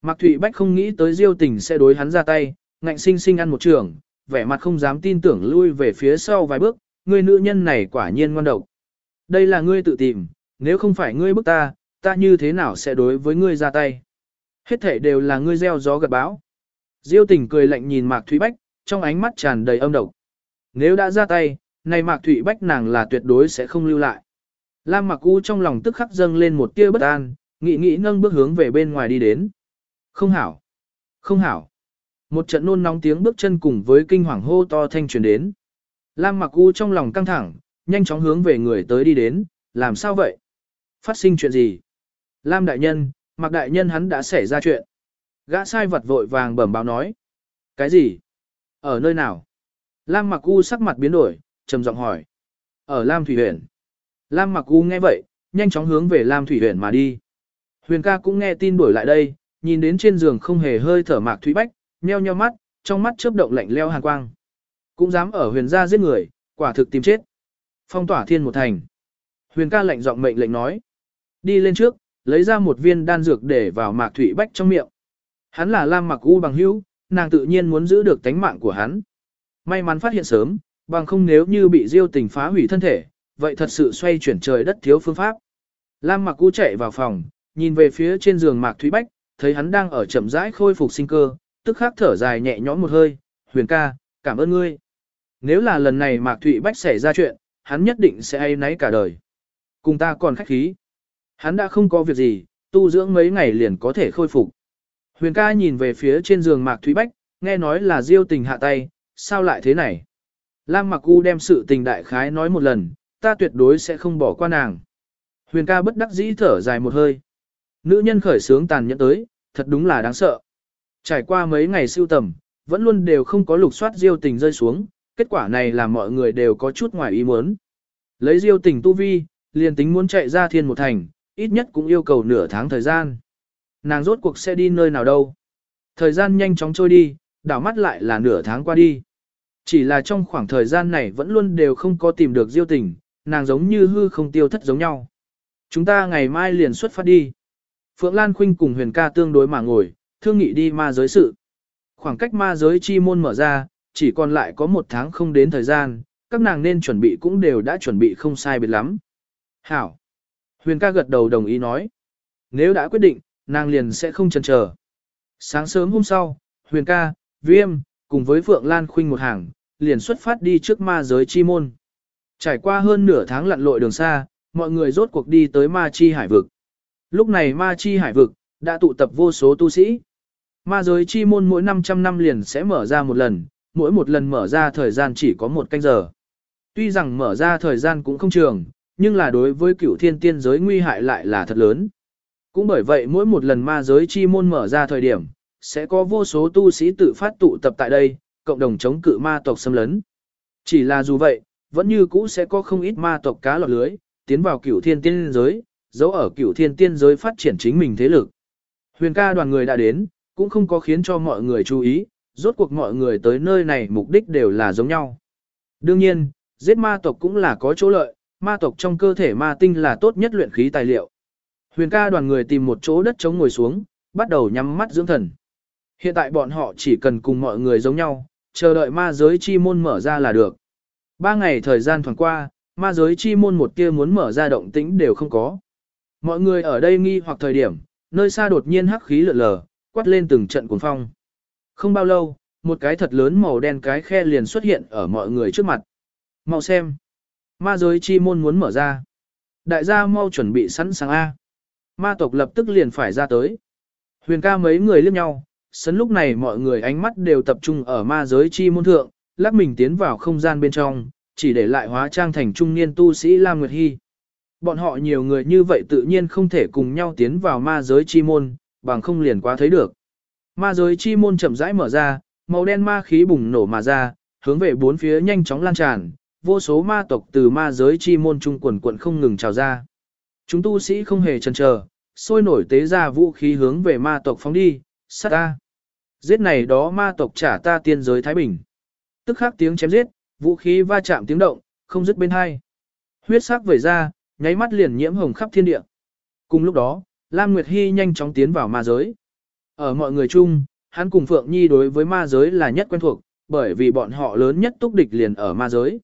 Mạc Thụy Bách không nghĩ tới Diêu tình sẽ đối hắn ra tay, ngạnh sinh sinh ăn một trường, vẻ mặt không dám tin tưởng lui về phía sau vài bước, người nữ nhân này quả nhiên ngoan độc. Đây là ngươi tự tìm, nếu không phải ngươi bức ta, ta như thế nào sẽ đối với ngươi ra tay. Hết thể đều là ngươi gieo gió gặt bão. Diêu tình cười lạnh nhìn Mạc Thụy Bách, trong ánh mắt tràn đầy âm độc. Nếu đã ra tay, này Mạc Thụy Bách nàng là tuyệt đối sẽ không lưu lại. Lam Mặc U trong lòng tức khắc dâng lên một tia bất an, nghĩ nghĩ nâng bước hướng về bên ngoài đi đến. Không hảo. Không hảo. Một trận nôn nóng tiếng bước chân cùng với kinh hoàng hô to thanh truyền đến. Lam Mặc U trong lòng căng thẳng, nhanh chóng hướng về người tới đi đến, làm sao vậy? Phát sinh chuyện gì? Lam đại nhân, Mặc đại nhân hắn đã xảy ra chuyện. Gã sai vật vội vàng bẩm báo nói. Cái gì? Ở nơi nào? Lam Mặc U sắc mặt biến đổi, trầm giọng hỏi. Ở Lam Thủy Huyền. Lam Mặc U nghe vậy, nhanh chóng hướng về Lam Thủy Huyền mà đi. Huyền ca cũng nghe tin đuổi lại đây, nhìn đến trên giường không hề hơi thở Mạc Thủy Bách, nheo nheo mắt, trong mắt chớp động lạnh leo hàn quang. Cũng dám ở huyền gia giết người, quả thực tìm chết. Phong tỏa thiên một thành. Huyền ca lệnh giọng mệnh lệnh nói. Đi lên trước, lấy ra một viên đan dược để vào mạc thủy bách trong miệng. Hắn là Lam Mặc U bằng hữu, nàng tự nhiên muốn giữ được tánh mạng của hắn. May mắn phát hiện sớm, bằng không nếu như bị diêu tình phá hủy thân thể, vậy thật sự xoay chuyển trời đất thiếu phương pháp. Lam Mặc U chạy vào phòng, nhìn về phía trên giường Mạc Thúy Bách, thấy hắn đang ở chậm rãi khôi phục sinh cơ, tức khắc thở dài nhẹ nhõm một hơi, huyền ca, cảm ơn ngươi. Nếu là lần này Mạc Thụy Bách xảy ra chuyện, hắn nhất định sẽ ai nấy cả đời. Cùng ta còn khách khí. Hắn đã không có việc gì, tu dưỡng mấy ngày liền có thể khôi phục. Huyền ca nhìn về phía trên giường Mạc Thúy Bách, nghe nói là diêu tình hạ tay, sao lại thế này? Lam Mặc U đem sự tình đại khái nói một lần, ta tuyệt đối sẽ không bỏ qua nàng. Huyền ca bất đắc dĩ thở dài một hơi. Nữ nhân khởi sướng tàn nhẫn tới, thật đúng là đáng sợ. Trải qua mấy ngày siêu tầm, vẫn luôn đều không có lục soát diêu tình rơi xuống, kết quả này làm mọi người đều có chút ngoài ý muốn. Lấy diêu tình tu vi, liền tính muốn chạy ra thiên một thành, ít nhất cũng yêu cầu nửa tháng thời gian. Nàng rốt cuộc sẽ đi nơi nào đâu. Thời gian nhanh chóng trôi đi, đảo mắt lại là nửa tháng qua đi. Chỉ là trong khoảng thời gian này vẫn luôn đều không có tìm được diêu tình, nàng giống như hư không tiêu thất giống nhau. Chúng ta ngày mai liền xuất phát đi. Phượng Lan Khuynh cùng huyền ca tương đối mà ngồi, thương nghị đi ma giới sự. Khoảng cách ma giới chi môn mở ra, chỉ còn lại có một tháng không đến thời gian, các nàng nên chuẩn bị cũng đều đã chuẩn bị không sai biệt lắm. Hảo. Huyền ca gật đầu đồng ý nói. Nếu đã quyết định, nàng liền sẽ không chần chờ. Sáng sớm hôm sau, Huyền ca, Viêm, cùng với Phượng Lan Khuynh một hàng, liền xuất phát đi trước ma giới chi môn. Trải qua hơn nửa tháng lặn lội đường xa, mọi người rốt cuộc đi tới ma chi hải vực. Lúc này ma chi hải vực, đã tụ tập vô số tu sĩ. Ma giới chi môn mỗi 500 năm liền sẽ mở ra một lần, mỗi một lần mở ra thời gian chỉ có một canh giờ. Tuy rằng mở ra thời gian cũng không trường, nhưng là đối với cửu thiên tiên giới nguy hại lại là thật lớn. Cũng bởi vậy mỗi một lần ma giới chi môn mở ra thời điểm, sẽ có vô số tu sĩ tự phát tụ tập tại đây, cộng đồng chống cự ma tộc xâm lấn. Chỉ là dù vậy, vẫn như cũ sẽ có không ít ma tộc cá lọt lưới, tiến vào cửu thiên tiên giới, giấu ở cửu thiên tiên giới phát triển chính mình thế lực. Huyền ca đoàn người đã đến, cũng không có khiến cho mọi người chú ý, rốt cuộc mọi người tới nơi này mục đích đều là giống nhau. Đương nhiên, giết ma tộc cũng là có chỗ lợi, ma tộc trong cơ thể ma tinh là tốt nhất luyện khí tài liệu. Huyền ca đoàn người tìm một chỗ đất trống ngồi xuống, bắt đầu nhắm mắt dưỡng thần. Hiện tại bọn họ chỉ cần cùng mọi người giống nhau, chờ đợi ma giới chi môn mở ra là được. Ba ngày thời gian thoảng qua, ma giới chi môn một kia muốn mở ra động tĩnh đều không có. Mọi người ở đây nghi hoặc thời điểm, nơi xa đột nhiên hắc khí lượn lờ, quát lên từng trận cuồng phong. Không bao lâu, một cái thật lớn màu đen cái khe liền xuất hiện ở mọi người trước mặt. Mau xem. Ma giới chi môn muốn mở ra. Đại gia mau chuẩn bị sẵn sàng A. Ma tộc lập tức liền phải ra tới. Huyền ca mấy người liếc nhau, sấn lúc này mọi người ánh mắt đều tập trung ở ma giới chi môn thượng, lắc mình tiến vào không gian bên trong, chỉ để lại hóa trang thành trung niên tu sĩ Lam Nguyệt Hy. Bọn họ nhiều người như vậy tự nhiên không thể cùng nhau tiến vào ma giới chi môn, bằng không liền quá thấy được. Ma giới chi môn chậm rãi mở ra, màu đen ma khí bùng nổ mà ra, hướng về bốn phía nhanh chóng lan tràn, vô số ma tộc từ ma giới chi môn trung quần quận không ngừng trào ra. Chúng tu sĩ không hề chần chờ, sôi nổi tế ra vũ khí hướng về ma tộc phóng đi, sát ta. Giết này đó ma tộc trả ta tiên giới Thái Bình. Tức khắc tiếng chém giết, vũ khí va chạm tiếng động, không dứt bên hai. Huyết sắc vẩy ra, nháy mắt liền nhiễm hồng khắp thiên địa. Cùng lúc đó, Lam Nguyệt Hy nhanh chóng tiến vào ma giới. Ở mọi người chung, hắn cùng Phượng Nhi đối với ma giới là nhất quen thuộc, bởi vì bọn họ lớn nhất túc địch liền ở ma giới.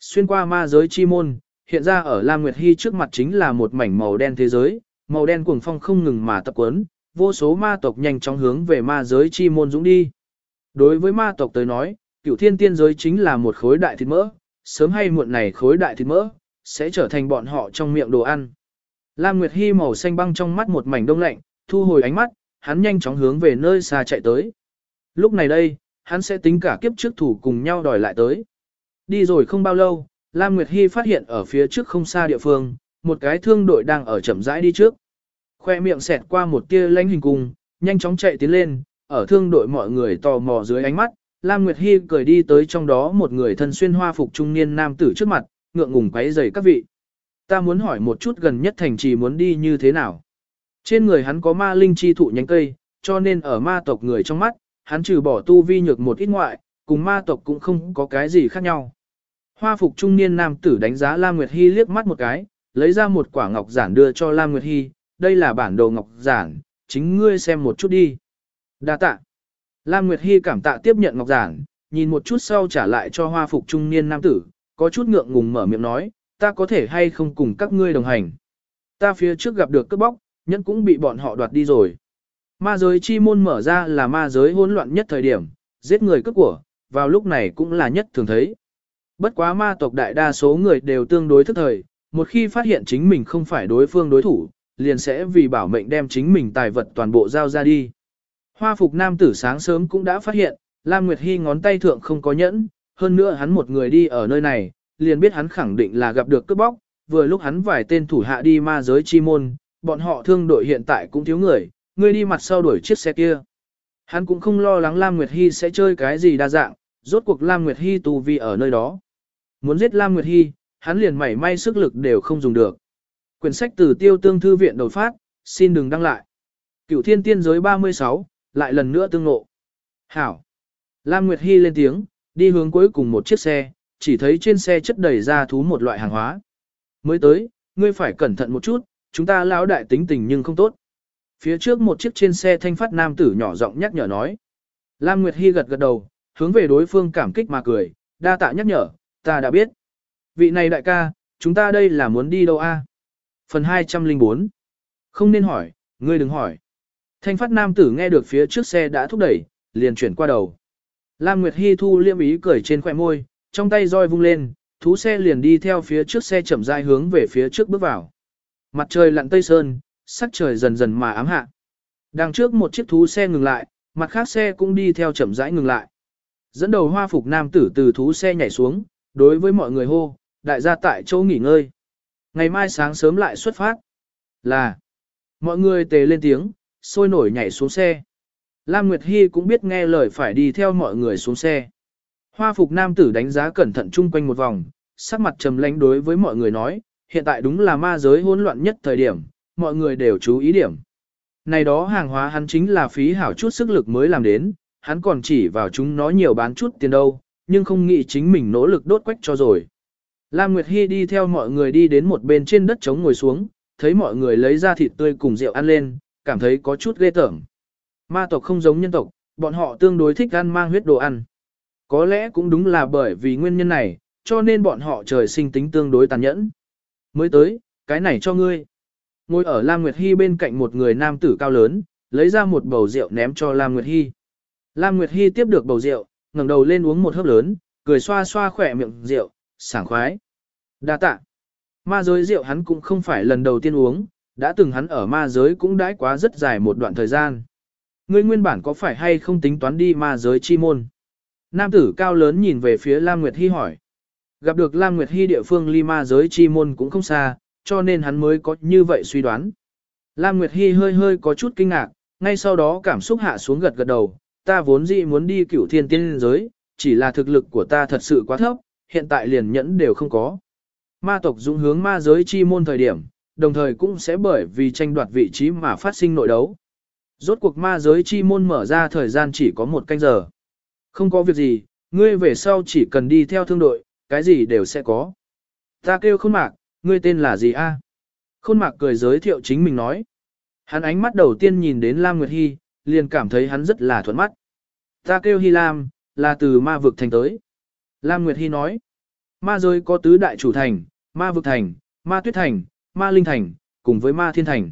Xuyên qua ma giới chi môn, hiện ra ở Lam Nguyệt Hy trước mặt chính là một mảnh màu đen thế giới, màu đen cuồng phong không ngừng mà tập quấn, vô số ma tộc nhanh chóng hướng về ma giới chi môn dũng đi. Đối với ma tộc tới nói, cửu thiên tiên giới chính là một khối đại thịt mỡ, sớm hay muộn này khối đại thịt mỡ, sẽ trở thành bọn họ trong miệng đồ ăn. Lam Nguyệt Hy màu xanh băng trong mắt một mảnh đông lạnh, thu hồi ánh mắt, hắn nhanh chóng hướng về nơi xa chạy tới. Lúc này đây, hắn sẽ tính cả kiếp trước thủ cùng nhau đòi lại tới. Đi rồi không bao lâu, Lam Nguyệt Hy phát hiện ở phía trước không xa địa phương, một cái thương đội đang ở chậm rãi đi trước. Khoe miệng xẹt qua một tia lánh hình cung, nhanh chóng chạy tiến lên, ở thương đội mọi người tò mò dưới ánh mắt, Lam Nguyệt Hy cười đi tới trong đó một người thân xuyên hoa phục trung niên nam tử trước mặt, ngượng ngùng quấy rầy các vị. Ta muốn hỏi một chút gần nhất thành trì muốn đi như thế nào. Trên người hắn có ma linh chi thụ nhánh cây, cho nên ở ma tộc người trong mắt, hắn trừ bỏ tu vi nhược một ít ngoại, cùng ma tộc cũng không có cái gì khác nhau. Hoa phục trung niên nam tử đánh giá Lam Nguyệt Hy liếc mắt một cái, lấy ra một quả ngọc giản đưa cho Lam Nguyệt Hy, đây là bản đồ ngọc giản, chính ngươi xem một chút đi. Đa tạ. Lam Nguyệt Hy cảm tạ tiếp nhận ngọc giản, nhìn một chút sau trả lại cho hoa phục trung niên nam tử, có chút ngượng ngùng mở miệng nói, ta có thể hay không cùng các ngươi đồng hành. Ta phía trước gặp được cướp bóc, nhẫn cũng bị bọn họ đoạt đi rồi. Ma giới chi môn mở ra là ma giới hỗn loạn nhất thời điểm, giết người cướp của, vào lúc này cũng là nhất thường thấy. Bất quá ma tộc đại đa số người đều tương đối thức thời, một khi phát hiện chính mình không phải đối phương đối thủ, liền sẽ vì bảo mệnh đem chính mình tài vật toàn bộ giao ra đi. Hoa phục nam tử sáng sớm cũng đã phát hiện, Lam Nguyệt Hy ngón tay thượng không có nhẫn, hơn nữa hắn một người đi ở nơi này, liền biết hắn khẳng định là gặp được cướp bóc, vừa lúc hắn vài tên thủ hạ đi ma giới chi môn, bọn họ thương đội hiện tại cũng thiếu người, người đi mặt sau đuổi chiếc xe kia. Hắn cũng không lo lắng Lam Nguyệt Hy sẽ chơi cái gì đa dạng, rốt cuộc Lam Nguyệt Hy tù vi ở nơi đó. Muốn giết Lam Nguyệt Hy, hắn liền mảy may sức lực đều không dùng được. Quyển sách từ tiêu tương thư viện đột phát, xin đừng đăng lại. Cựu thiên tiên giới 36, lại lần nữa tương ngộ. Hảo. Lam Nguyệt Hy lên tiếng, đi hướng cuối cùng một chiếc xe, chỉ thấy trên xe chất đầy ra thú một loại hàng hóa. Mới tới, ngươi phải cẩn thận một chút, chúng ta lão đại tính tình nhưng không tốt. Phía trước một chiếc trên xe thanh phát nam tử nhỏ giọng nhắc nhở nói. Lam Nguyệt Hy gật gật đầu, hướng về đối phương cảm kích mà cười, đa tạ nhắc nhở, ta đã biết. Vị này đại ca, chúng ta đây là muốn đi đâu a? Phần 204 Không nên hỏi, ngươi đừng hỏi. Thanh phát nam tử nghe được phía trước xe đã thúc đẩy, liền chuyển qua đầu. Lam Nguyệt Hy thu liêm ý cười trên khỏe môi, trong tay roi vung lên, thú xe liền đi theo phía trước xe chậm rãi hướng về phía trước bước vào. Mặt trời lặn tây sơn, sắc trời dần dần mà ám hạ. Đằng trước một chiếc thú xe ngừng lại, mặt khác xe cũng đi theo chậm rãi ngừng lại. Dẫn đầu hoa phục nam tử từ thú xe nhảy xuống, đối với mọi người hô, đại gia tại chỗ nghỉ ngơi. Ngày mai sáng sớm lại xuất phát. Là, mọi người tề lên tiếng, sôi nổi nhảy xuống xe. Lam Nguyệt Hy cũng biết nghe lời phải đi theo mọi người xuống xe. Hoa phục nam tử đánh giá cẩn thận chung quanh một vòng, sắc mặt trầm lánh đối với mọi người nói, hiện tại đúng là ma giới hỗn loạn nhất thời điểm, mọi người đều chú ý điểm. Này đó hàng hóa hắn chính là phí hảo chút sức lực mới làm đến, hắn còn chỉ vào chúng nó nhiều bán chút tiền đâu, nhưng không nghĩ chính mình nỗ lực đốt quách cho rồi. Lam Nguyệt Hy đi theo mọi người đi đến một bên trên đất trống ngồi xuống, thấy mọi người lấy ra thịt tươi cùng rượu ăn lên, cảm thấy có chút ghê tởm. Ma tộc không giống nhân tộc, bọn họ tương đối thích ăn mang huyết đồ ăn. Có lẽ cũng đúng là bởi vì nguyên nhân này, cho nên bọn họ trời sinh tính tương đối tàn nhẫn. Mới tới, cái này cho ngươi. Ngồi ở Lam Nguyệt Hy bên cạnh một người nam tử cao lớn, lấy ra một bầu rượu ném cho Lam Nguyệt Hy. Lam Nguyệt Hy tiếp được bầu rượu, ngẩng đầu lên uống một hớp lớn, cười xoa xoa khỏe miệng rượu, sảng khoái. Đa tạ. Ma giới rượu hắn cũng không phải lần đầu tiên uống, đã từng hắn ở ma giới cũng đãi quá rất dài một đoạn thời gian. Ngươi nguyên bản có phải hay không tính toán đi ma giới chi môn? Nam tử cao lớn nhìn về phía Lam Nguyệt Hy hỏi. Gặp được Lam Nguyệt Hy địa phương ly ma giới chi môn cũng không xa, cho nên hắn mới có như vậy suy đoán. Lam Nguyệt Hy hơi hơi có chút kinh ngạc, ngay sau đó cảm xúc hạ xuống gật gật đầu, ta vốn dĩ muốn đi cửu thiên tiên giới, chỉ là thực lực của ta thật sự quá thấp, hiện tại liền nhẫn đều không có. Ma tộc dũng hướng ma giới chi môn thời điểm, đồng thời cũng sẽ bởi vì tranh đoạt vị trí mà phát sinh nội đấu. Rốt cuộc ma giới chi môn mở ra thời gian chỉ có một canh giờ. Không có việc gì, ngươi về sau chỉ cần đi theo thương đội, cái gì đều sẽ có. Ta kêu khôn mạc, ngươi tên là gì a? Khôn mạc cười giới thiệu chính mình nói. Hắn ánh mắt đầu tiên nhìn đến Lam Nguyệt Hy, liền cảm thấy hắn rất là thuận mắt. Ta kêu Hy Lam, là từ ma vực thành tới. Lam Nguyệt Hy nói. Ma giới có tứ đại chủ thành, ma vực thành, ma tuyết thành, ma linh thành, cùng với ma thiên thành.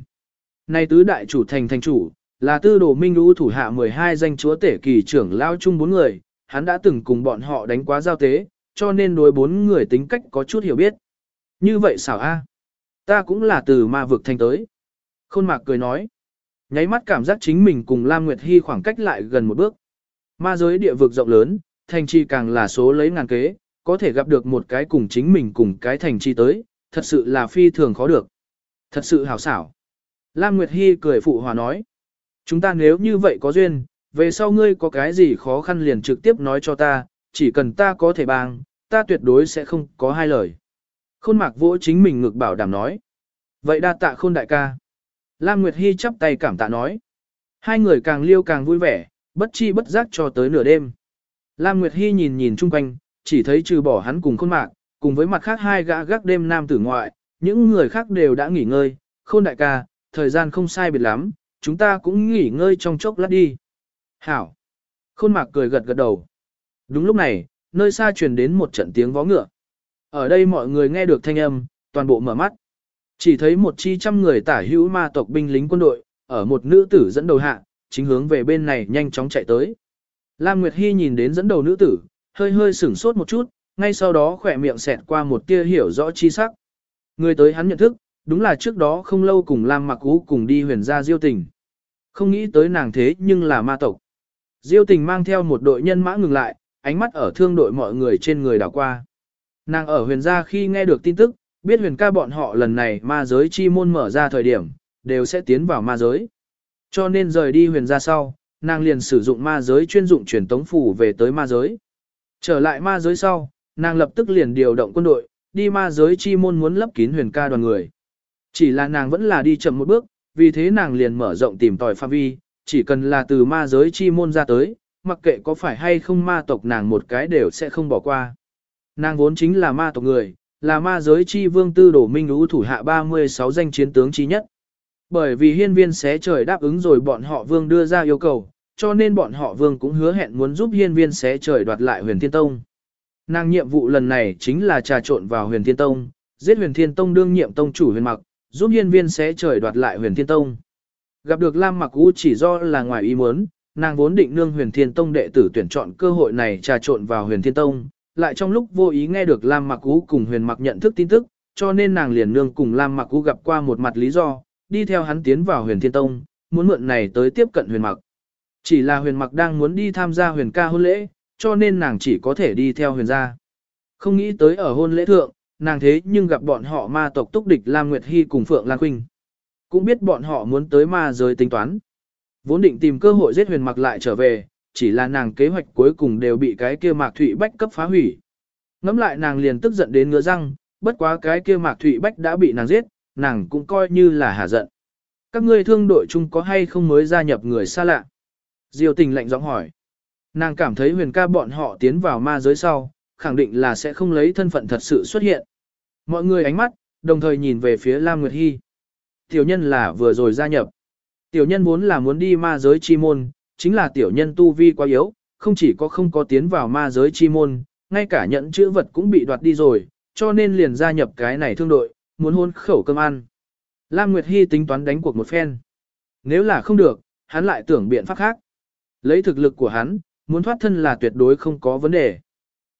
Này tứ đại chủ thành thành chủ, là tư đồ minh lũ thủ hạ 12 danh chúa tể kỳ trưởng lao chung bốn người, hắn đã từng cùng bọn họ đánh quá giao tế, cho nên đối bốn người tính cách có chút hiểu biết. Như vậy xảo a, ta cũng là từ ma vực thành tới. Khôn mạc cười nói, nháy mắt cảm giác chính mình cùng Lam Nguyệt Hy khoảng cách lại gần một bước. Ma giới địa vực rộng lớn, thành trì càng là số lấy ngàn kế, có thể gặp được một cái cùng chính mình cùng cái thành trì tới, thật sự là phi thường khó được. Thật sự hảo xảo. Lam Nguyệt Hy cười phụ hòa nói. Chúng ta nếu như vậy có duyên, về sau ngươi có cái gì khó khăn liền trực tiếp nói cho ta, chỉ cần ta có thể bang, ta tuyệt đối sẽ không có hai lời. Khôn mạc vỗ chính mình ngực bảo đảm nói. Vậy đa tạ khôn đại ca. Lam Nguyệt Hy chắp tay cảm tạ nói. Hai người càng liêu càng vui vẻ, bất chi bất giác cho tới nửa đêm. Lam Nguyệt Hy nhìn nhìn chung quanh, chỉ thấy trừ bỏ hắn cùng khôn mạc, cùng với mặt khác hai gã gác đêm nam tử ngoại, những người khác đều đã nghỉ ngơi, khôn đại ca, thời gian không sai biệt lắm, chúng ta cũng nghỉ ngơi trong chốc lát đi. Hảo! Khôn mạc cười gật gật đầu. Đúng lúc này, nơi xa truyền đến một trận tiếng vó ngựa. Ở đây mọi người nghe được thanh âm, toàn bộ mở mắt. Chỉ thấy một chi trăm người tả hữu ma tộc binh lính quân đội, ở một nữ tử dẫn đầu hạ, chính hướng về bên này nhanh chóng chạy tới. Lam Nguyệt Hy nhìn đến dẫn đầu nữ tử, hơi hơi sửng sốt một chút, ngay sau đó khỏe miệng xẹt qua một tia hiểu rõ chi sắc. Người tới hắn nhận thức, đúng là trước đó không lâu cùng Lam Mặc Ú cùng đi huyền gia diêu tình. Không nghĩ tới nàng thế nhưng là ma tộc. Diêu tình mang theo một đội nhân mã ngừng lại, ánh mắt ở thương đội mọi người trên người đảo qua. Nàng ở huyền gia khi nghe được tin tức, biết huyền ca bọn họ lần này ma giới chi môn mở ra thời điểm, đều sẽ tiến vào ma giới. Cho nên rời đi huyền gia sau, nàng liền sử dụng ma giới chuyên dụng truyền tống phủ về tới ma giới. Trở lại ma giới sau, nàng lập tức liền điều động quân đội, đi ma giới chi môn muốn lấp kín huyền ca đoàn người. Chỉ là nàng vẫn là đi chậm một bước, vì thế nàng liền mở rộng tìm tòi phạm vi, chỉ cần là từ ma giới chi môn ra tới, mặc kệ có phải hay không ma tộc nàng một cái đều sẽ không bỏ qua. Nàng vốn chính là ma tộc người, là ma giới chi vương tư đổ minh ú thủ hạ 36 danh chiến tướng chi nhất. Bởi vì hiên viên xé trời đáp ứng rồi bọn họ vương đưa ra yêu cầu, cho nên bọn họ vương cũng hứa hẹn muốn giúp hiên viên xé trời đoạt lại huyền thiên tông. Nàng nhiệm vụ lần này chính là trà trộn vào huyền thiên tông, giết huyền thiên tông đương nhiệm tông chủ huyền mặc, giúp hiên viên sẽ trời đoạt lại huyền thiên tông. Gặp được Lam Mặc U chỉ do là ngoài ý muốn, nàng vốn định nương huyền thiên tông đệ tử tuyển chọn cơ hội này trà trộn vào huyền thiên tông, lại trong lúc vô ý nghe được Lam Mặc U cùng huyền mặc nhận thức tin tức, cho nên nàng liền nương cùng Lam Mặc U gặp qua một mặt lý do, đi theo hắn tiến vào huyền thiên tông, muốn mượn này tới tiếp cận huyền mặc. Chỉ là huyền mặc đang muốn đi tham gia huyền ca hôn lễ, cho nên nàng chỉ có thể đi theo huyền gia. Không nghĩ tới ở hôn lễ thượng, nàng thế nhưng gặp bọn họ ma tộc túc địch Lam Nguyệt Hy cùng Phượng Lan Quynh. Cũng biết bọn họ muốn tới ma giới tính toán. Vốn định tìm cơ hội giết huyền mặc lại trở về, chỉ là nàng kế hoạch cuối cùng đều bị cái kia mạc thụy bách cấp phá hủy. Ngắm lại nàng liền tức giận đến ngứa răng, bất quá cái kia mạc thụy bách đã bị nàng giết, nàng cũng coi như là hả giận. Các ngươi thương đội chung có hay không mới gia nhập người xa lạ? Diêu tình lạnh giọng hỏi. Nàng cảm thấy huyền ca bọn họ tiến vào ma giới sau, khẳng định là sẽ không lấy thân phận thật sự xuất hiện. Mọi người ánh mắt, đồng thời nhìn về phía Lam Nguyệt Hy. Tiểu nhân là vừa rồi gia nhập. Tiểu nhân muốn là muốn đi ma giới chi môn, chính là tiểu nhân tu vi quá yếu, không chỉ có không có tiến vào ma giới chi môn, ngay cả nhận chữ vật cũng bị đoạt đi rồi, cho nên liền gia nhập cái này thương đội, muốn hôn khẩu cơm ăn. Lam Nguyệt Hy tính toán đánh cuộc một phen. Nếu là không được, hắn lại tưởng biện pháp khác. Lấy thực lực của hắn, muốn thoát thân là tuyệt đối không có vấn đề.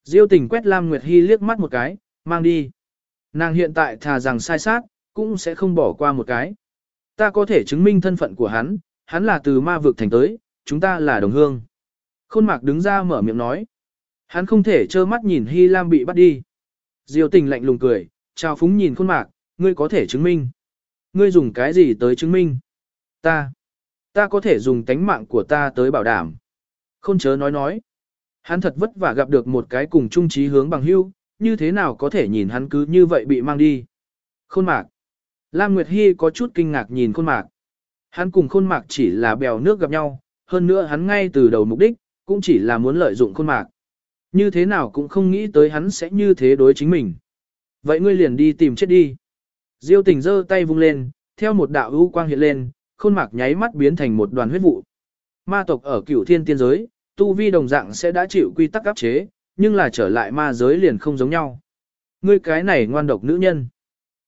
Diêu tình quét Lam Nguyệt Hy liếc mắt một cái, mang đi. Nàng hiện tại thà rằng sai sát, cũng sẽ không bỏ qua một cái. Ta có thể chứng minh thân phận của hắn, hắn là từ ma vực thành tới, chúng ta là đồng hương. Khôn mạc đứng ra mở miệng nói. Hắn không thể trơ mắt nhìn Hy Lam bị bắt đi. Diêu tình lạnh lùng cười, chào phúng nhìn khôn mạc, ngươi có thể chứng minh. Ngươi dùng cái gì tới chứng minh? Ta. Ta có thể dùng tánh mạng của ta tới bảo đảm. Khôn chớ nói nói. Hắn thật vất vả gặp được một cái cùng chung trí hướng bằng hưu, như thế nào có thể nhìn hắn cứ như vậy bị mang đi. Khôn mạc. Lam Nguyệt Hy có chút kinh ngạc nhìn khôn mạc. Hắn cùng khôn mạc chỉ là bèo nước gặp nhau, hơn nữa hắn ngay từ đầu mục đích, cũng chỉ là muốn lợi dụng khôn mạc. Như thế nào cũng không nghĩ tới hắn sẽ như thế đối chính mình. Vậy ngươi liền đi tìm chết đi. Diêu tình giơ tay vung lên, theo một đạo ưu quang hiện lên, khôn mạc nháy mắt biến thành một đoàn huyết vụ. Ma tộc ở cửu thiên tiên giới, tu vi đồng dạng sẽ đã chịu quy tắc áp chế, nhưng là trở lại ma giới liền không giống nhau. Ngươi cái này ngoan độc nữ nhân.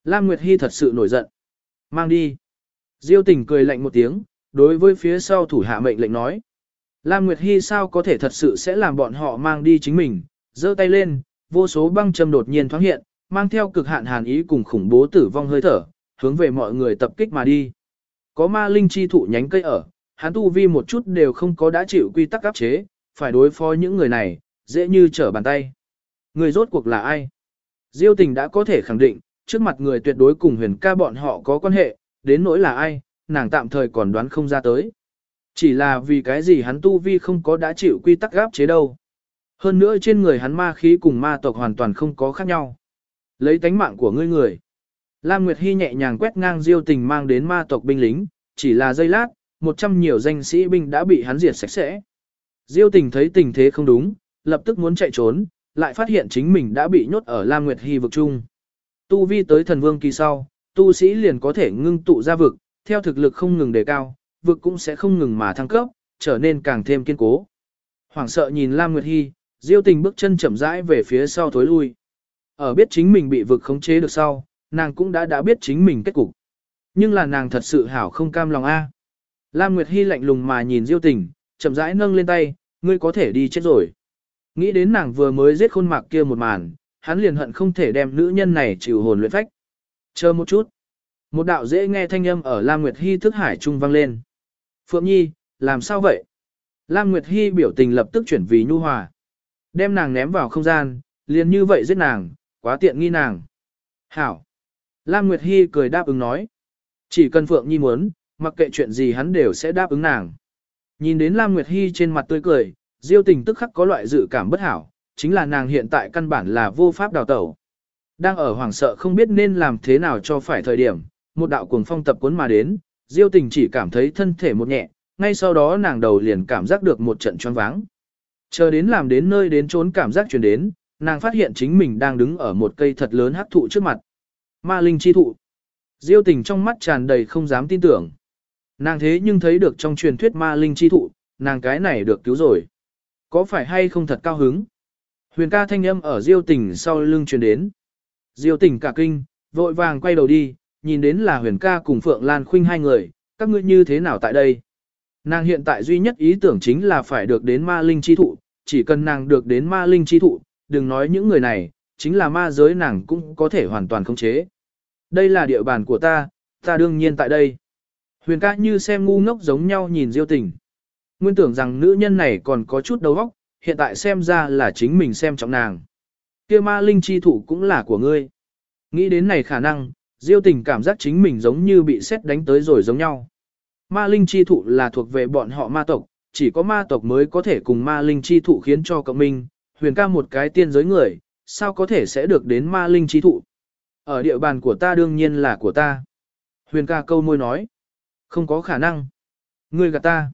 Lam Nguyệt Hy thật sự nổi giận. Mang đi. Diêu tình cười lạnh một tiếng, đối với phía sau thủ hạ mệnh lệnh nói. Lam Nguyệt Hy sao có thể thật sự sẽ làm bọn họ mang đi chính mình, giơ tay lên, vô số băng châm đột nhiên thoáng hiện, mang theo cực hạn hàn ý cùng khủng bố tử vong hơi thở, hướng về mọi người tập kích mà đi. Có ma linh chi thụ nhánh cây ở, hắn tu vi một chút đều không có đã chịu quy tắc áp chế, phải đối phó những người này, dễ như trở bàn tay. Người rốt cuộc là ai? Diêu tình đã có thể khẳng định, trước mặt người tuyệt đối cùng huyền ca bọn họ có quan hệ, đến nỗi là ai, nàng tạm thời còn đoán không ra tới. Chỉ là vì cái gì hắn tu vi không có đã chịu quy tắc áp chế đâu. Hơn nữa trên người hắn ma khí cùng ma tộc hoàn toàn không có khác nhau. Lấy tánh mạng của ngươi người. Lam Nguyệt Hy nhẹ nhàng quét ngang diêu tình mang đến ma tộc binh lính, chỉ là giây lát, một trăm nhiều danh sĩ binh đã bị hắn diệt sạch sẽ. Diêu tình thấy tình thế không đúng, lập tức muốn chạy trốn, lại phát hiện chính mình đã bị nhốt ở Lam Nguyệt Hy vực chung. Tu vi tới thần vương kỳ sau, tu sĩ liền có thể ngưng tụ ra vực, theo thực lực không ngừng đề cao, vực cũng sẽ không ngừng mà thăng cấp, trở nên càng thêm kiên cố. Hoảng sợ nhìn Lam Nguyệt Hy, Diêu tình bước chân chậm rãi về phía sau thối lui. Ở biết chính mình bị vực khống chế được sau, nàng cũng đã đã biết chính mình kết cục. Nhưng là nàng thật sự hảo không cam lòng a. Lam Nguyệt Hy lạnh lùng mà nhìn Diêu Tình, chậm rãi nâng lên tay, ngươi có thể đi chết rồi. Nghĩ đến nàng vừa mới giết khôn mạc kia một màn, hắn liền hận không thể đem nữ nhân này chịu hồn luyện phách. Chờ một chút. Một đạo dễ nghe thanh âm ở Lam Nguyệt Hy thức hải trung vang lên. Phượng Nhi, làm sao vậy? Lam Nguyệt Hy biểu tình lập tức chuyển vì nhu hòa. Đem nàng ném vào không gian, liền như vậy giết nàng, quá tiện nghi nàng. Hảo. Lam Nguyệt Hy cười đáp ứng nói. Chỉ cần Phượng Nhi muốn, mặc kệ chuyện gì hắn đều sẽ đáp ứng nàng. Nhìn đến Lam Nguyệt Hy trên mặt tươi cười, Diêu tình tức khắc có loại dự cảm bất hảo, chính là nàng hiện tại căn bản là vô pháp đào tẩu. Đang ở hoảng sợ không biết nên làm thế nào cho phải thời điểm, một đạo cuồng phong tập cuốn mà đến, Diêu tình chỉ cảm thấy thân thể một nhẹ, ngay sau đó nàng đầu liền cảm giác được một trận choáng váng. Chờ đến làm đến nơi đến trốn cảm giác truyền đến, nàng phát hiện chính mình đang đứng ở một cây thật lớn hắc thụ trước mặt. Ma linh chi thụ. Diêu tình trong mắt tràn đầy không dám tin tưởng. Nàng thế nhưng thấy được trong truyền thuyết ma linh chi thụ, nàng cái này được cứu rồi. Có phải hay không thật cao hứng? Huyền ca thanh âm ở diêu tỉnh sau lưng truyền đến. Diêu tỉnh cả kinh, vội vàng quay đầu đi, nhìn đến là huyền ca cùng Phượng Lan Khuynh hai người, các ngươi như thế nào tại đây? Nàng hiện tại duy nhất ý tưởng chính là phải được đến ma linh chi thụ, chỉ cần nàng được đến ma linh chi thụ, đừng nói những người này, chính là ma giới nàng cũng có thể hoàn toàn khống chế. Đây là địa bàn của ta, ta đương nhiên tại đây. Huyền ca như xem ngu ngốc giống nhau nhìn diêu tình. Nguyên tưởng rằng nữ nhân này còn có chút đầu óc, hiện tại xem ra là chính mình xem trọng nàng. kia ma linh chi thủ cũng là của ngươi. Nghĩ đến này khả năng, diêu tình cảm giác chính mình giống như bị xét đánh tới rồi giống nhau. Ma linh chi thụ là thuộc về bọn họ ma tộc, chỉ có ma tộc mới có thể cùng ma linh chi thụ khiến cho cộng minh, huyền ca một cái tiên giới người, sao có thể sẽ được đến ma linh chi thụ. Ở địa bàn của ta đương nhiên là của ta. Huyền ca câu môi nói. Không có khả năng. Ngươi gạt ta.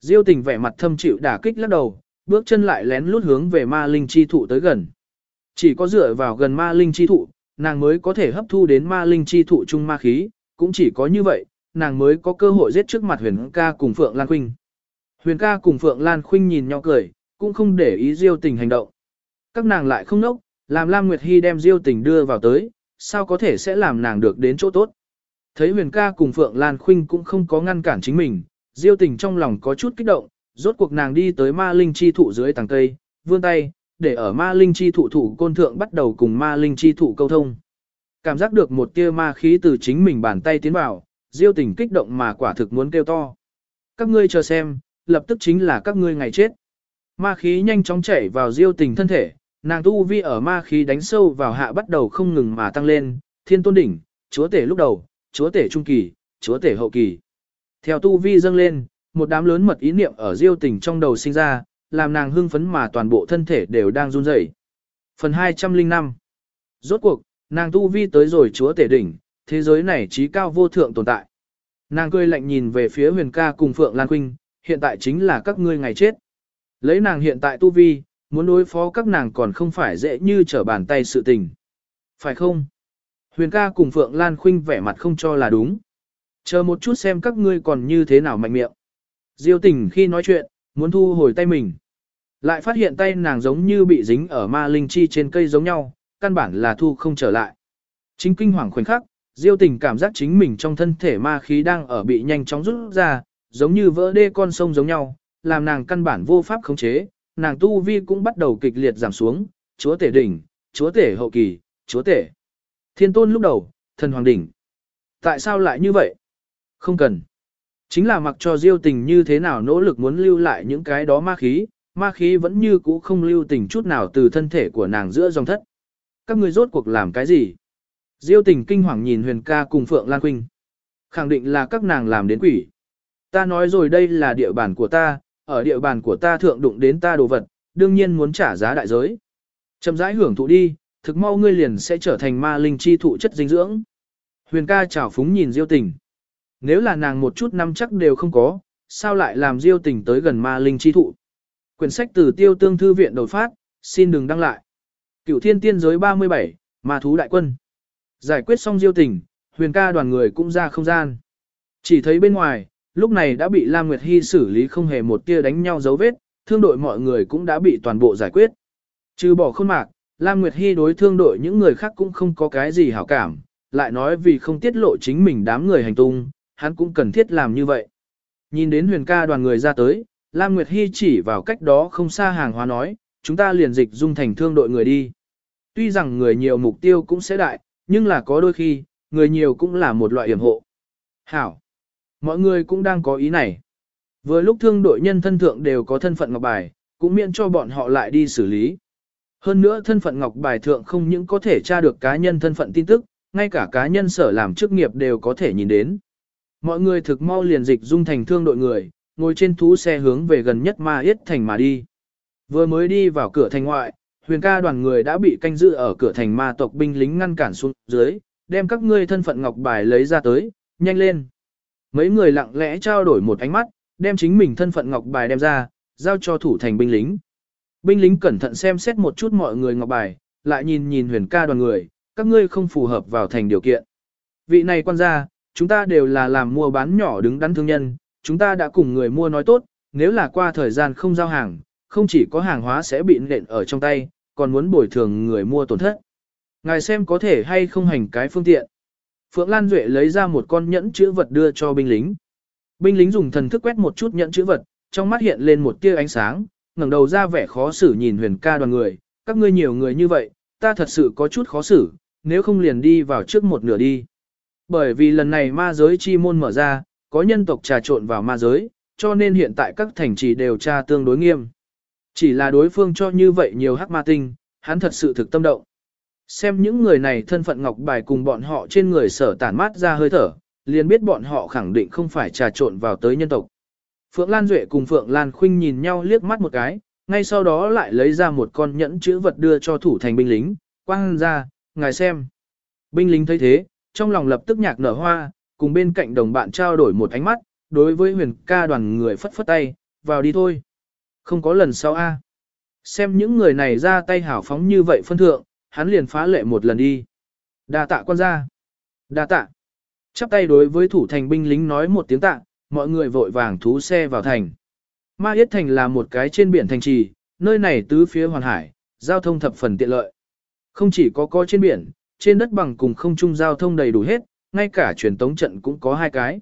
Diêu tình vẻ mặt thâm chịu đả kích lắc đầu, bước chân lại lén lút hướng về ma linh chi thụ tới gần. Chỉ có dựa vào gần ma linh chi thụ, nàng mới có thể hấp thu đến ma linh chi thụ chung ma khí, cũng chỉ có như vậy, nàng mới có cơ hội giết trước mặt huyền ca cùng Phượng Lan Khuynh. Huyền ca cùng Phượng Lan Khuynh nhìn nhau cười, cũng không để ý Diêu tình hành động. Các nàng lại không nốc, làm Lam Nguyệt Hy đem Diêu tình đưa vào tới, sao có thể sẽ làm nàng được đến chỗ tốt. Thấy huyền ca cùng Phượng Lan Khuynh cũng không có ngăn cản chính mình, Diêu tình trong lòng có chút kích động, rốt cuộc nàng đi tới ma linh chi thụ dưới tàng cây, vươn tay, để ở ma linh chi thụ thủ côn thượng bắt đầu cùng ma linh chi thụ câu thông. Cảm giác được một tia ma khí từ chính mình bàn tay tiến vào, diêu tình kích động mà quả thực muốn kêu to. Các ngươi chờ xem, lập tức chính là các ngươi ngày chết. Ma khí nhanh chóng chảy vào diêu tình thân thể, nàng tu vi ở ma khí đánh sâu vào hạ bắt đầu không ngừng mà tăng lên, thiên tôn đỉnh, chúa tể lúc đầu, chúa tể trung kỳ, chúa tể hậu kỳ. Theo tu vi dâng lên, một đám lớn mật ý niệm ở diêu tình trong đầu sinh ra, làm nàng hưng phấn mà toàn bộ thân thể đều đang run rẩy. Phần 205 Rốt cuộc, nàng tu vi tới rồi chúa tể đỉnh, thế giới này trí cao vô thượng tồn tại. Nàng cười lạnh nhìn về phía huyền ca cùng Phượng Lan Quynh, hiện tại chính là các ngươi ngày chết. Lấy nàng hiện tại tu vi, muốn đối phó các nàng còn không phải dễ như trở bàn tay sự tình. Phải không? Huyền ca cùng Phượng Lan Khuynh vẻ mặt không cho là đúng. Chờ một chút xem các ngươi còn như thế nào mạnh miệng. Diêu tình khi nói chuyện, muốn thu hồi tay mình. Lại phát hiện tay nàng giống như bị dính ở ma linh chi trên cây giống nhau, căn bản là thu không trở lại. Chính kinh hoàng khoảnh khắc, Diêu tình cảm giác chính mình trong thân thể ma khí đang ở bị nhanh chóng rút ra, giống như vỡ đê con sông giống nhau, làm nàng căn bản vô pháp khống chế, nàng tu vi cũng bắt đầu kịch liệt giảm xuống, chúa tể đỉnh, chúa tể hậu kỳ, chúa tể. Thiên tôn lúc đầu, thần hoàng đỉnh. Tại sao lại như vậy? Không cần. Chính là mặc cho diêu tình như thế nào nỗ lực muốn lưu lại những cái đó ma khí, ma khí vẫn như cũ không lưu tình chút nào từ thân thể của nàng giữa dòng thất. Các người rốt cuộc làm cái gì? Diêu tình kinh hoàng nhìn huyền ca cùng Phượng Lan Quynh. Khẳng định là các nàng làm đến quỷ. Ta nói rồi đây là địa bàn của ta, ở địa bàn của ta thượng đụng đến ta đồ vật, đương nhiên muốn trả giá đại giới. Chậm rãi hưởng thụ đi, thực mau ngươi liền sẽ trở thành ma linh chi thụ chất dinh dưỡng. Huyền ca chảo phúng nhìn Diêu tình. Nếu là nàng một chút năm chắc đều không có, sao lại làm Diêu tình tới gần ma linh chi thụ. Quyển sách từ tiêu tương thư viện đột phát, xin đừng đăng lại. Cửu thiên tiên giới 37, ma thú đại quân. Giải quyết xong Diêu tình, huyền ca đoàn người cũng ra không gian. Chỉ thấy bên ngoài, lúc này đã bị Lam Nguyệt Hy xử lý không hề một tia đánh nhau dấu vết, thương đội mọi người cũng đã bị toàn bộ giải quyết. Trừ bỏ khôn mạc, Lam Nguyệt Hy đối thương đội những người khác cũng không có cái gì hảo cảm, lại nói vì không tiết lộ chính mình đám người hành tung, hắn cũng cần thiết làm như vậy. Nhìn đến huyền ca đoàn người ra tới, Lam Nguyệt Hy chỉ vào cách đó không xa hàng hóa nói, chúng ta liền dịch dung thành thương đội người đi. Tuy rằng người nhiều mục tiêu cũng sẽ đại, nhưng là có đôi khi, người nhiều cũng là một loại hiểm hộ. Hảo! Mọi người cũng đang có ý này. Vừa lúc thương đội nhân thân thượng đều có thân phận ngọc bài, cũng miễn cho bọn họ lại đi xử lý. Hơn nữa thân phận ngọc bài thượng không những có thể tra được cá nhân thân phận tin tức, ngay cả cá nhân sở làm chức nghiệp đều có thể nhìn đến. Mọi người thực mau liền dịch dung thành thương đội người, ngồi trên thú xe hướng về gần nhất ma yết thành mà đi. Vừa mới đi vào cửa thành ngoại, huyền ca đoàn người đã bị canh giữ ở cửa thành ma tộc binh lính ngăn cản xuống dưới, đem các ngươi thân phận ngọc bài lấy ra tới, nhanh lên. Mấy người lặng lẽ trao đổi một ánh mắt, đem chính mình thân phận ngọc bài đem ra, giao cho thủ thành binh lính. Binh lính cẩn thận xem xét một chút mọi người ngọc bài, lại nhìn nhìn huyền ca đoàn người, các ngươi không phù hợp vào thành điều kiện. Vị này quan gia, chúng ta đều là làm mua bán nhỏ đứng đắn thương nhân, chúng ta đã cùng người mua nói tốt, nếu là qua thời gian không giao hàng, không chỉ có hàng hóa sẽ bị nện ở trong tay, còn muốn bồi thường người mua tổn thất. Ngài xem có thể hay không hành cái phương tiện. Phượng Lan Duệ lấy ra một con nhẫn chữ vật đưa cho binh lính. Binh lính dùng thần thức quét một chút nhẫn chữ vật, trong mắt hiện lên một tia ánh sáng, ngẩng đầu ra vẻ khó xử nhìn huyền ca đoàn người, các ngươi nhiều người như vậy, ta thật sự có chút khó xử, nếu không liền đi vào trước một nửa đi. Bởi vì lần này ma giới chi môn mở ra, có nhân tộc trà trộn vào ma giới, cho nên hiện tại các thành trì đều tra tương đối nghiêm. Chỉ là đối phương cho như vậy nhiều hắc ma tinh, hắn thật sự thực tâm động. Xem những người này thân phận ngọc bài cùng bọn họ trên người sở tản mát ra hơi thở, liền biết bọn họ khẳng định không phải trà trộn vào tới nhân tộc. Phượng Lan Duệ cùng Phượng Lan Khuynh nhìn nhau liếc mắt một cái, ngay sau đó lại lấy ra một con nhẫn chữ vật đưa cho thủ thành binh lính, quang ra, ngài xem. Binh lính thấy thế, trong lòng lập tức nhạc nở hoa, cùng bên cạnh đồng bạn trao đổi một ánh mắt, đối với huyền ca đoàn người phất phất tay, vào đi thôi. Không có lần sau a. Xem những người này ra tay hảo phóng như vậy phân thượng, hắn liền phá lệ một lần đi. Đa tạ quan gia. Đa tạ. Chắp tay đối với thủ thành binh lính nói một tiếng tạ, mọi người vội vàng thú xe vào thành. Ma Yết Thành là một cái trên biển thành trì, nơi này tứ phía hoàn hải, giao thông thập phần tiện lợi. Không chỉ có có trên biển, trên đất bằng cùng không trung giao thông đầy đủ hết, ngay cả truyền tống trận cũng có hai cái.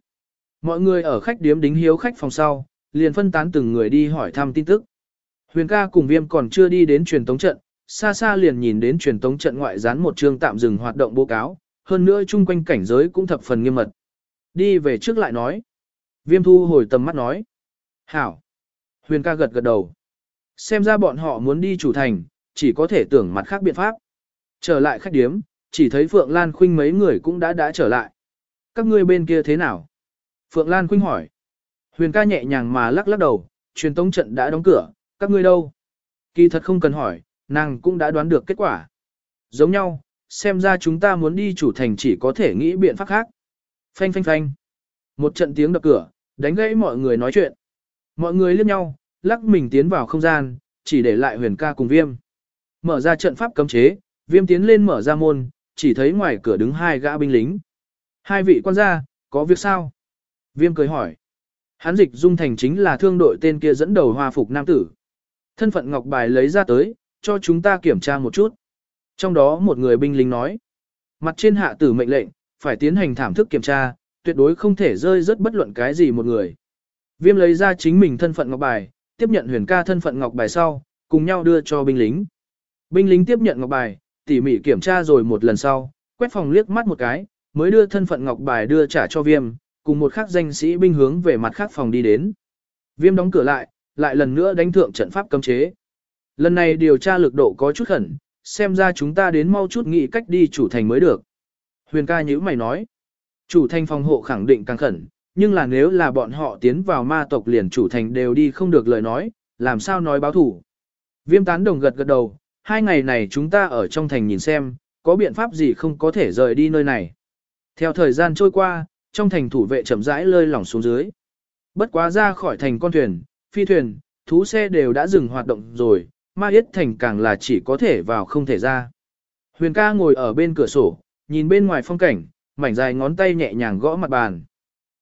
Mọi người ở khách điếm đính hiếu khách phòng sau, liền phân tán từng người đi hỏi thăm tin tức. Huyền ca cùng viêm còn chưa đi đến truyền tống trận, xa xa liền nhìn đến truyền tống trận ngoại gián một chương tạm dừng hoạt động báo cáo, hơn nữa chung quanh cảnh giới cũng thập phần nghiêm mật. Đi về trước lại nói. Viêm thu hồi tầm mắt nói. Hảo. Huyền ca gật gật đầu. Xem ra bọn họ muốn đi chủ thành, chỉ có thể tưởng mặt khác biện pháp. Trở lại khách điếm, chỉ thấy Phượng Lan Khuynh mấy người cũng đã đã trở lại. Các ngươi bên kia thế nào? Phượng Lan Khuynh hỏi. Huyền ca nhẹ nhàng mà lắc lắc đầu, truyền tống trận đã đóng cửa, các ngươi đâu? Kỳ thật không cần hỏi, nàng cũng đã đoán được kết quả. Giống nhau, xem ra chúng ta muốn đi chủ thành chỉ có thể nghĩ biện pháp khác. Phanh phanh phanh. Một trận tiếng đập cửa, đánh gãy mọi người nói chuyện. Mọi người liếc nhau, lắc mình tiến vào không gian, chỉ để lại huyền ca cùng viêm. Mở ra trận pháp cấm chế, viêm tiến lên mở ra môn, chỉ thấy ngoài cửa đứng hai gã binh lính. Hai vị quan gia, có việc sao? Viêm cười hỏi. Hán dịch dung thành chính là thương đội tên kia dẫn đầu hoa phục nam tử. Thân phận ngọc bài lấy ra tới, cho chúng ta kiểm tra một chút. Trong đó một người binh lính nói. Mặt trên hạ tử mệnh lệnh, phải tiến hành thảm thức kiểm tra, tuyệt đối không thể rơi rớt bất luận cái gì một người. Viêm lấy ra chính mình thân phận ngọc bài, tiếp nhận huyền ca thân phận ngọc bài sau, cùng nhau đưa cho binh lính. Binh lính tiếp nhận ngọc bài, tỉ mỉ kiểm tra rồi một lần sau, quét phòng liếc mắt một cái, mới đưa thân phận ngọc bài đưa trả cho viêm, cùng một khắc danh sĩ binh hướng về mặt khác phòng đi đến. Viêm đóng cửa lại, lại lần nữa đánh thượng trận pháp cấm chế. Lần này điều tra lực độ có chút khẩn, xem ra chúng ta đến mau chút nghĩ cách đi chủ thành mới được. Huyền ca nhữ mày nói, chủ thành phòng hộ khẳng định càng khẩn, nhưng là nếu là bọn họ tiến vào ma tộc liền chủ thành đều đi không được lời nói, làm sao nói báo thủ. Viêm tán đồng gật gật đầu, hai ngày này chúng ta ở trong thành nhìn xem, có biện pháp gì không có thể rời đi nơi này. Theo thời gian trôi qua, trong thành thủ vệ chậm rãi lơi lỏng xuống dưới. Bất quá ra khỏi thành con thuyền, phi thuyền, thú xe đều đã dừng hoạt động rồi, ma yết thành càng là chỉ có thể vào không thể ra. Huyền ca ngồi ở bên cửa sổ, nhìn bên ngoài phong cảnh, mảnh dài ngón tay nhẹ nhàng gõ mặt bàn.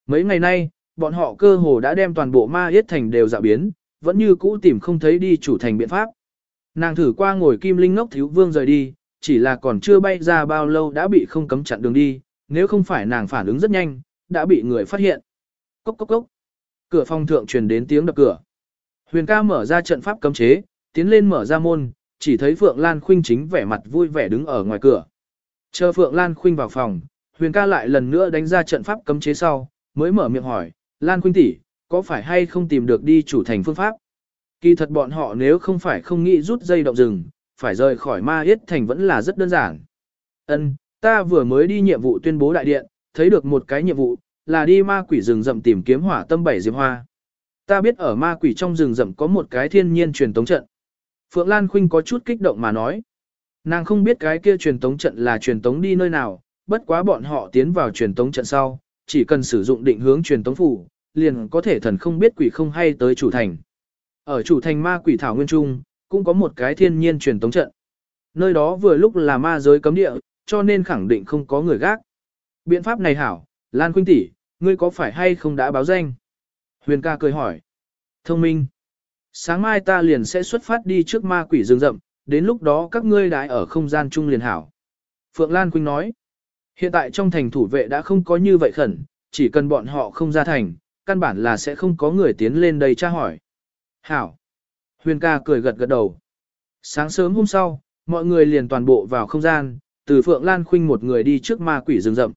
Mấy ngày nay, bọn họ cơ hồ đã đem toàn bộ ma yết thành đều dạo biến, vẫn như cũ tìm không thấy đi chủ thành biện pháp. Nàng thử qua ngồi kim linh ngốc thiếu vương rời đi, chỉ là còn chưa bay ra bao lâu đã bị không cấm chặn đường đi, nếu không phải nàng phản ứng rất nhanh, đã bị người phát hiện. Cốc cốc cốc. Cửa phòng thượng truyền đến tiếng đập cửa. Huyền ca mở ra trận pháp cấm chế, tiến lên mở ra môn, chỉ thấy Phượng Lan Khuynh chính vẻ mặt vui vẻ đứng ở ngoài cửa. Chờ Phượng Lan Khuynh vào phòng, Huyền ca lại lần nữa đánh ra trận pháp cấm chế sau, mới mở miệng hỏi, Lan Khuynh tỷ, có phải hay không tìm được đi chủ thành phương pháp? Kỳ thật bọn họ nếu không phải không nghĩ rút dây động rừng, phải rời khỏi ma yết thành vẫn là rất đơn giản. Ân, ta vừa mới đi nhiệm vụ tuyên bố đại điện, thấy được một cái nhiệm vụ, là đi ma quỷ rừng rậm tìm kiếm hỏa tâm bảy diệp hoa. Ta biết ở ma quỷ trong rừng rậm có một cái thiên nhiên truyền tống trận. Phượng Lan Khuynh có chút kích động mà nói. Nàng không biết cái kia truyền tống trận là truyền tống đi nơi nào, bất quá bọn họ tiến vào truyền tống trận sau, chỉ cần sử dụng định hướng truyền tống phủ, liền có thể thần không biết quỷ không hay tới chủ thành. Ở chủ thành ma quỷ thảo nguyên trung, cũng có một cái thiên nhiên truyền tống trận. Nơi đó vừa lúc là ma giới cấm địa, cho nên khẳng định không có người gác. Biện pháp này hảo, Lan Khuynh tỷ, ngươi có phải hay không đã báo danh? Huyền ca cười hỏi. Thông minh. Sáng mai ta liền sẽ xuất phát đi trước ma quỷ rừng rậm, đến lúc đó các ngươi đãi ở không gian chung liền hảo. Phượng Lan Khuynh nói. Hiện tại trong thành thủ vệ đã không có như vậy khẩn, chỉ cần bọn họ không ra thành, căn bản là sẽ không có người tiến lên đây tra hỏi. Hảo. Huyền ca cười gật gật đầu. Sáng sớm hôm sau, mọi người liền toàn bộ vào không gian, từ Phượng Lan Khuynh một người đi trước ma quỷ rừng rậm.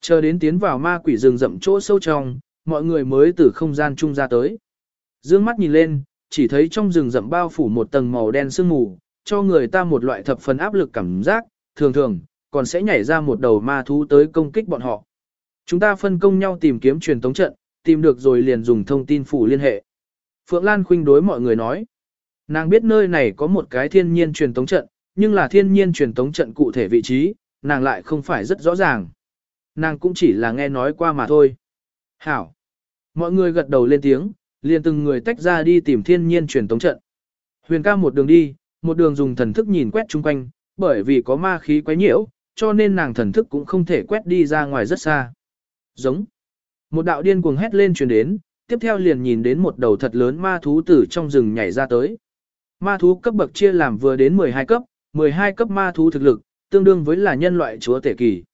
Chờ đến tiến vào ma quỷ rừng rậm chỗ sâu trong, mọi người mới từ không gian chung ra tới. Dương mắt nhìn lên, chỉ thấy trong rừng rậm bao phủ một tầng màu đen sương mù, cho người ta một loại thập phần áp lực cảm giác, thường thường, còn sẽ nhảy ra một đầu ma thú tới công kích bọn họ. Chúng ta phân công nhau tìm kiếm truyền tống trận, tìm được rồi liền dùng thông tin phủ liên hệ. Phượng Lan khuynh đối mọi người nói, nàng biết nơi này có một cái thiên nhiên truyền tống trận, nhưng là thiên nhiên truyền tống trận cụ thể vị trí, nàng lại không phải rất rõ ràng. Nàng cũng chỉ là nghe nói qua mà thôi. Hảo. Mọi người gật đầu lên tiếng, liền từng người tách ra đi tìm thiên nhiên truyền tống trận. Huyền ca một đường đi, một đường dùng thần thức nhìn quét chung quanh, bởi vì có ma khí quấy nhiễu, cho nên nàng thần thức cũng không thể quét đi ra ngoài rất xa. Giống. Một đạo điên cuồng hét lên truyền đến, tiếp theo liền nhìn đến một đầu thật lớn ma thú tử trong rừng nhảy ra tới. Ma thú cấp bậc chia làm vừa đến 12 cấp, 12 cấp ma thú thực lực, tương đương với là nhân loại chúa tể kỳ.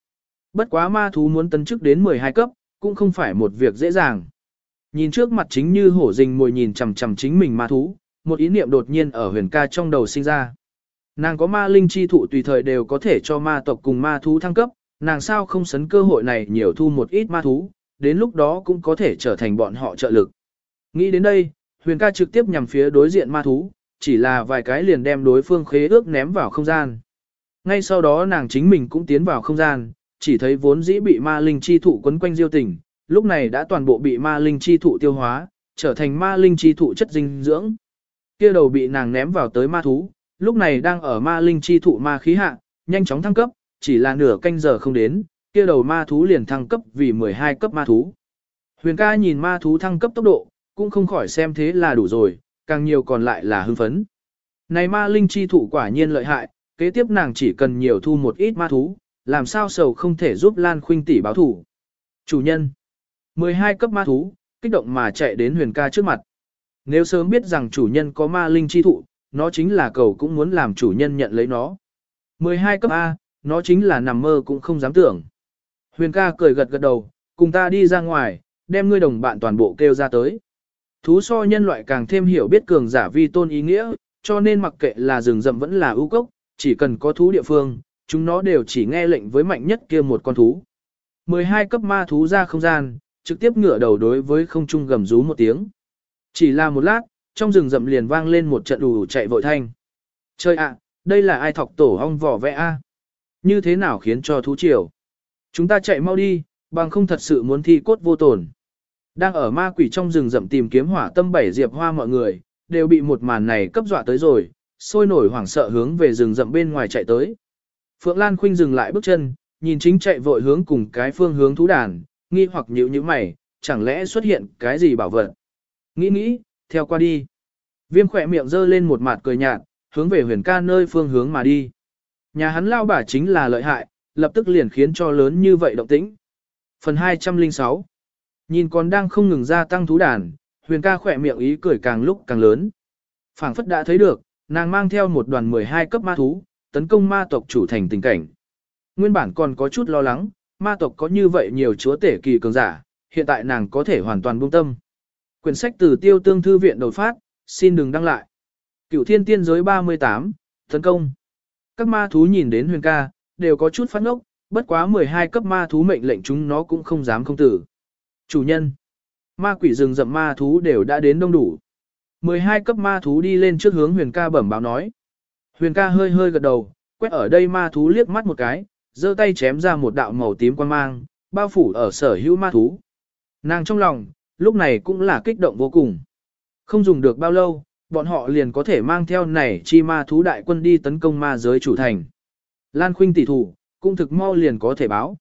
Bất quá ma thú muốn tấn chức đến 12 cấp, cũng không phải một việc dễ dàng. Nhìn trước mặt chính như hổ rình mồi nhìn chằm chằm chính mình ma thú, một ý niệm đột nhiên ở huyền ca trong đầu sinh ra. Nàng có ma linh chi thụ tùy thời đều có thể cho ma tộc cùng ma thú thăng cấp, nàng sao không sấn cơ hội này nhiều thu một ít ma thú, đến lúc đó cũng có thể trở thành bọn họ trợ lực. Nghĩ đến đây, huyền ca trực tiếp nhằm phía đối diện ma thú, chỉ là vài cái liền đem đối phương khế ước ném vào không gian. Ngay sau đó nàng chính mình cũng tiến vào không gian, chỉ thấy vốn dĩ bị ma linh chi thụ quấn quanh diêu tình, lúc này đã toàn bộ bị ma linh chi thụ tiêu hóa, trở thành ma linh chi thụ chất dinh dưỡng. Kia đầu bị nàng ném vào tới ma thú, lúc này đang ở ma linh chi thụ ma khí hạ, nhanh chóng thăng cấp, chỉ là nửa canh giờ không đến, kia đầu ma thú liền thăng cấp vì 12 cấp ma thú. Huyền ca nhìn ma thú thăng cấp tốc độ, cũng không khỏi xem thế là đủ rồi, càng nhiều còn lại là hưng phấn. Này ma linh chi thụ quả nhiên lợi hại, kế tiếp nàng chỉ cần nhiều thu một ít ma thú, làm sao sầu không thể giúp Lan Khuynh tỷ báo thủ. Chủ nhân, 12 cấp ma thú, kích động mà chạy đến huyền ca trước mặt. Nếu sớm biết rằng chủ nhân có ma linh chi thụ, nó chính là cầu cũng muốn làm chủ nhân nhận lấy nó. 12 cấp A, nó chính là nằm mơ cũng không dám tưởng. Huyền ca cười gật gật đầu, cùng ta đi ra ngoài, đem ngươi đồng bạn toàn bộ kêu ra tới. Thú so nhân loại càng thêm hiểu biết cường giả vi tôn ý nghĩa, cho nên mặc kệ là rừng rậm vẫn là ưu cốc, chỉ cần có thú địa phương, chúng nó đều chỉ nghe lệnh với mạnh nhất kia một con thú. 12 cấp ma thú ra không gian, trực tiếp ngửa đầu đối với không trung gầm rú một tiếng. Chỉ là một lát, trong rừng rậm liền vang lên một trận đủ chạy vội thanh. Chơi ạ, đây là ai thọc tổ ong vỏ vẽ a? Như thế nào khiến cho thú triều? Chúng ta chạy mau đi, bằng không thật sự muốn thi cốt vô tổn. Đang ở ma quỷ trong rừng rậm tìm kiếm hỏa tâm bảy diệp hoa mọi người, đều bị một màn này cấp dọa tới rồi, sôi nổi hoảng sợ hướng về rừng rậm bên ngoài chạy tới. Phượng Lan Khuynh dừng lại bước chân, nhìn chính chạy vội hướng cùng cái phương hướng thú đàn, nghi hoặc nhíu nhíu mày, chẳng lẽ xuất hiện cái gì bảo vật. Nghĩ nghĩ, theo qua đi. Viêm khỏe miệng giơ lên một mặt cười nhạt, hướng về huyền ca nơi phương hướng mà đi. Nhà hắn lao bả chính là lợi hại, lập tức liền khiến cho lớn như vậy động tĩnh. Phần 206 Nhìn còn đang không ngừng gia tăng thú đàn, huyền ca khỏe miệng ý cười càng lúc càng lớn. phảng phất đã thấy được, nàng mang theo một đoàn 12 cấp ma thú, tấn công ma tộc chủ thành tình cảnh. Nguyên bản còn có chút lo lắng, ma tộc có như vậy nhiều chúa tể kỳ cường giả, hiện tại nàng có thể hoàn toàn buông tâm. Quyển sách từ tiêu tương thư viện đột phát, xin đừng đăng lại. Cựu thiên tiên giới 38, tấn công. Các ma thú nhìn đến huyền ca, đều có chút phát ngốc, bất quá 12 cấp ma thú mệnh lệnh chúng nó cũng không dám không tử. Chủ nhân, ma quỷ rừng rậm ma thú đều đã đến đông đủ. 12 cấp ma thú đi lên trước hướng huyền ca bẩm báo nói. Huyền ca hơi hơi gật đầu, quét ở đây ma thú liếc mắt một cái, giơ tay chém ra một đạo màu tím quan mang, bao phủ ở sở hữu ma thú. Nàng trong lòng, lúc này cũng là kích động vô cùng. Không dùng được bao lâu, bọn họ liền có thể mang theo này chi ma thú đại quân đi tấn công ma giới chủ thành. Lan Khuynh tỷ thủ, cũng thực mau liền có thể báo.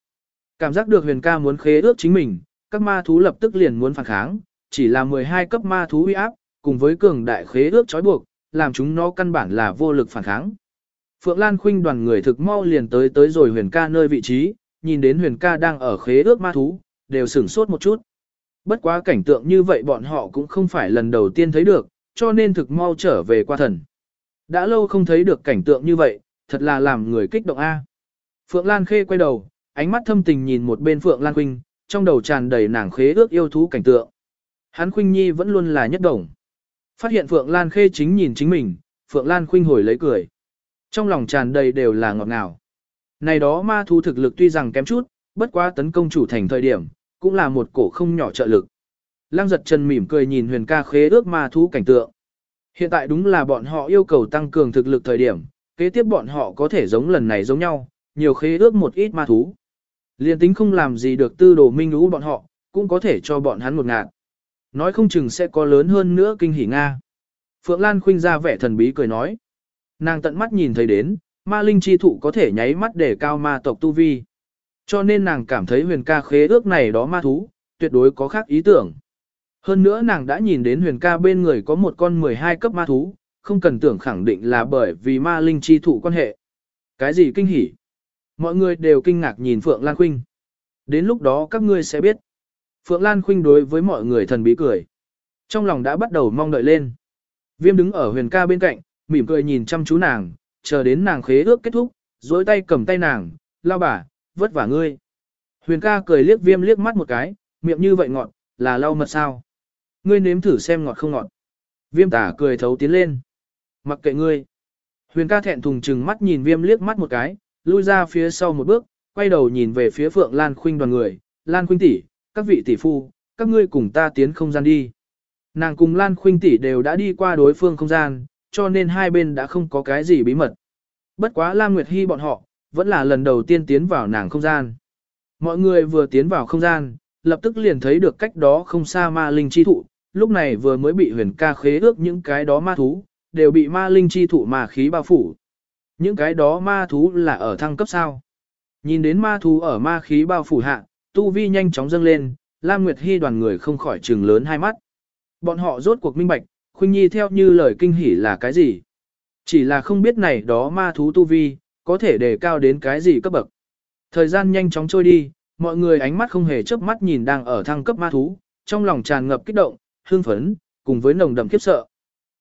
Cảm giác được huyền ca muốn khế ước chính mình, các ma thú lập tức liền muốn phản kháng, chỉ là 12 cấp ma thú uy áp, cùng với cường đại khế ước trói buộc, làm chúng nó căn bản là vô lực phản kháng. Phượng Lan Khuynh đoàn người thực mau liền tới tới rồi huyền ca nơi vị trí, nhìn đến huyền ca đang ở khế ước ma thú, đều sửng sốt một chút. Bất quá cảnh tượng như vậy bọn họ cũng không phải lần đầu tiên thấy được, cho nên thực mau trở về qua thần. Đã lâu không thấy được cảnh tượng như vậy, thật là làm người kích động a. Phượng Lan Khê quay đầu, ánh mắt thâm tình nhìn một bên Phượng Lan Khuynh, trong đầu tràn đầy nàng khế ước yêu thú cảnh tượng. Hắn Khuynh Nhi vẫn luôn là nhất đồng. Phát hiện Phượng Lan Khê chính nhìn chính mình, Phượng Lan Khuynh hồi lấy cười. Trong lòng tràn đầy đều là ngọt ngào. Này đó ma thú thực lực tuy rằng kém chút, bất quá tấn công chủ thành thời điểm, cũng là một cổ không nhỏ trợ lực. Lăng giật chân mỉm cười nhìn huyền ca khế ước ma thú cảnh tượng. Hiện tại đúng là bọn họ yêu cầu tăng cường thực lực thời điểm, kế tiếp bọn họ có thể giống lần này giống nhau, nhiều khế ước một ít ma thú. Liên tính không làm gì được tư đồ minh lũ bọn họ, cũng có thể cho bọn hắn một ngạt. Nói không chừng sẽ có lớn hơn nữa kinh hỉ Nga. Phượng Lan khuynh ra vẻ thần bí cười nói. Nàng tận mắt nhìn thấy đến, ma linh chi thụ có thể nháy mắt để cao ma tộc tu vi. Cho nên nàng cảm thấy huyền ca khế ước này đó ma thú, tuyệt đối có khác ý tưởng. Hơn nữa nàng đã nhìn đến huyền ca bên người có một con 12 cấp ma thú, không cần tưởng khẳng định là bởi vì ma linh chi thụ quan hệ. Cái gì kinh hỉ? Mọi người đều kinh ngạc nhìn Phượng Lan Khuynh. Đến lúc đó các ngươi sẽ biết. Phượng Lan Khuynh đối với mọi người thần bí cười. Trong lòng đã bắt đầu mong đợi lên. Viêm đứng ở huyền ca bên cạnh, mỉm cười nhìn chăm chú nàng, chờ đến nàng khế ước kết thúc, dối tay cầm tay nàng, lao bà, vất vả ngươi. Huyền ca cười liếc viêm liếc mắt một cái, miệng như vậy ngọt, là lau mật sao? Ngươi nếm thử xem ngọt không ngọt. Viêm tả cười thấu tiến lên. Mặc kệ ngươi. Huyền ca thẹn thùng chừng mắt nhìn viêm liếc mắt một cái, lui ra phía sau một bước, quay đầu nhìn về phía Phượng Lan Khuynh đoàn người. Lan Khuynh tỷ, các vị tỷ phu, các ngươi cùng ta tiến không gian đi. Nàng cùng Lan Khuynh tỷ đều đã đi qua đối phương không gian, cho nên hai bên đã không có cái gì bí mật. Bất quá Lam Nguyệt Hy bọn họ, vẫn là lần đầu tiên tiến vào nàng không gian. Mọi người vừa tiến vào không gian, lập tức liền thấy được cách đó không xa ma linh chi thụ, lúc này vừa mới bị huyền ca khế ước những cái đó ma thú, đều bị ma linh chi thụ ma khí bao phủ. Những cái đó ma thú là ở thăng cấp sao. Nhìn đến ma thú ở ma khí bao phủ hạ, tu vi nhanh chóng dâng lên, Lam Nguyệt Hy đoàn người không khỏi trừng lớn hai mắt. Bọn họ rốt cuộc minh bạch, Khuynh Nhi theo như lời kinh hỉ là cái gì? Chỉ là không biết này đó ma thú tu vi, có thể đề cao đến cái gì cấp bậc. Thời gian nhanh chóng trôi đi, mọi người ánh mắt không hề chớp mắt nhìn đang ở thăng cấp ma thú, trong lòng tràn ngập kích động, hương phấn, cùng với nồng đậm khiếp sợ.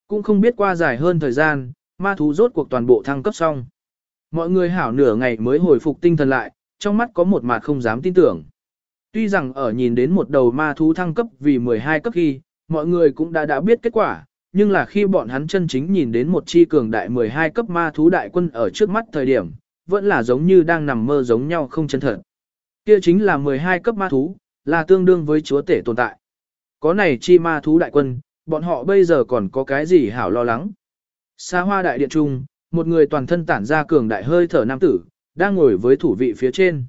Cũng không biết qua dài hơn thời gian, ma thú rốt cuộc toàn bộ thăng cấp xong. Mọi người hảo nửa ngày mới hồi phục tinh thần lại, trong mắt có một mặt không dám tin tưởng. Tuy rằng ở nhìn đến một đầu ma thú thăng cấp vì 12 cấp khi, mọi người cũng đã đã biết kết quả, nhưng là khi bọn hắn chân chính nhìn đến một chi cường đại 12 cấp ma thú đại quân ở trước mắt thời điểm, vẫn là giống như đang nằm mơ giống nhau không chân thật. Kia chính là 12 cấp ma thú, là tương đương với chúa tể tồn tại. Có này chi ma thú đại quân, bọn họ bây giờ còn có cái gì hảo lo lắng. Xa hoa đại điện trung, một người toàn thân tản ra cường đại hơi thở nam tử, đang ngồi với thủ vị phía trên.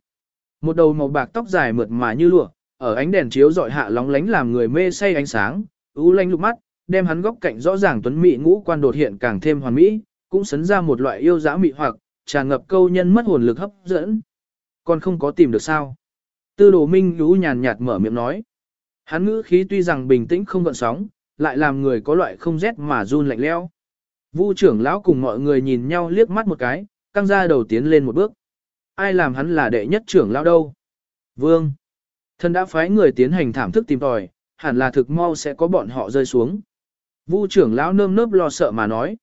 Một đầu màu bạc tóc dài mượt mà như lụa, ở ánh đèn chiếu dọi hạ lóng lánh làm người mê say ánh sáng, u lanh lục mắt, đem hắn góc cạnh rõ ràng tuấn mỹ ngũ quan đột hiện càng thêm hoàn mỹ, cũng sấn ra một loại yêu dã mị hoặc, tràn ngập câu nhân mất hồn lực hấp dẫn. Còn không có tìm được sao? Tư đồ minh lú nhàn nhạt mở miệng nói. Hắn ngữ khí tuy rằng bình tĩnh không gợn sóng, lại làm người có loại không rét mà run lạnh leo. Vu trưởng lão cùng mọi người nhìn nhau liếc mắt một cái, căng ra đầu tiến lên một bước. Ai làm hắn là đệ nhất trưởng lão đâu? Vương. Thân đã phái người tiến hành thảm thức tìm tòi, hẳn là thực mau sẽ có bọn họ rơi xuống. Vu trưởng lão nơm nớp lo sợ mà nói.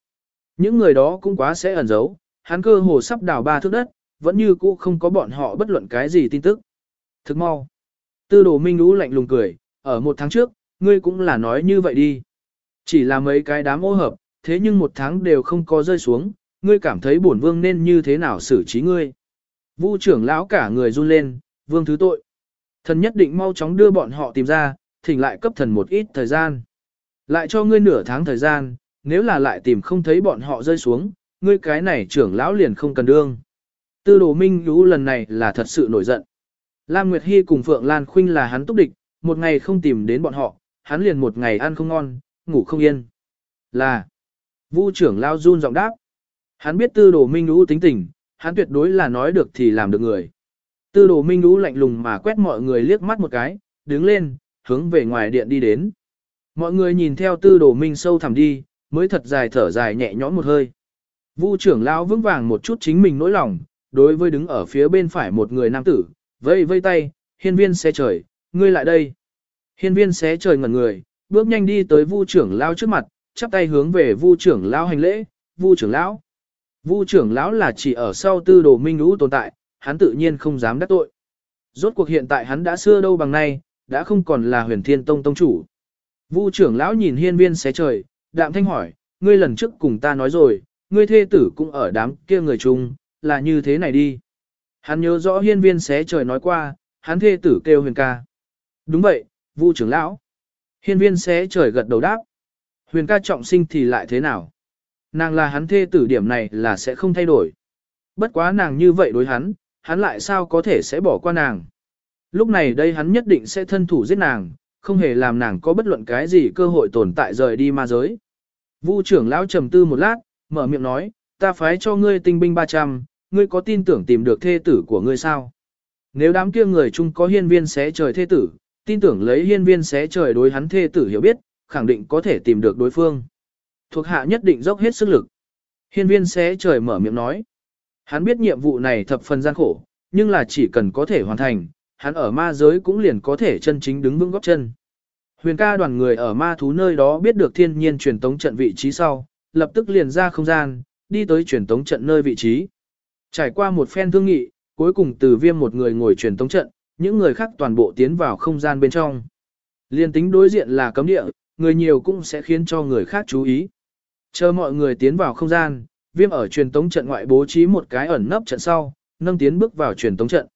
Những người đó cũng quá sẽ ẩn giấu, hắn cơ hồ sắp đào ba thước đất, vẫn như cũ không có bọn họ bất luận cái gì tin tức. Thực mau. Tư đồ minh lũ lạnh lùng cười, ở một tháng trước, ngươi cũng là nói như vậy đi. Chỉ là mấy cái đám ô hợp, thế nhưng một tháng đều không có rơi xuống, ngươi cảm thấy bổn vương nên như thế nào xử trí ngươi. Vu trưởng lão cả người run lên, vương thứ tội. Thần nhất định mau chóng đưa bọn họ tìm ra, thỉnh lại cấp thần một ít thời gian. Lại cho ngươi nửa tháng thời gian, nếu là lại tìm không thấy bọn họ rơi xuống, ngươi cái này trưởng lão liền không cần đương. Tư đồ minh lũ lần này là thật sự nổi giận. Lam Nguyệt Hy cùng Phượng Lan Khuynh là hắn túc địch, một ngày không tìm đến bọn họ, hắn liền một ngày ăn không ngon, ngủ không yên. Là, Vu trưởng lao run giọng đáp. Hắn biết tư đồ minh lũ tính tình, hắn tuyệt đối là nói được thì làm được người. Tư đồ minh lũ lạnh lùng mà quét mọi người liếc mắt một cái, đứng lên, hướng về ngoài điện đi đến. Mọi người nhìn theo tư đồ minh sâu thẳm đi, mới thật dài thở dài nhẹ nhõm một hơi. Vu trưởng lão vững vàng một chút chính mình nỗi lòng, đối với đứng ở phía bên phải một người nam tử, vây vây tay, hiên viên xé trời, ngươi lại đây. Hiên viên xé trời ngẩn người, bước nhanh đi tới vu trưởng lão trước mặt, chắp tay hướng về vu trưởng lão hành lễ, vu trưởng lão. Vu trưởng lão là chỉ ở sau tư đồ minh lũ tồn tại, hắn tự nhiên không dám đắc tội. Rốt cuộc hiện tại hắn đã xưa đâu bằng nay, đã không còn là huyền thiên tông tông chủ. Vu trưởng lão nhìn hiên viên xé trời, đạm thanh hỏi, ngươi lần trước cùng ta nói rồi, ngươi thê tử cũng ở đám kia người chung, là như thế này đi. Hắn nhớ rõ hiên viên xé trời nói qua, hắn thê tử kêu huyền ca. Đúng vậy, vu trưởng lão. Hiên viên xé trời gật đầu đáp. Huyền ca trọng sinh thì lại thế nào? Nàng là hắn thê tử điểm này là sẽ không thay đổi. Bất quá nàng như vậy đối hắn, hắn lại sao có thể sẽ bỏ qua nàng. Lúc này đây hắn nhất định sẽ thân thủ giết nàng, không hề làm nàng có bất luận cái gì cơ hội tồn tại rời đi ma giới. Vu trưởng lão trầm tư một lát, mở miệng nói, ta phái cho ngươi tinh binh 300, ngươi có tin tưởng tìm được thê tử của ngươi sao? Nếu đám kia người chung có hiên viên xé trời thê tử, tin tưởng lấy hiên viên xé trời đối hắn thê tử hiểu biết, khẳng định có thể tìm được đối phương. Thuộc hạ nhất định dốc hết sức lực. Hiên viên xé trời mở miệng nói. Hắn biết nhiệm vụ này thập phần gian khổ, nhưng là chỉ cần có thể hoàn thành, hắn ở ma giới cũng liền có thể chân chính đứng vững góc chân. Huyền ca đoàn người ở ma thú nơi đó biết được thiên nhiên truyền tống trận vị trí sau, lập tức liền ra không gian, đi tới truyền tống trận nơi vị trí. Trải qua một phen thương nghị, cuối cùng từ viêm một người ngồi truyền tống trận, những người khác toàn bộ tiến vào không gian bên trong. Liên tính đối diện là cấm địa, người nhiều cũng sẽ khiến cho người khác chú ý. Chờ mọi người tiến vào không gian, viêm ở truyền tống trận ngoại bố trí một cái ẩn nấp trận sau, nâng tiến bước vào truyền tống trận.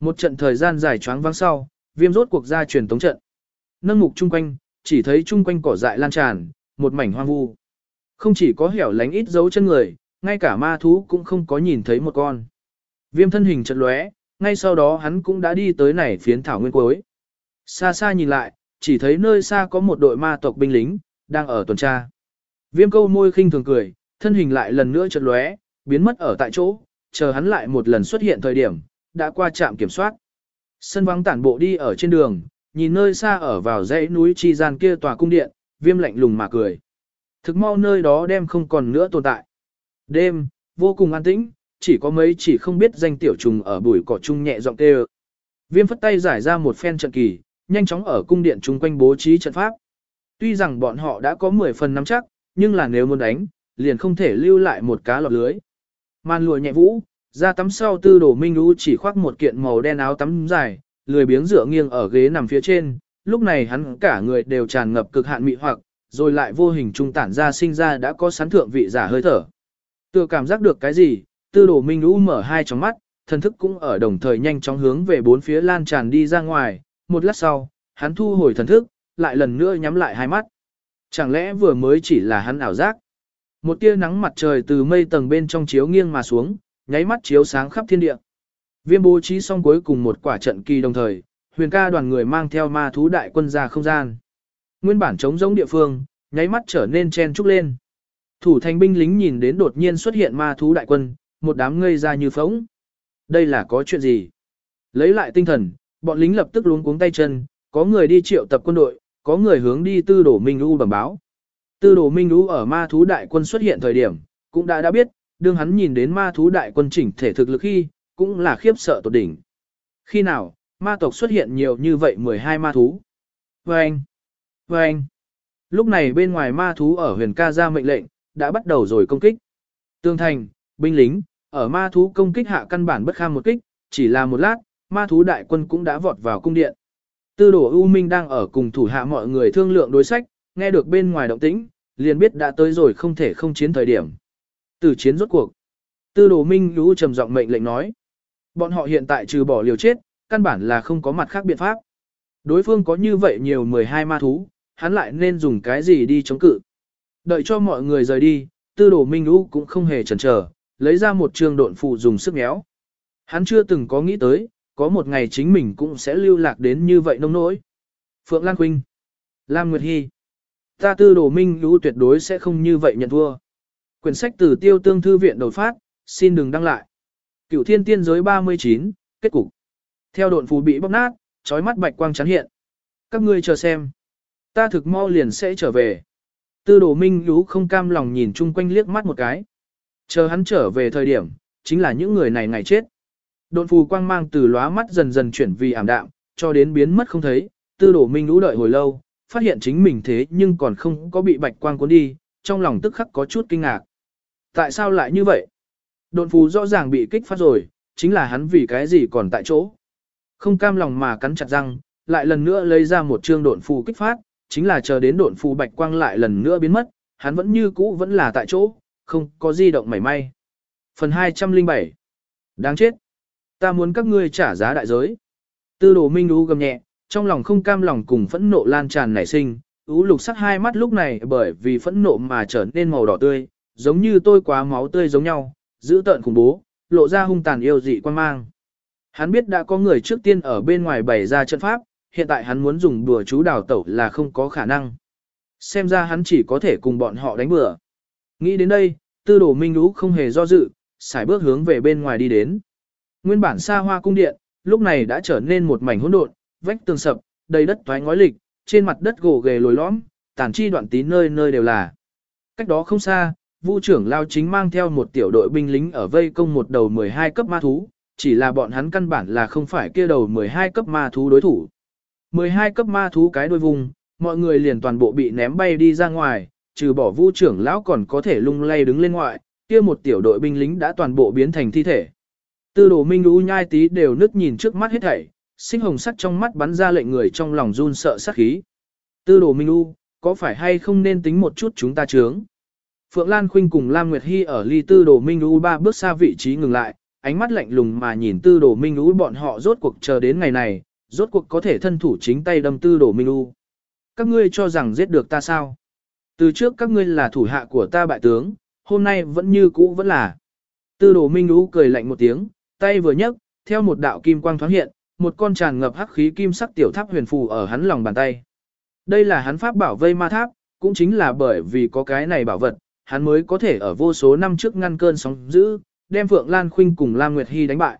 Một trận thời gian dài choáng vắng sau, viêm rốt cuộc ra truyền tống trận. Nâng mục chung quanh, chỉ thấy chung quanh cỏ dại lan tràn, một mảnh hoang vu. Không chỉ có hẻo lánh ít dấu chân người, ngay cả ma thú cũng không có nhìn thấy một con. Viêm thân hình chợt lóe, ngay sau đó hắn cũng đã đi tới này phiến thảo nguyên cuối. Xa xa nhìn lại, chỉ thấy nơi xa có một đội ma tộc binh lính, đang ở tuần tra. Viêm câu môi khinh thường cười, thân hình lại lần nữa chợt lóe, biến mất ở tại chỗ, chờ hắn lại một lần xuất hiện thời điểm, đã qua trạm kiểm soát. Sân vắng tản bộ đi ở trên đường, nhìn nơi xa ở vào dãy núi chi gian kia tòa cung điện, viêm lạnh lùng mà cười. Thực mau nơi đó đem không còn nữa tồn tại. Đêm, vô cùng an tĩnh, chỉ có mấy chỉ không biết danh tiểu trùng ở bụi cỏ chung nhẹ giọng kêu. Viêm phất tay giải ra một phen trận kỳ, nhanh chóng ở cung điện chung quanh bố trí trận pháp. Tuy rằng bọn họ đã có 10 phần nắm chắc, nhưng là nếu muốn đánh, liền không thể lưu lại một cá lọt lưới. Màn lùa nhẹ vũ, ra tắm sau tư đồ minh lũ chỉ khoác một kiện màu đen áo tắm dài, lười biếng dựa nghiêng ở ghế nằm phía trên, lúc này hắn cả người đều tràn ngập cực hạn mị hoặc, rồi lại vô hình trung tản ra sinh ra đã có sán thượng vị giả hơi thở. Tựa cảm giác được cái gì, tư đồ minh lũ mở hai tròng mắt, thần thức cũng ở đồng thời nhanh chóng hướng về bốn phía lan tràn đi ra ngoài, một lát sau, hắn thu hồi thần thức, lại lần nữa nhắm lại hai mắt. Chẳng lẽ vừa mới chỉ là hắn ảo giác? Một tia nắng mặt trời từ mây tầng bên trong chiếu nghiêng mà xuống, nháy mắt chiếu sáng khắp thiên địa. Viêm bố trí xong cuối cùng một quả trận kỳ đồng thời, huyền ca đoàn người mang theo ma thú đại quân ra không gian. Nguyên bản chống giống địa phương, nháy mắt trở nên chen trúc lên. Thủ thành binh lính nhìn đến đột nhiên xuất hiện ma thú đại quân, một đám ngây ra như phóng. Đây là có chuyện gì? Lấy lại tinh thần, bọn lính lập tức luống cuống tay chân, có người đi triệu tập quân đội, có người hướng đi tư đổ Minh U bẩm báo. Tư đồ Minh U ở ma thú đại quân xuất hiện thời điểm, cũng đã đã biết, đương hắn nhìn đến ma thú đại quân chỉnh thể thực lực khi, cũng là khiếp sợ tột đỉnh. Khi nào, ma tộc xuất hiện nhiều như vậy 12 ma thú. Vâng! Vâng! Lúc này bên ngoài ma thú ở huyền ca ra mệnh lệnh, đã bắt đầu rồi công kích. Tương thành, binh lính, ở ma thú công kích hạ căn bản bất kham một kích, chỉ là một lát, ma thú đại quân cũng đã vọt vào cung điện. Tư đồ U Minh đang ở cùng thủ hạ mọi người thương lượng đối sách, nghe được bên ngoài động tĩnh, liền biết đã tới rồi không thể không chiến thời điểm. Từ chiến rốt cuộc. Tư đồ Minh Lũ trầm giọng mệnh lệnh nói. Bọn họ hiện tại trừ bỏ liều chết, căn bản là không có mặt khác biện pháp. Đối phương có như vậy nhiều 12 ma thú, hắn lại nên dùng cái gì đi chống cự. Đợi cho mọi người rời đi, tư đồ Minh Lũ cũng không hề chần chờ, lấy ra một trường độn phụ dùng sức méo. Hắn chưa từng có nghĩ tới, có một ngày chính mình cũng sẽ lưu lạc đến như vậy nông nỗi. Phượng Lan Quynh, Lam Nguyệt Hy, ta tư đồ minh lũ tuyệt đối sẽ không như vậy nhận thua. Quyển sách từ tiêu tương thư viện đột phát, xin đừng đăng lại. Cửu thiên tiên giới 39, kết cục. Theo độn phù bị bóc nát, trói mắt bạch quang chắn hiện. Các ngươi chờ xem. Ta thực mau liền sẽ trở về. Tư đồ minh lũ không cam lòng nhìn chung quanh liếc mắt một cái. Chờ hắn trở về thời điểm, chính là những người này ngày chết. Độn phù quang mang từ lóa mắt dần dần chuyển vì ảm đạm, cho đến biến mất không thấy, tư đồ minh lũ đợi hồi lâu, phát hiện chính mình thế nhưng còn không có bị bạch quang cuốn đi, trong lòng tức khắc có chút kinh ngạc. Tại sao lại như vậy? Độn phù rõ ràng bị kích phát rồi, chính là hắn vì cái gì còn tại chỗ. Không cam lòng mà cắn chặt răng, lại lần nữa lấy ra một chương độn phù kích phát, chính là chờ đến độn phù bạch quang lại lần nữa biến mất, hắn vẫn như cũ vẫn là tại chỗ, không có di động mảy may. Phần 207 Đáng chết! Ta muốn các ngươi trả giá đại giới. Tư đồ minh ú gầm nhẹ, trong lòng không cam lòng cùng phẫn nộ lan tràn nảy sinh, ú lục sắc hai mắt lúc này bởi vì phẫn nộ mà trở nên màu đỏ tươi, giống như tôi quá máu tươi giống nhau, giữ tợn khủng bố, lộ ra hung tàn yêu dị quan mang. Hắn biết đã có người trước tiên ở bên ngoài bày ra trận pháp, hiện tại hắn muốn dùng đùa chú đào tẩu là không có khả năng. Xem ra hắn chỉ có thể cùng bọn họ đánh bừa. Nghĩ đến đây, tư đồ minh lũ không hề do dự, xài bước hướng về bên ngoài đi đến. Nguyên bản xa hoa cung điện, lúc này đã trở nên một mảnh hỗn độn, vách tường sập, đầy đất thoái ngói lịch, trên mặt đất gồ ghề lồi lõm, tàn chi đoạn tí nơi nơi đều là. Cách đó không xa, Vu trưởng lao chính mang theo một tiểu đội binh lính ở vây công một đầu 12 cấp ma thú, chỉ là bọn hắn căn bản là không phải kia đầu 12 cấp ma thú đối thủ. 12 cấp ma thú cái đôi vùng, mọi người liền toàn bộ bị ném bay đi ra ngoài, trừ bỏ Vu trưởng lão còn có thể lung lay đứng lên ngoại, kia một tiểu đội binh lính đã toàn bộ biến thành thi thể. Tư đồ minh u nhai tí đều nứt nhìn trước mắt hết thảy, sinh hồng sắc trong mắt bắn ra lệnh người trong lòng run sợ sát khí. Tư đồ Minh U, có phải hay không nên tính một chút chúng ta chướng? Phượng Lan Khuynh cùng Lam Nguyệt Hy ở ly tư đồ Minh U ba bước xa vị trí ngừng lại, ánh mắt lạnh lùng mà nhìn tư đồ Minh U bọn họ rốt cuộc chờ đến ngày này, rốt cuộc có thể thân thủ chính tay đâm tư đồ Minh U. Các ngươi cho rằng giết được ta sao? Từ trước các ngươi là thủ hạ của ta bại tướng, hôm nay vẫn như cũ vẫn là. Tư đồ Minh U cười lạnh một tiếng, tay vừa nhấc, theo một đạo kim quang thoáng hiện, một con tràn ngập hắc khí kim sắc tiểu tháp huyền phù ở hắn lòng bàn tay. Đây là hắn pháp bảo vây ma tháp, cũng chính là bởi vì có cái này bảo vật, hắn mới có thể ở vô số năm trước ngăn cơn sóng dữ, đem Phượng Lan Khuynh cùng Lam Nguyệt Hy đánh bại.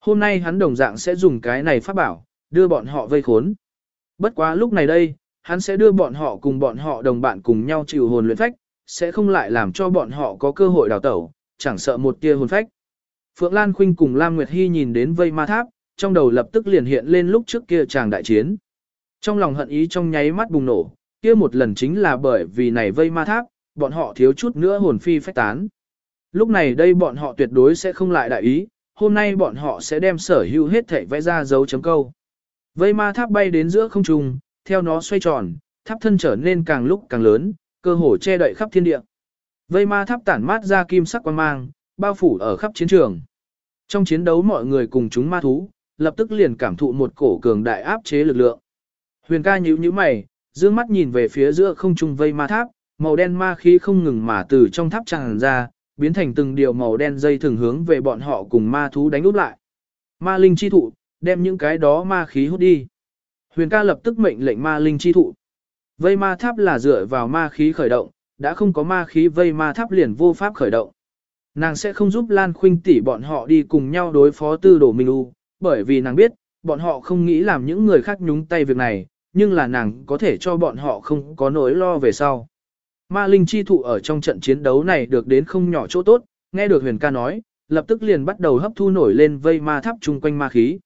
Hôm nay hắn đồng dạng sẽ dùng cái này phát bảo, đưa bọn họ vây khốn. Bất quá lúc này đây, hắn sẽ đưa bọn họ cùng bọn họ đồng bạn cùng nhau chịu hồn luyện phách, sẽ không lại làm cho bọn họ có cơ hội đào tẩu, chẳng sợ một tia hồn phách. Phượng Lan Khuynh cùng Lam Nguyệt Hy nhìn đến vây ma tháp, trong đầu lập tức liền hiện lên lúc trước kia chàng đại chiến. Trong lòng hận ý trong nháy mắt bùng nổ, kia một lần chính là bởi vì này vây ma tháp, bọn họ thiếu chút nữa hồn phi phách tán. Lúc này đây bọn họ tuyệt đối sẽ không lại đại ý, hôm nay bọn họ sẽ đem sở hữu hết thảy vẽ ra dấu chấm câu. Vây ma tháp bay đến giữa không trung, theo nó xoay tròn, tháp thân trở nên càng lúc càng lớn, cơ hồ che đậy khắp thiên địa. Vây ma tháp tản mát ra kim sắc quang mang, bao phủ ở khắp chiến trường. Trong chiến đấu mọi người cùng chúng ma thú, lập tức liền cảm thụ một cổ cường đại áp chế lực lượng. Huyền ca nhíu nhíu mày, dương mắt nhìn về phía giữa không trung vây ma tháp, màu đen ma khí không ngừng mà từ trong tháp tràn ra, biến thành từng điều màu đen dây thường hướng về bọn họ cùng ma thú đánh úp lại. Ma linh chi thụ, đem những cái đó ma khí hút đi. Huyền ca lập tức mệnh lệnh ma linh chi thụ. Vây ma tháp là dựa vào ma khí khởi động, đã không có ma khí vây ma tháp liền vô pháp khởi động. Nàng sẽ không giúp Lan Khuynh tỷ bọn họ đi cùng nhau đối phó tư đồ Minh U, bởi vì nàng biết, bọn họ không nghĩ làm những người khác nhúng tay việc này, nhưng là nàng có thể cho bọn họ không có nỗi lo về sau. Ma Linh chi thụ ở trong trận chiến đấu này được đến không nhỏ chỗ tốt, nghe được huyền ca nói, lập tức liền bắt đầu hấp thu nổi lên vây ma tháp chung quanh ma khí.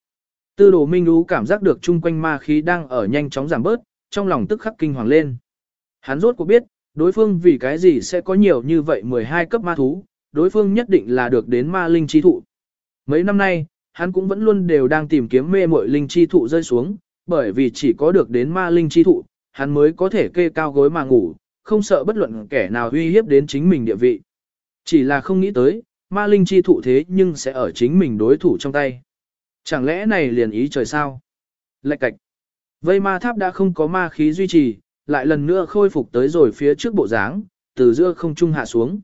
Tư đồ Minh Ú cảm giác được chung quanh ma khí đang ở nhanh chóng giảm bớt, trong lòng tức khắc kinh hoàng lên. Hắn rốt cuộc biết, đối phương vì cái gì sẽ có nhiều như vậy 12 cấp ma thú, đối phương nhất định là được đến ma linh chi thụ. Mấy năm nay, hắn cũng vẫn luôn đều đang tìm kiếm mê muội linh chi thụ rơi xuống, bởi vì chỉ có được đến ma linh chi thụ, hắn mới có thể kê cao gối mà ngủ, không sợ bất luận kẻ nào uy hiếp đến chính mình địa vị. Chỉ là không nghĩ tới, ma linh chi thụ thế nhưng sẽ ở chính mình đối thủ trong tay. Chẳng lẽ này liền ý trời sao? Lạch cạch. Vây ma tháp đã không có ma khí duy trì, lại lần nữa khôi phục tới rồi phía trước bộ dáng, từ giữa không trung hạ xuống.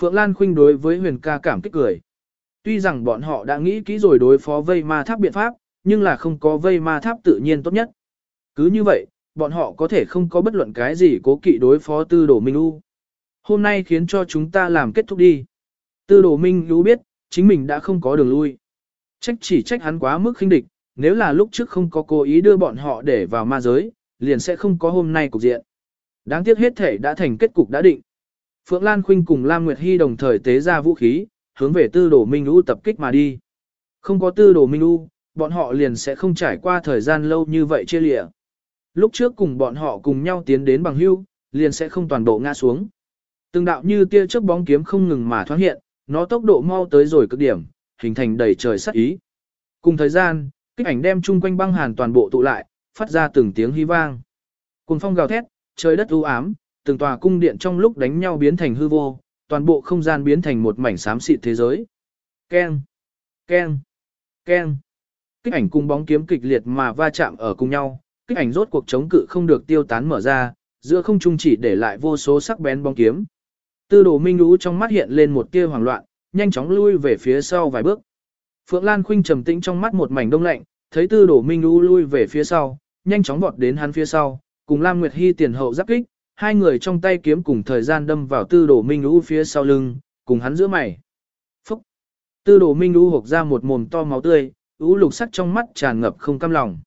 Phượng Lan Khuynh đối với huyền ca cảm kích cười. Tuy rằng bọn họ đã nghĩ kỹ rồi đối phó vây ma tháp biện pháp, nhưng là không có vây ma tháp tự nhiên tốt nhất. Cứ như vậy, bọn họ có thể không có bất luận cái gì cố kỵ đối phó tư đồ Minh U. Hôm nay khiến cho chúng ta làm kết thúc đi. Tư đồ Minh U biết, chính mình đã không có đường lui. Trách chỉ trách hắn quá mức khinh địch, nếu là lúc trước không có cố ý đưa bọn họ để vào ma giới, liền sẽ không có hôm nay cục diện. Đáng tiếc hết thể đã thành kết cục đã định. Phượng Lan Khuynh cùng Lam Nguyệt Hy đồng thời tế ra vũ khí, hướng về tư đồ Minh U tập kích mà đi. Không có tư đồ Minh U, bọn họ liền sẽ không trải qua thời gian lâu như vậy chia lịa. Lúc trước cùng bọn họ cùng nhau tiến đến bằng hưu, liền sẽ không toàn bộ ngã xuống. Từng đạo như tia chớp bóng kiếm không ngừng mà thoáng hiện, nó tốc độ mau tới rồi cực điểm, hình thành đầy trời sắc ý. Cùng thời gian, kích ảnh đem chung quanh băng hàn toàn bộ tụ lại, phát ra từng tiếng hí vang. Cùng phong gào thét, trời đất u ám, từng tòa cung điện trong lúc đánh nhau biến thành hư vô, toàn bộ không gian biến thành một mảnh xám xịt thế giới. Keng, keng, keng. Kích ảnh cùng bóng kiếm kịch liệt mà va chạm ở cùng nhau, kích ảnh rốt cuộc chống cự không được tiêu tán mở ra, giữa không trung chỉ để lại vô số sắc bén bóng kiếm. Tư đồ minh lũ trong mắt hiện lên một tia hoảng loạn, nhanh chóng lui về phía sau vài bước. Phượng Lan Khuynh trầm tĩnh trong mắt một mảnh đông lạnh, thấy tư đồ minh U lui về phía sau, nhanh chóng vọt đến hắn phía sau, cùng Lam Nguyệt Hy tiền hậu giáp kích, hai người trong tay kiếm cùng thời gian đâm vào tư đồ minh U phía sau lưng, cùng hắn giữa mày. Phúc! Tư đồ minh U hộc ra một mồm to máu tươi, ú lục sắc trong mắt tràn ngập không cam lòng.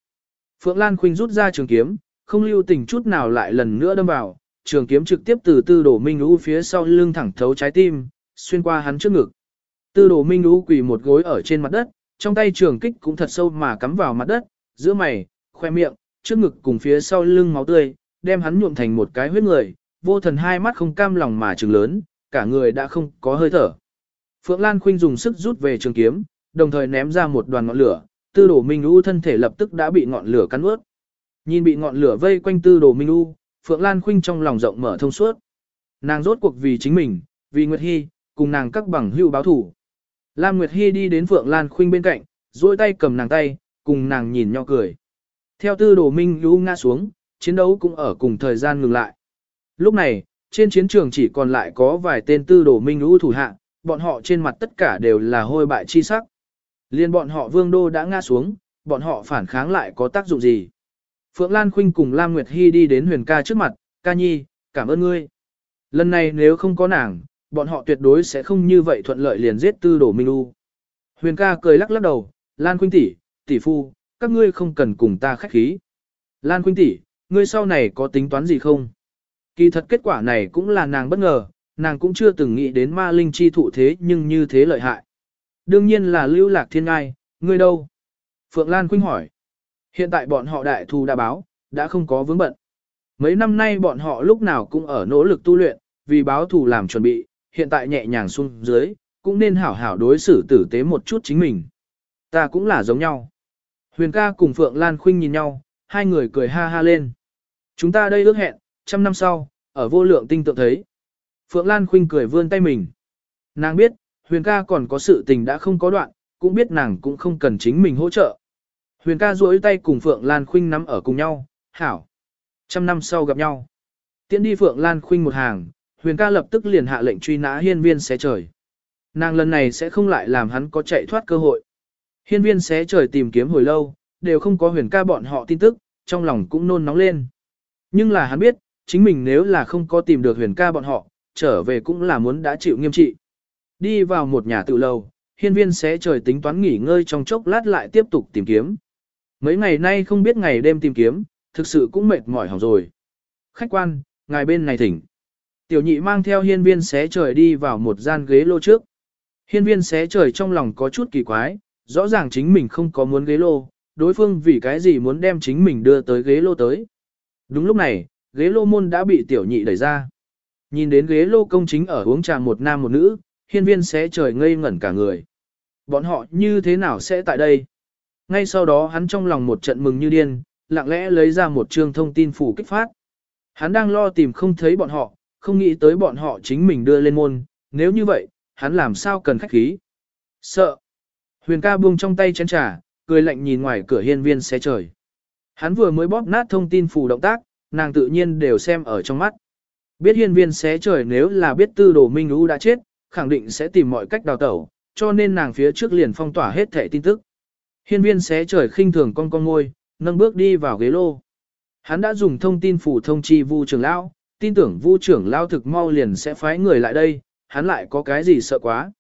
Phượng Lan Khuynh rút ra trường kiếm, không lưu tình chút nào lại lần nữa đâm vào, trường kiếm trực tiếp từ tư đồ minh Vũ phía sau lưng thẳng thấu trái tim, xuyên qua hắn trước ngực. Tư đồ minh Vũ quỳ một gối ở trên mặt đất, trong tay trường kích cũng thật sâu mà cắm vào mặt đất, giữa mày, khoe miệng, trước ngực cùng phía sau lưng máu tươi, đem hắn nhuộm thành một cái huyết người, vô thần hai mắt không cam lòng mà trừng lớn, cả người đã không có hơi thở. Phượng Lan Khuynh dùng sức rút về trường kiếm, đồng thời ném ra một đoàn ngọn lửa, tư đồ minh u thân thể lập tức đã bị ngọn lửa cắn ướt. Nhìn bị ngọn lửa vây quanh tư đồ minh u, Phượng Lan Khuynh trong lòng rộng mở thông suốt. Nàng rốt cuộc vì chính mình, vì Nguyệt Hy, cùng nàng các bằng hữu báo thủ. Lam Nguyệt Hy đi đến Phượng Lan Khuynh bên cạnh, duỗi tay cầm nàng tay, cùng nàng nhìn nhau cười. Theo tư đồ minh u ngã xuống, chiến đấu cũng ở cùng thời gian ngừng lại. Lúc này, trên chiến trường chỉ còn lại có vài tên tư đồ minh u thủ hạ, bọn họ trên mặt tất cả đều là hôi bại chi sắc. Liên bọn họ vương đô đã ngã xuống, bọn họ phản kháng lại có tác dụng gì? Phượng Lan Khuynh cùng Lam Nguyệt Hy đi đến huyền ca trước mặt, ca nhi, cảm ơn ngươi. Lần này nếu không có nàng, bọn họ tuyệt đối sẽ không như vậy thuận lợi liền giết tư đổ Minh U. Huyền ca cười lắc lắc đầu, Lan Khuynh tỷ, tỷ phu, các ngươi không cần cùng ta khách khí. Lan Khuynh tỷ, ngươi sau này có tính toán gì không? Kỳ thật kết quả này cũng là nàng bất ngờ, nàng cũng chưa từng nghĩ đến ma linh chi thụ thế nhưng như thế lợi hại. Đương nhiên là lưu lạc thiên ngai, ngươi đâu? Phượng Lan Khuynh hỏi. Hiện tại bọn họ đại thù đã báo, đã không có vướng bận. Mấy năm nay bọn họ lúc nào cũng ở nỗ lực tu luyện, vì báo thù làm chuẩn bị, hiện tại nhẹ nhàng xuống dưới, cũng nên hảo hảo đối xử tử tế một chút chính mình. Ta cũng là giống nhau. Huyền ca cùng Phượng Lan Khuynh nhìn nhau, hai người cười ha ha lên. Chúng ta đây ước hẹn, trăm năm sau, ở vô lượng tinh tượng thấy. Phượng Lan Khuynh cười vươn tay mình. Nàng biết, Huyền ca còn có sự tình đã không có đoạn, cũng biết nàng cũng không cần chính mình hỗ trợ. Huyền ca duỗi tay cùng Phượng Lan Khuynh nắm ở cùng nhau, hảo. Trăm năm sau gặp nhau. Tiến đi Phượng Lan Khuynh một hàng, Huyền ca lập tức liền hạ lệnh truy nã hiên viên xé trời. Nàng lần này sẽ không lại làm hắn có chạy thoát cơ hội. Hiên viên xé trời tìm kiếm hồi lâu, đều không có huyền ca bọn họ tin tức, trong lòng cũng nôn nóng lên. Nhưng là hắn biết, chính mình nếu là không có tìm được huyền ca bọn họ, trở về cũng là muốn đã chịu nghiêm trị. Đi vào một nhà tự lầu, hiên viên sẽ trời tính toán nghỉ ngơi trong chốc lát lại tiếp tục tìm kiếm. Mấy ngày nay không biết ngày đêm tìm kiếm, thực sự cũng mệt mỏi hỏng rồi. Khách quan, ngài bên này thỉnh. Tiểu nhị mang theo hiên viên xé trời đi vào một gian ghế lô trước. Hiên viên xé trời trong lòng có chút kỳ quái, rõ ràng chính mình không có muốn ghế lô, đối phương vì cái gì muốn đem chính mình đưa tới ghế lô tới. Đúng lúc này, ghế lô môn đã bị tiểu nhị đẩy ra. Nhìn đến ghế lô công chính ở uống trà một nam một nữ, hiên viên sẽ trời ngây ngẩn cả người. Bọn họ như thế nào sẽ tại đây? Ngay sau đó hắn trong lòng một trận mừng như điên, lặng lẽ lấy ra một chương thông tin phủ kích phát. Hắn đang lo tìm không thấy bọn họ, không nghĩ tới bọn họ chính mình đưa lên môn, nếu như vậy, hắn làm sao cần khách khí. Sợ. Huyền ca buông trong tay chén trà, cười lạnh nhìn ngoài cửa hiên viên xé trời. Hắn vừa mới bóp nát thông tin phủ động tác, nàng tự nhiên đều xem ở trong mắt. Biết hiên viên xé trời nếu là biết tư đồ minh lũ đã chết, khẳng định sẽ tìm mọi cách đào tẩu, cho nên nàng phía trước liền phong tỏa hết thẻ tin tức. Hiên viên xé trời khinh thường con con ngôi, nâng bước đi vào ghế lô. Hắn đã dùng thông tin phủ thông chi vu trưởng lão, tin tưởng vu trưởng lão thực mau liền sẽ phái người lại đây, hắn lại có cái gì sợ quá.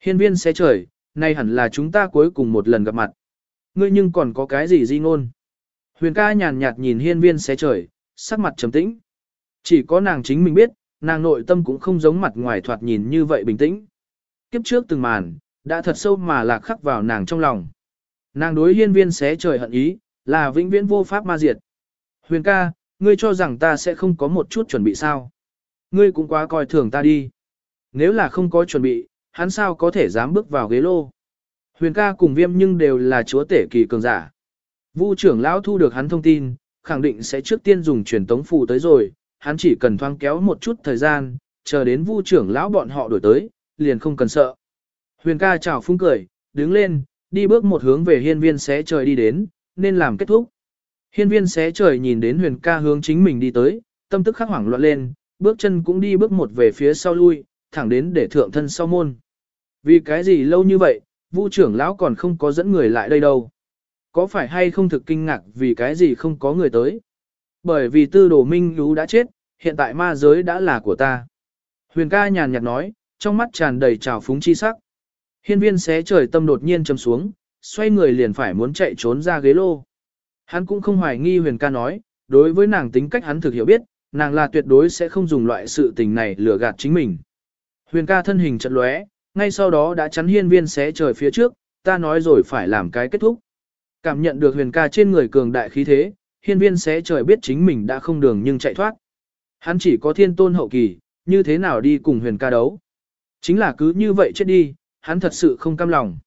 Hiên viên xé trời, nay hẳn là chúng ta cuối cùng một lần gặp mặt. Ngươi nhưng còn có cái gì di ngôn. Huyền ca nhàn nhạt nhìn hiên viên xé trời, sắc mặt trầm tĩnh. Chỉ có nàng chính mình biết, nàng nội tâm cũng không giống mặt ngoài thoạt nhìn như vậy bình tĩnh. Kiếp trước từng màn, đã thật sâu mà lạc khắc vào nàng trong lòng. Nàng đối hiên viên xé trời hận ý, là vĩnh viễn vô pháp ma diệt. Huyền ca, ngươi cho rằng ta sẽ không có một chút chuẩn bị sao. Ngươi cũng quá coi thường ta đi. Nếu là không có chuẩn bị, hắn sao có thể dám bước vào ghế lô. Huyền ca cùng viêm nhưng đều là chúa tể kỳ cường giả. Vu trưởng lão thu được hắn thông tin, khẳng định sẽ trước tiên dùng truyền tống phù tới rồi, hắn chỉ cần thoáng kéo một chút thời gian, chờ đến vu trưởng lão bọn họ đổi tới, liền không cần sợ. Huyền ca chào phúng cười, đứng lên, đi bước một hướng về hiên viên xé trời đi đến, nên làm kết thúc. Hiên viên xé trời nhìn đến huyền ca hướng chính mình đi tới, tâm tức khắc hoảng loạn lên, bước chân cũng đi bước một về phía sau lui, thẳng đến để thượng thân sau môn. Vì cái gì lâu như vậy, vu trưởng lão còn không có dẫn người lại đây đâu. Có phải hay không thực kinh ngạc vì cái gì không có người tới? Bởi vì tư đồ minh lú đã chết, hiện tại ma giới đã là của ta. Huyền ca nhàn nhạt nói, trong mắt tràn đầy trào phúng chi sắc. Hiên viên xé trời tâm đột nhiên chầm xuống, xoay người liền phải muốn chạy trốn ra ghế lô. Hắn cũng không hoài nghi huyền ca nói, đối với nàng tính cách hắn thực hiểu biết, nàng là tuyệt đối sẽ không dùng loại sự tình này lừa gạt chính mình. Huyền ca thân hình chật lóe, ngay sau đó đã chắn hiên viên xé trời phía trước, ta nói rồi phải làm cái kết thúc. Cảm nhận được huyền ca trên người cường đại khí thế, hiên viên sẽ trời biết chính mình đã không đường nhưng chạy thoát. Hắn chỉ có thiên tôn hậu kỳ, như thế nào đi cùng huyền ca đấu. Chính là cứ như vậy chết đi, hắn thật sự không cam lòng.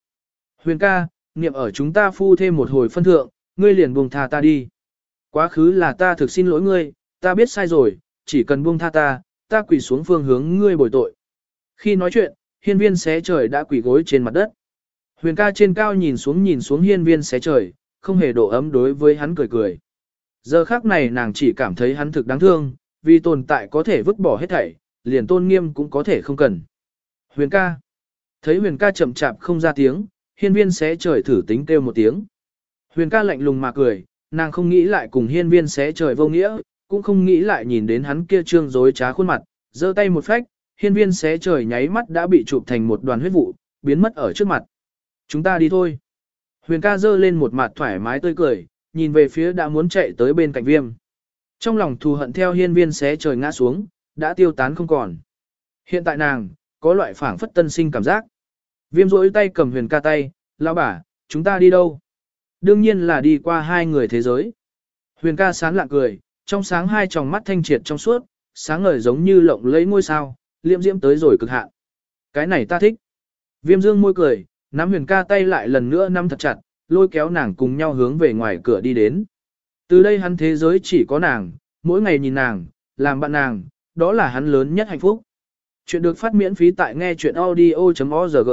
Huyền ca, niệm ở chúng ta phu thêm một hồi phân thượng, ngươi liền buông tha ta đi. Quá khứ là ta thực xin lỗi ngươi, ta biết sai rồi, chỉ cần buông tha ta, ta quỳ xuống phương hướng ngươi bồi tội. Khi nói chuyện, hiên viên xé trời đã quỳ gối trên mặt đất. Huyền ca trên cao nhìn xuống nhìn xuống hiên viên xé trời, không hề độ ấm đối với hắn cười cười. Giờ khác này nàng chỉ cảm thấy hắn thực đáng thương, vì tồn tại có thể vứt bỏ hết thảy, liền tôn nghiêm cũng có thể không cần. Huyền ca. Thấy huyền ca chậm chạp không ra tiếng, hiên viên xé trời thử tính kêu một tiếng. Huyền ca lạnh lùng mà cười, nàng không nghĩ lại cùng hiên viên xé trời vô nghĩa, cũng không nghĩ lại nhìn đến hắn kia trương dối trá khuôn mặt, giơ tay một phách, hiên viên xé trời nháy mắt đã bị chụp thành một đoàn huyết vụ, biến mất ở trước mặt. Chúng ta đi thôi. Huyền ca giơ lên một mặt thoải mái tươi cười, nhìn về phía đã muốn chạy tới bên cạnh viêm. Trong lòng thù hận theo hiên viên xé trời ngã xuống, đã tiêu tán không còn. Hiện tại nàng, có loại phảng phất tân sinh cảm giác. Viêm rỗi tay cầm huyền ca tay, lão bà, chúng ta đi đâu? Đương nhiên là đi qua hai người thế giới. Huyền ca sán lạng cười, trong sáng hai tròng mắt thanh triệt trong suốt, sáng ngời giống như lộng lấy ngôi sao, liệm diễm tới rồi cực hạn. Cái này ta thích. Viêm dương môi cười, nắm huyền ca tay lại lần nữa nắm thật chặt, lôi kéo nàng cùng nhau hướng về ngoài cửa đi đến. Từ đây hắn thế giới chỉ có nàng, mỗi ngày nhìn nàng, làm bạn nàng, đó là hắn lớn nhất hạnh phúc. Chuyện được phát miễn phí tại nghe chuyện audio.org